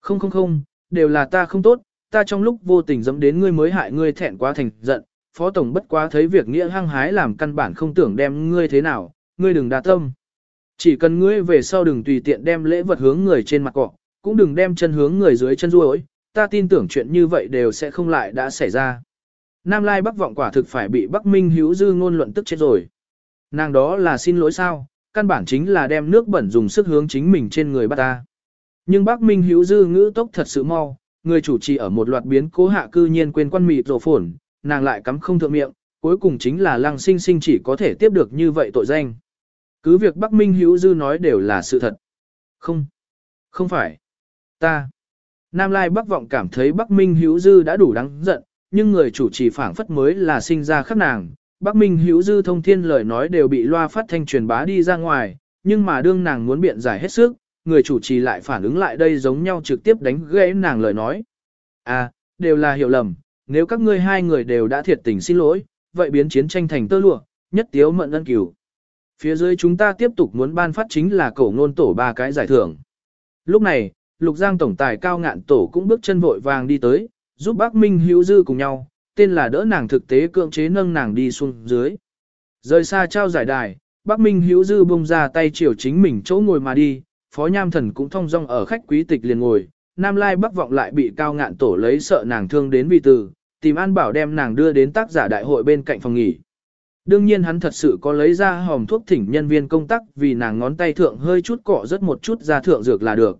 Không không không, đều là ta không tốt, ta trong lúc vô tình dẫm đến ngươi mới hại ngươi thẹn quá thành giận, phó tổng bất quá thấy việc nghĩa hăng hái làm căn bản không tưởng đem ngươi thế nào, ngươi đừng đa tâm. Chỉ cần ngươi về sau đừng tùy tiện đem lễ vật hướng người trên mặt cọ, cũng đừng đem chân hướng người dưới chân ruối, ta tin tưởng chuyện như vậy đều sẽ không lại đã xảy ra. Nam Lai Bắc vọng quả thực phải bị Bắc Minh Hữu Dư ngôn luận tức chết rồi. Nàng đó là xin lỗi sao, căn bản chính là đem nước bẩn dùng sức hướng chính mình trên người bắt ta. Nhưng Bắc Minh Hữu Dư ngữ tốc thật sự mau, người chủ trì ở một loạt biến cố hạ cư nhiên quên quan mịt rổ phổn, nàng lại cắm không thượng miệng, cuối cùng chính là lăng sinh sinh chỉ có thể tiếp được như vậy tội danh. Cứ việc Bắc Minh Hữu Dư nói đều là sự thật. Không, không phải. Ta. Nam Lai Bắc Vọng cảm thấy Bắc Minh Hữu Dư đã đủ đáng giận, nhưng người chủ trì phảng phất mới là sinh ra khắc nàng. Bắc Minh Hữu Dư thông thiên lời nói đều bị loa phát thanh truyền bá đi ra ngoài, nhưng mà đương nàng muốn biện giải hết sức, người chủ trì lại phản ứng lại đây giống nhau trực tiếp đánh gãy nàng lời nói. À, đều là hiểu lầm, nếu các ngươi hai người đều đã thiệt tình xin lỗi, vậy biến chiến tranh thành tơ lụa, nhất tiếu mận ân cửu. Phía dưới chúng ta tiếp tục muốn ban phát chính là cổ ngôn tổ ba cái giải thưởng. Lúc này, Lục Giang tổng tài cao ngạn tổ cũng bước chân vội vàng đi tới, giúp bác Minh hữu dư cùng nhau, tên là đỡ nàng thực tế cưỡng chế nâng nàng đi xuống dưới. Rời xa trao giải đài, bác Minh hữu dư bông ra tay chiều chính mình chỗ ngồi mà đi, phó nham thần cũng thong dong ở khách quý tịch liền ngồi, nam lai bắc vọng lại bị cao ngạn tổ lấy sợ nàng thương đến vì từ, tìm an bảo đem nàng đưa đến tác giả đại hội bên cạnh phòng nghỉ. Đương nhiên hắn thật sự có lấy ra hòm thuốc thỉnh nhân viên công tác vì nàng ngón tay thượng hơi chút cọ rất một chút ra thượng dược là được.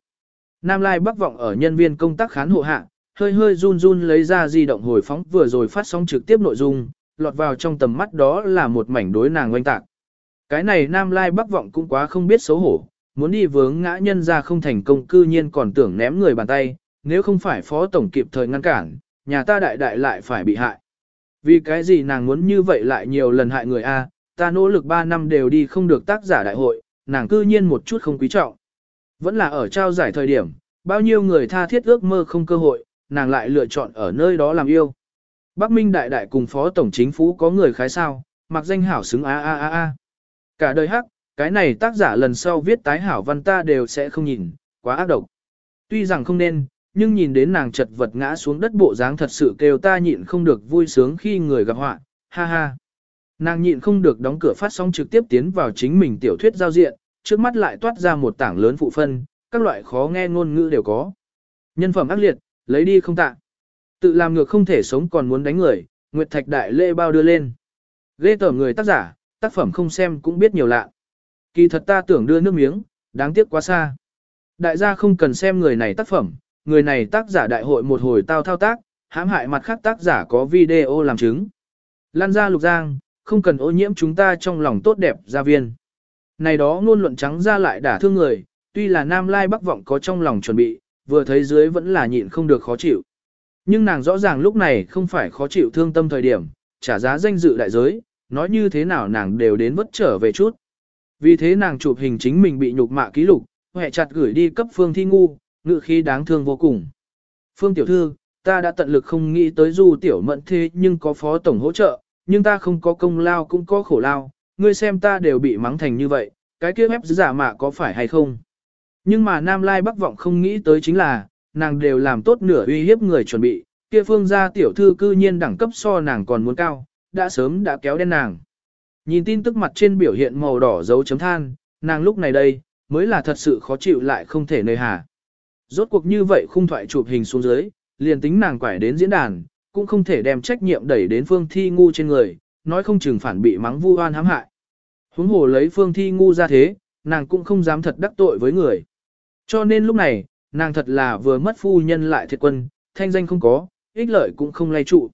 Nam Lai Bắc vọng ở nhân viên công tác khán hộ hạ, hơi hơi run run lấy ra di động hồi phóng vừa rồi phát sóng trực tiếp nội dung, lọt vào trong tầm mắt đó là một mảnh đối nàng oanh tạc. Cái này Nam Lai Bắc vọng cũng quá không biết xấu hổ, muốn đi vướng ngã nhân ra không thành công cư nhiên còn tưởng ném người bàn tay, nếu không phải phó tổng kịp thời ngăn cản, nhà ta đại đại lại phải bị hại. Vì cái gì nàng muốn như vậy lại nhiều lần hại người A, ta nỗ lực 3 năm đều đi không được tác giả đại hội, nàng cư nhiên một chút không quý trọng. Vẫn là ở trao giải thời điểm, bao nhiêu người tha thiết ước mơ không cơ hội, nàng lại lựa chọn ở nơi đó làm yêu. Bắc Minh đại đại cùng phó tổng chính phủ có người khái sao, mặc danh hảo xứng a a a a. Cả đời hắc, cái này tác giả lần sau viết tái hảo văn ta đều sẽ không nhìn, quá ác độc. Tuy rằng không nên, nhưng nhìn đến nàng chật vật ngã xuống đất bộ dáng thật sự kêu ta nhịn không được vui sướng khi người gặp họa, ha ha. Nàng nhịn không được đóng cửa phát sóng trực tiếp tiến vào chính mình tiểu thuyết giao diện, trước mắt lại toát ra một tảng lớn phụ phân, các loại khó nghe ngôn ngữ đều có. Nhân phẩm ác liệt, lấy đi không tạ. Tự làm ngược không thể sống còn muốn đánh người, Nguyệt Thạch Đại Lễ bao đưa lên. Ghê tởm người tác giả, tác phẩm không xem cũng biết nhiều lạ. Kỳ thật ta tưởng đưa nước miếng, đáng tiếc quá xa. Đại gia không cần xem người này tác phẩm, người này tác giả đại hội một hồi tao thao tác, hãm hại mặt khác tác giả có video làm chứng. Lan ra lục giang, không cần ô nhiễm chúng ta trong lòng tốt đẹp gia viên. Này đó ngôn luận trắng ra lại đả thương người, tuy là nam lai bắc vọng có trong lòng chuẩn bị, vừa thấy dưới vẫn là nhịn không được khó chịu. Nhưng nàng rõ ràng lúc này không phải khó chịu thương tâm thời điểm, trả giá danh dự đại giới, nói như thế nào nàng đều đến vất trở về chút. Vì thế nàng chụp hình chính mình bị nhục mạ ký lục, hẹ chặt gửi đi cấp phương thi ngu, ngự khí đáng thương vô cùng. Phương tiểu thư, ta đã tận lực không nghĩ tới du tiểu mẫn thế nhưng có phó tổng hỗ trợ, nhưng ta không có công lao cũng có khổ lao, ngươi xem ta đều bị mắng thành như vậy, cái kia ép giả mạ có phải hay không? Nhưng mà Nam Lai Bắc Vọng không nghĩ tới chính là, nàng đều làm tốt nửa uy hiếp người chuẩn bị, kia phương gia tiểu thư cư nhiên đẳng cấp so nàng còn muốn cao, đã sớm đã kéo đen nàng. Nhìn tin tức mặt trên biểu hiện màu đỏ dấu chấm than, nàng lúc này đây, mới là thật sự khó chịu lại không thể nơi hà. Rốt cuộc như vậy khung thoại chụp hình xuống dưới, liền tính nàng quải đến diễn đàn, cũng không thể đem trách nhiệm đẩy đến phương thi ngu trên người, nói không chừng phản bị mắng vu oan hãm hại. Huống hồ lấy phương thi ngu ra thế, nàng cũng không dám thật đắc tội với người. Cho nên lúc này, nàng thật là vừa mất phu nhân lại thiệt quân, thanh danh không có, ích lợi cũng không lay trụ.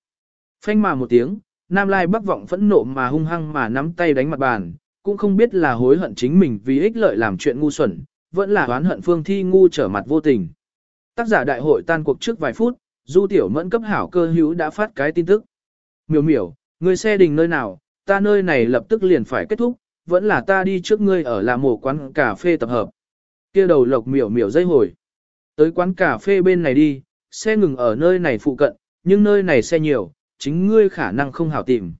Phanh mà một tiếng, Nam Lai bắc vọng phẫn nộ mà hung hăng mà nắm tay đánh mặt bàn, cũng không biết là hối hận chính mình vì ích lợi làm chuyện ngu xuẩn, vẫn là oán hận phương thi ngu trở mặt vô tình. Tác giả đại hội tan cuộc trước vài phút, Du Tiểu Mẫn cấp hảo cơ hữu đã phát cái tin tức. Miểu miểu, người xe đình nơi nào, ta nơi này lập tức liền phải kết thúc, vẫn là ta đi trước ngươi ở là mổ quán cà phê tập hợp kia đầu lộc miểu miểu dây hồi. Tới quán cà phê bên này đi, xe ngừng ở nơi này phụ cận, nhưng nơi này xe nhiều, chính ngươi khả năng không hảo tìm.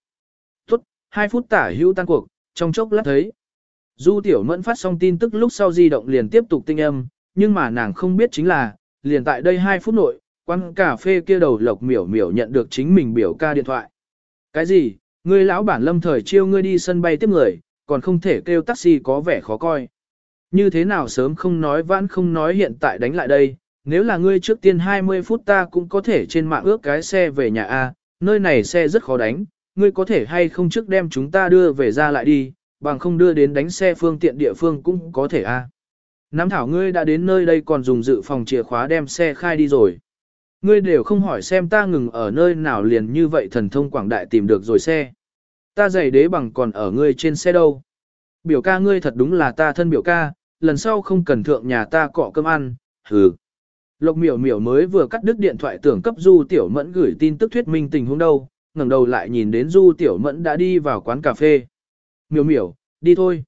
Tốt, 2 phút tả hữu tan cuộc, trong chốc lát thấy. Du Tiểu Mẫn phát xong tin tức lúc sau di động liền tiếp tục tinh âm, nhưng mà nàng không biết chính là, liền tại đây 2 phút nội, quán cà phê kia đầu lộc miểu miểu nhận được chính mình biểu ca điện thoại. Cái gì, ngươi lão bản lâm thời chiêu ngươi đi sân bay tiếp người, còn không thể kêu taxi có vẻ khó coi. Như thế nào sớm không nói vãn không nói hiện tại đánh lại đây, nếu là ngươi trước tiên 20 phút ta cũng có thể trên mạng ước cái xe về nhà A, nơi này xe rất khó đánh, ngươi có thể hay không trước đem chúng ta đưa về ra lại đi, bằng không đưa đến đánh xe phương tiện địa phương cũng có thể A. Nắm thảo ngươi đã đến nơi đây còn dùng dự phòng chìa khóa đem xe khai đi rồi. Ngươi đều không hỏi xem ta ngừng ở nơi nào liền như vậy thần thông quảng đại tìm được rồi xe. Ta giày đế bằng còn ở ngươi trên xe đâu. Biểu ca ngươi thật đúng là ta thân biểu ca, lần sau không cần thượng nhà ta cọ cơm ăn, hừ. Lộc miểu miểu mới vừa cắt đứt điện thoại tưởng cấp Du Tiểu Mẫn gửi tin tức thuyết minh tình huống đâu, ngẩng đầu lại nhìn đến Du Tiểu Mẫn đã đi vào quán cà phê. Miểu miểu, đi thôi.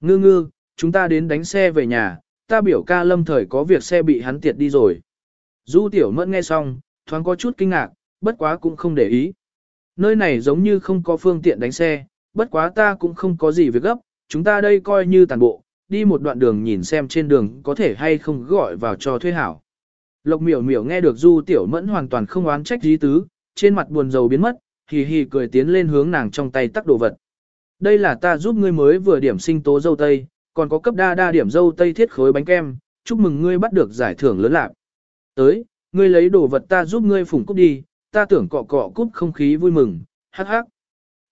Ngư ngư, chúng ta đến đánh xe về nhà, ta biểu ca lâm thời có việc xe bị hắn tiệt đi rồi. Du Tiểu Mẫn nghe xong, thoáng có chút kinh ngạc, bất quá cũng không để ý. Nơi này giống như không có phương tiện đánh xe, bất quá ta cũng không có gì việc gấp, chúng ta đây coi như tàn bộ, đi một đoạn đường nhìn xem trên đường có thể hay không gọi vào cho thuê hảo. Lộc miểu miểu nghe được Du Tiểu Mẫn hoàn toàn không oán trách dí tứ, trên mặt buồn rầu biến mất, hì hì cười tiến lên hướng nàng trong tay tắc đồ vật. Đây là ta giúp ngươi mới vừa điểm sinh tố dâu tây, còn có cấp đa đa điểm dâu tây thiết khối bánh kem, chúc mừng ngươi bắt được giải thưởng lớn lạc. Tới, ngươi lấy đồ vật ta giúp ngươi phủng cúp đi, ta tưởng cọ cọ cúp không khí vui mừng, hắc hắc.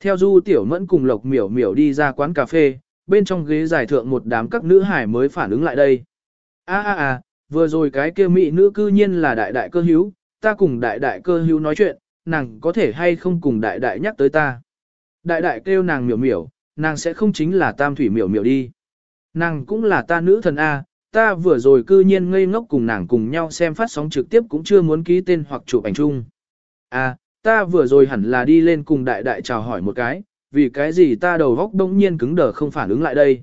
Theo Du Tiểu Mẫn cùng Lộc Miểu Miểu đi ra quán cà phê, bên trong ghế giải thượng một đám các nữ hải mới phản ứng lại đây. A a a, vừa rồi cái kia mỹ nữ cư nhiên là đại đại cơ hữu, ta cùng đại đại cơ hữu nói chuyện, nàng có thể hay không cùng đại đại nhắc tới ta. Đại đại kêu nàng miểu miểu, nàng sẽ không chính là tam thủy miểu miểu đi. Nàng cũng là ta nữ thần A, ta vừa rồi cư nhiên ngây ngốc cùng nàng cùng nhau xem phát sóng trực tiếp cũng chưa muốn ký tên hoặc chụp ảnh chung. A, ta vừa rồi hẳn là đi lên cùng đại đại chào hỏi một cái, vì cái gì ta đầu góc đông nhiên cứng đờ không phản ứng lại đây.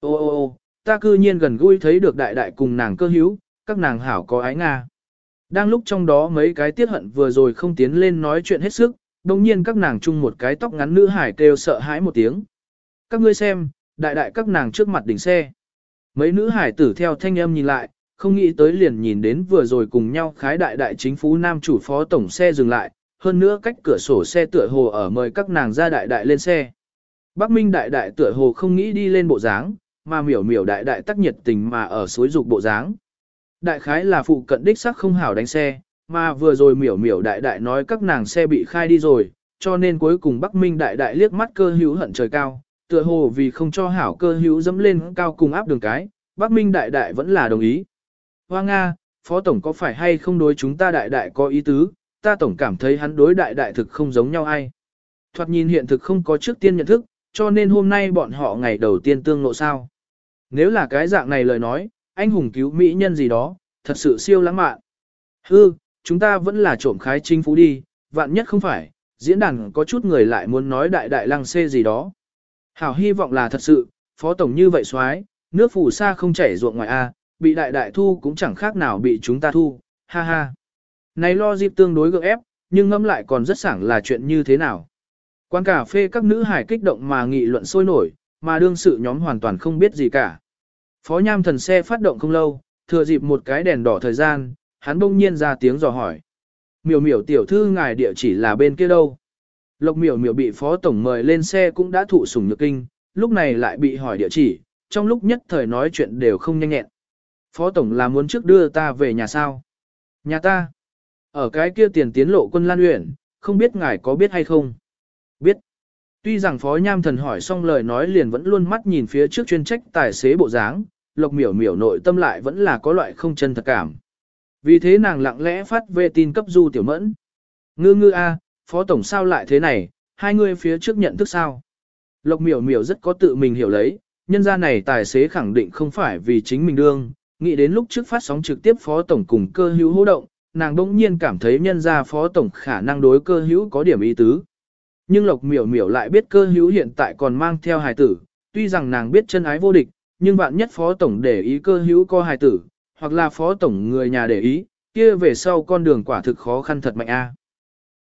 Ô ô ô, ta cư nhiên gần gũi thấy được đại đại cùng nàng cơ hữu, các nàng hảo có ái Nga. Đang lúc trong đó mấy cái tiết hận vừa rồi không tiến lên nói chuyện hết sức, đồng nhiên các nàng chung một cái tóc ngắn nữ hải kêu sợ hãi một tiếng. Các ngươi xem, đại đại các nàng trước mặt đỉnh xe. Mấy nữ hải tử theo thanh âm nhìn lại, không nghĩ tới liền nhìn đến vừa rồi cùng nhau khái đại đại chính phủ nam chủ phó tổng xe dừng lại, hơn nữa cách cửa sổ xe tựa hồ ở mời các nàng ra đại đại lên xe. Bắc Minh đại đại tựa hồ không nghĩ đi lên bộ dáng, mà miểu miểu đại đại tắc nhiệt tình mà ở suối dục bộ dáng. Đại khái là phụ cận đích sắc không hảo đánh xe, mà vừa rồi miểu miểu đại đại nói các nàng xe bị khai đi rồi, cho nên cuối cùng Bắc Minh đại đại liếc mắt cơ hữu hận trời cao, tựa hồ vì không cho hảo cơ hữu dẫm lên cao cùng áp đường cái, Bắc Minh đại đại vẫn là đồng ý. Hoa Nga, Phó Tổng có phải hay không đối chúng ta đại đại có ý tứ, ta Tổng cảm thấy hắn đối đại đại thực không giống nhau ai. Thoạt nhìn hiện thực không có trước tiên nhận thức, cho nên hôm nay bọn họ ngày đầu tiên tương lộ sao. Nếu là cái dạng này lời nói, anh hùng cứu mỹ nhân gì đó, thật sự siêu lãng mạn. Hư, chúng ta vẫn là trộm khái chính phủ đi, vạn nhất không phải, diễn đàn có chút người lại muốn nói đại đại lăng xê gì đó. Hảo hy vọng là thật sự, phó tổng như vậy xoái, nước phủ xa không chảy ruộng ngoài A, bị đại đại thu cũng chẳng khác nào bị chúng ta thu, ha ha. Này lo dịp tương đối gượng ép, nhưng ngâm lại còn rất sảng là chuyện như thế nào. Quán cà phê các nữ hải kích động mà nghị luận sôi nổi, mà đương sự nhóm hoàn toàn không biết gì cả. Phó nham thần xe phát động không lâu, thừa dịp một cái đèn đỏ thời gian, hắn bỗng nhiên ra tiếng dò hỏi. Miểu miểu tiểu thư ngài địa chỉ là bên kia đâu? Lộc miểu miểu bị phó tổng mời lên xe cũng đã thụ sủng nhược kinh, lúc này lại bị hỏi địa chỉ, trong lúc nhất thời nói chuyện đều không nhanh nhẹn. Phó tổng là muốn trước đưa ta về nhà sao? Nhà ta? Ở cái kia tiền tiến lộ quân lan uyển, không biết ngài có biết hay không? Biết. Tuy rằng phó nham thần hỏi xong lời nói liền vẫn luôn mắt nhìn phía trước chuyên trách tài xế bộ dáng, lộc miểu miểu nội tâm lại vẫn là có loại không chân thật cảm. Vì thế nàng lặng lẽ phát về tin cấp du tiểu mẫn. Ngư ngư a, phó tổng sao lại thế này, hai người phía trước nhận thức sao? Lộc miểu miểu rất có tự mình hiểu lấy, nhân gia này tài xế khẳng định không phải vì chính mình đương, nghĩ đến lúc trước phát sóng trực tiếp phó tổng cùng cơ hữu hô động, nàng bỗng nhiên cảm thấy nhân gia phó tổng khả năng đối cơ hữu có điểm ý tứ. Nhưng Lộc miểu miểu lại biết cơ hữu hiện tại còn mang theo hài tử, tuy rằng nàng biết chân ái vô địch, nhưng vạn nhất phó tổng để ý cơ hữu có hài tử, hoặc là phó tổng người nhà để ý, kia về sau con đường quả thực khó khăn thật mạnh a.